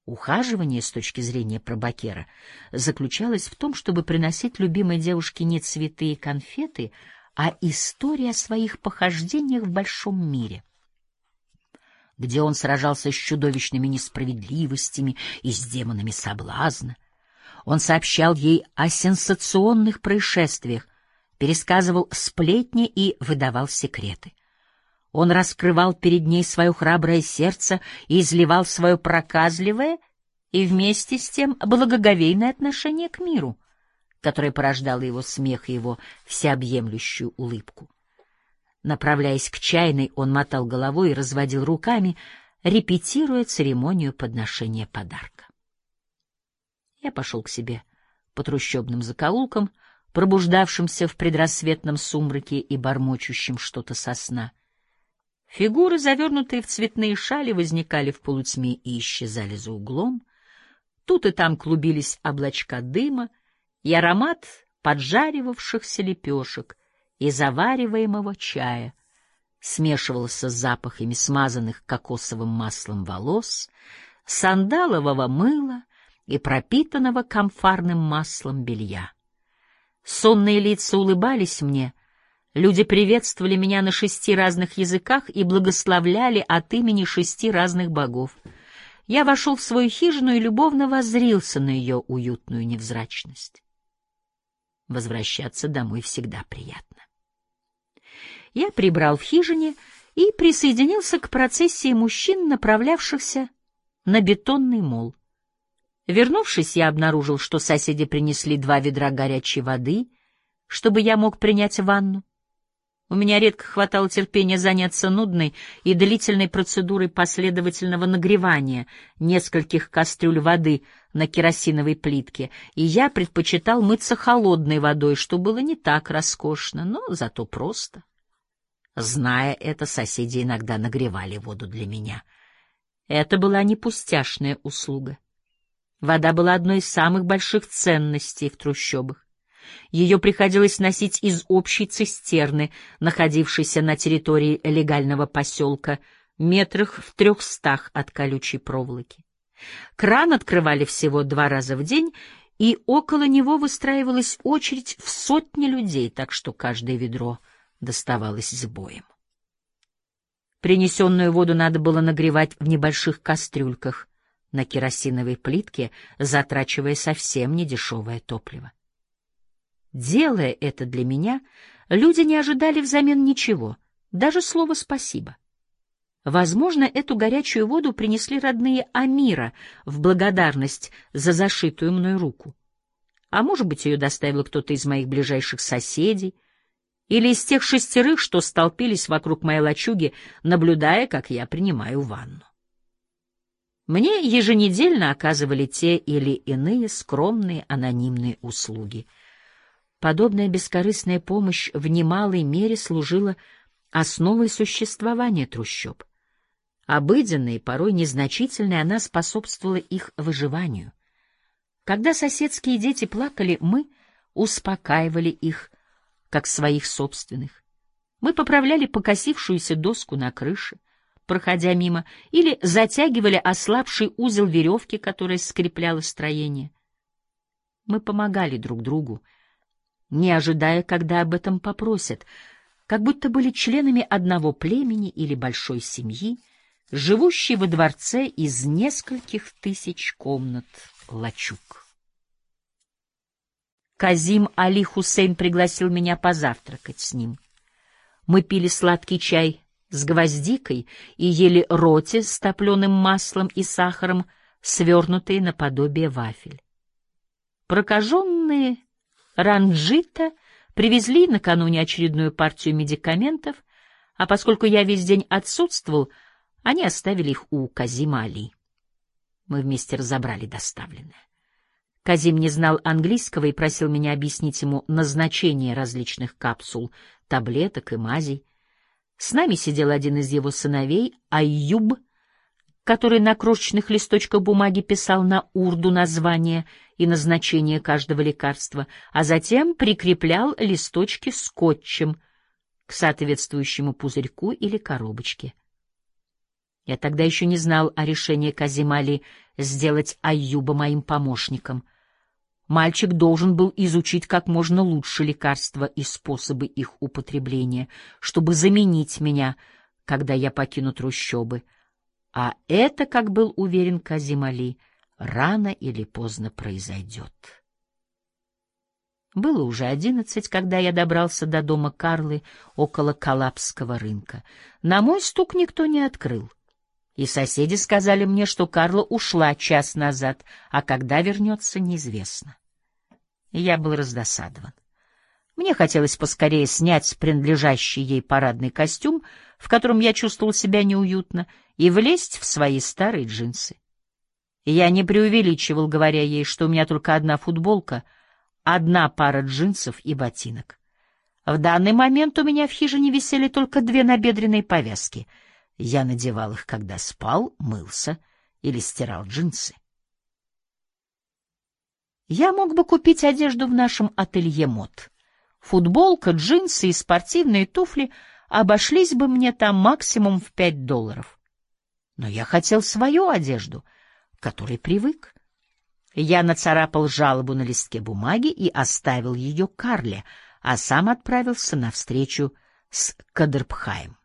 Ухаживание с точки зрения пробакера заключалось в том, чтобы приносить любимой девушке не цветы и конфеты, а истории о своих похождениях в большом мире, где он сражался с чудовищными несправедливостями и с демонами соблазна. Он сообщал ей о сенсационных происшествиях, пересказывал сплетни и выдавал секреты. Он раскрывал перед ней свое храброе сердце и изливал свое проказливое и вместе с тем благоговейное отношение к миру, которое порождало его смех и его всеобъемлющую улыбку. Направляясь к чайной, он мотал головой и разводил руками, репетируя церемонию подношения подарка. Я пошел к себе по трущобным закоулкам, пробуждавшимся в предрассветном сумраке и бормочущим что-то со сна. Фигуры, завернутые в цветные шали, возникали в полутьме и исчезали за углом. Тут и там клубились облачка дыма и аромат поджаривавшихся лепешек и завариваемого чая смешивался с запахами смазанных кокосовым маслом волос, сандалового мыла и пропитанного камфарным маслом белья. Сонные лица улыбались мне, люди приветствовали меня на шести разных языках и благословляли от имени шести разных богов. Я вошел в свою хижину и любовно воззрился на ее уютную невзрачность. Возвращаться домой всегда приятно. Я прибрал в хижине и присоединился к процессии мужчин, направлявшихся на бетонный мол. Вернувшись, я обнаружил, что соседи принесли два ведра горячей воды, чтобы я мог принять ванну. У меня редко хватало терпения заняться нудной и длительной процедурой последовательного нагревания нескольких кастрюль воды на керосиновой плитке, и я предпочитал мыться холодной водой, что было не так роскошно, но зато просто. Зная это, соседи иногда нагревали воду для меня. Это была не пустяшная услуга. Вода была одной из самых больших ценностей в трущобах. Ее приходилось носить из общей цистерны, находившейся на территории легального поселка, метрах в трехстах от колючей проволоки. Кран открывали всего два раза в день, и около него выстраивалась очередь в сотни людей, так что каждое ведро доставалось с боем. Принесенную воду надо было нагревать в небольших кастрюльках, на керосиновой плитке, затрачивая совсем недешевое топливо. Делая это для меня, люди не ожидали взамен ничего, даже слова «спасибо». Возможно, эту горячую воду принесли родные Амира в благодарность за зашитую мной руку. А может быть, ее доставил кто-то из моих ближайших соседей или из тех шестерых, что столпились вокруг моей лачуги, наблюдая, как я принимаю ванну. Мне еженедельно оказывали те или иные скромные анонимные услуги. Подобная бескорыстная помощь в немалой мере служила основой существования трущоб. Обыденной, порой незначительной, она способствовала их выживанию. Когда соседские дети плакали, мы успокаивали их, как своих собственных. Мы поправляли покосившуюся доску на крыше, проходя мимо, или затягивали ослабший узел веревки, которая скрепляла строение. Мы помогали друг другу, не ожидая, когда об этом попросят. как будто были членами одного племени или большой семьи, живущей во дворце из нескольких тысяч комнат лачуг. Казим Али Хусейн пригласил меня позавтракать с ним. Мы пили сладкий чай с гвоздикой и ели роти с топленым маслом и сахаром, свернутые наподобие вафель. Прокаженные ранджита привезли накануне очередную партию медикаментов, а поскольку я весь день отсутствовал, они оставили их у Казима Али. Мы вместе разобрали доставленное. Казим не знал английского и просил меня объяснить ему назначение различных капсул, таблеток и мазей. С нами сидел один из его сыновей, Айюб, который на крошечных листочках бумаги писал на урду название и назначение каждого лекарства, а затем прикреплял листочки скотчем к соответствующему пузырьку или коробочке. Я тогда еще не знал о решении Казимали сделать Аюба моим помощником. Мальчик должен был изучить как можно лучше лекарства и способы их употребления, чтобы заменить меня, когда я покину трущобы. А это, как был уверен Казимали, рано или поздно произойдет. Было уже одиннадцать, когда я добрался до дома Карлы около Калапского рынка. На мой стук никто не открыл. И соседи сказали мне, что Карла ушла час назад, а когда вернется, неизвестно. Я был раздосадован. Мне хотелось поскорее снять принадлежащий ей парадный костюм, в котором я чувствовал себя неуютно, и влезть в свои старые джинсы. Я не преувеличивал, говоря ей, что у меня только одна футболка, одна пара джинсов и ботинок. В данный момент у меня в хижине висели только две набедренные повязки — я надевал их, когда спал, мылся или стирал джинсы. Я мог бы купить одежду в нашем ателье мод. Футболка, джинсы и спортивные туфли обошлись бы мне там максимум в пять долларов. Но я хотел свою одежду, к которой привык. Я нацарапал жалобу на листке бумаги и оставил ее Карле, а сам отправился на встречу с Кадрбхаем.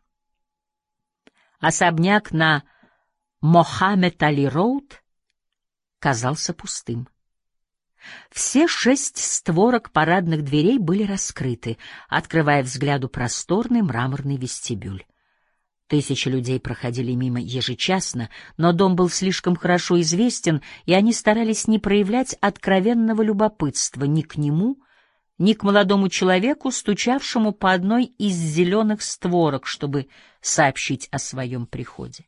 Особняк на Мохаммед-Али-Роуд казался пустым. Все шесть створок парадных дверей были раскрыты, открывая взгляду просторный мраморный вестибюль. Тысячи людей проходили мимо ежечасно, но дом был слишком хорошо известен, и они старались не проявлять откровенного любопытства ни к нему, ни к молодому человеку, стучавшему по одной из зеленых створок, чтобы сообщить о своем приходе.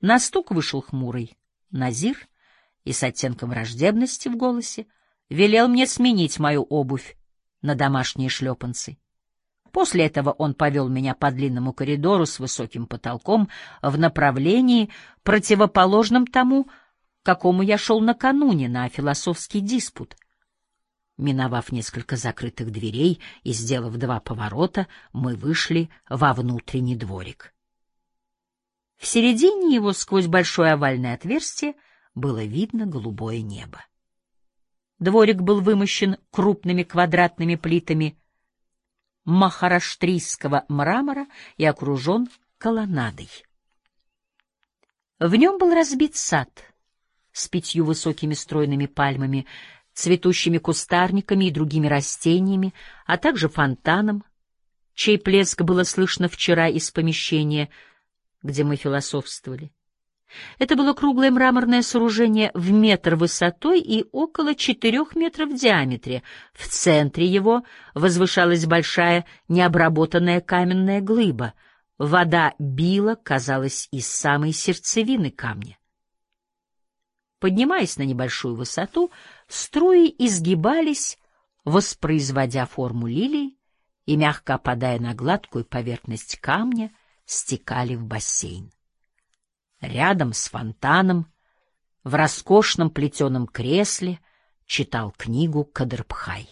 На стук вышел хмурый Назир и с оттенком враждебности в голосе велел мне сменить мою обувь на домашние шлепанцы. После этого он повел меня по длинному коридору с высоким потолком в направлении, противоположном тому, какому я шел накануне на философский диспут — Миновав несколько закрытых дверей и сделав два поворота, мы вышли во внутренний дворик. В середине его, сквозь большое овальное отверстие, было видно голубое небо. Дворик был вымощен крупными квадратными плитами махараштрийского мрамора и окружен колоннадой. В нем был разбит сад с пятью высокими стройными пальмами, цветущими кустарниками и другими растениями, а также фонтаном, чей плеск было слышно вчера из помещения, где мы философствовали. Это было круглое мраморное сооружение в метр высотой и около четырех метров в диаметре. В центре его возвышалась большая необработанная каменная глыба. Вода била, казалось, из самой сердцевины камня. Поднимаясь на небольшую высоту, струи изгибались, воспроизводя форму лилии, и, мягко опадая на гладкую поверхность камня, стекали в бассейн. Рядом с фонтаном, в роскошном плетеном кресле, читал книгу Кадрбхай.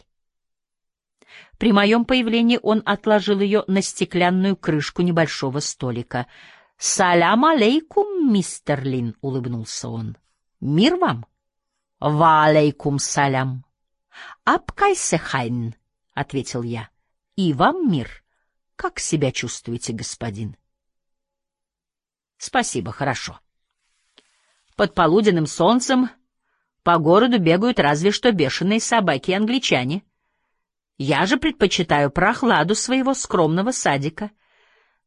При моем появлении он отложил ее на стеклянную крышку небольшого столика. «Салям алейкум, мистер Лин», — улыбнулся он. Мир вам? Ва алейкум салям. Абкайсехайн, ответил я. И вам мир. Как себя чувствуете, господин? Спасибо, хорошо. Под полуденным солнцем по городу бегают разве что бешеные собаки и англичане. Я же предпочитаю прохладу своего скромного садика.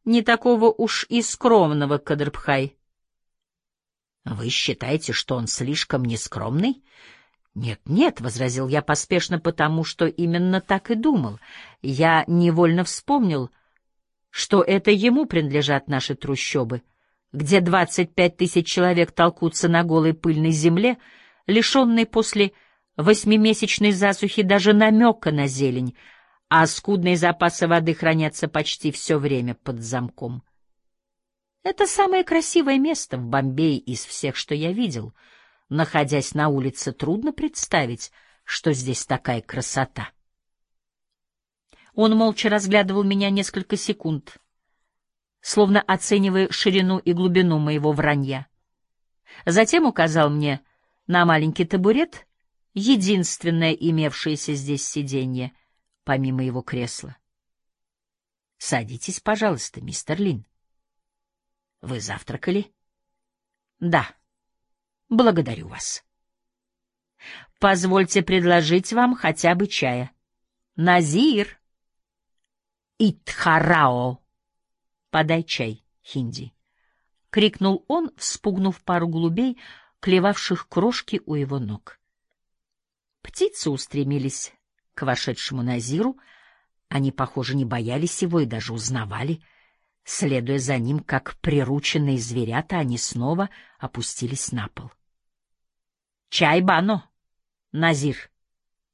Не такого уж и скромного, Кадрбхай. Вы считаете, что он слишком нескромный? Нет, нет, — возразил я поспешно, потому что именно так и думал. Я невольно вспомнил, что это ему принадлежат наши трущобы, где двадцать пять тысяч человек толкутся на голой пыльной земле, лишенной после восьмимесячной засухи даже намека на зелень, а скудные запасы воды хранятся почти все время под замком. Это самое красивое место в Бомбее из всех, что я видел — Находясь на улице, трудно представить, что здесь такая красота. Он молча разглядывал меня несколько секунд, словно оценивая ширину и глубину моего вранья. Затем указал мне на маленький табурет, единственное имевшееся здесь сиденье, помимо его кресла. — Садитесь, пожалуйста, мистер Лин. — Вы завтракали? — Да. — Благодарю вас. Позвольте предложить вам хотя бы чая. Назир. Итхарао. Подай чай, хинди. Крикнул он, вспугнув пару голубей, клевавших крошки у его ног. Птицы устремились к вошедшему Назиру. Они, похоже, не боялись его и даже узнавали — Следуя за ним, как прирученные зверята, они снова опустились на пол. — Чай, Бано! Назир,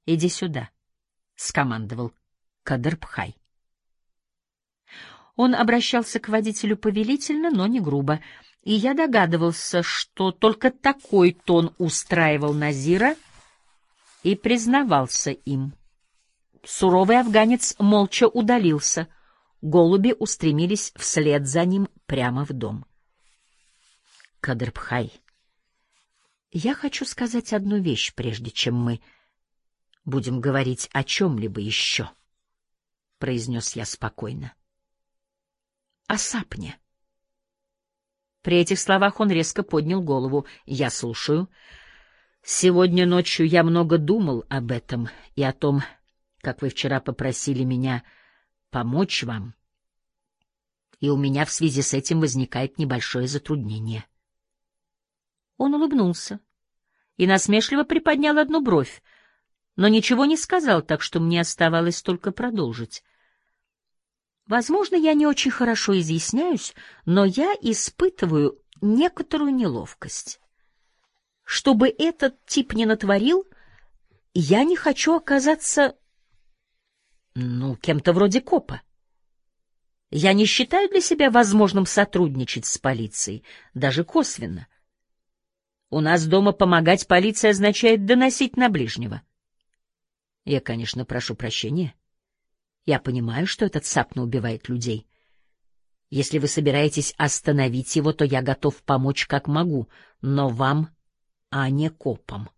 иди сюда! — скомандовал Кадырбхай. Он обращался к водителю повелительно, но не грубо, и я догадывался, что только такой тон устраивал Назира и признавался им. Суровый афганец молча удалился — Голуби устремились вслед за ним прямо в дом. Кадрбхай, я хочу сказать одну вещь, прежде чем мы будем говорить о чем-либо еще, — произнес я спокойно. — О сапне. При этих словах он резко поднял голову. Я слушаю. Сегодня ночью я много думал об этом и о том, как вы вчера попросили меня помочь вам. И у меня в связи с этим возникает небольшое затруднение. Он улыбнулся и насмешливо приподнял одну бровь, но ничего не сказал, так что мне оставалось только продолжить. Возможно, я не очень хорошо изъясняюсь, но я испытываю некоторую неловкость. Чтобы этот тип не натворил, я не хочу оказаться ну, кем-то вроде копа. Я не считаю для себя возможным сотрудничать с полицией, даже косвенно. У нас дома помогать полиции означает доносить на ближнего. Я, конечно, прошу прощения. Я понимаю, что этот Сапна убивает людей. Если вы собираетесь остановить его, то я готов помочь как могу, но вам, а не копам.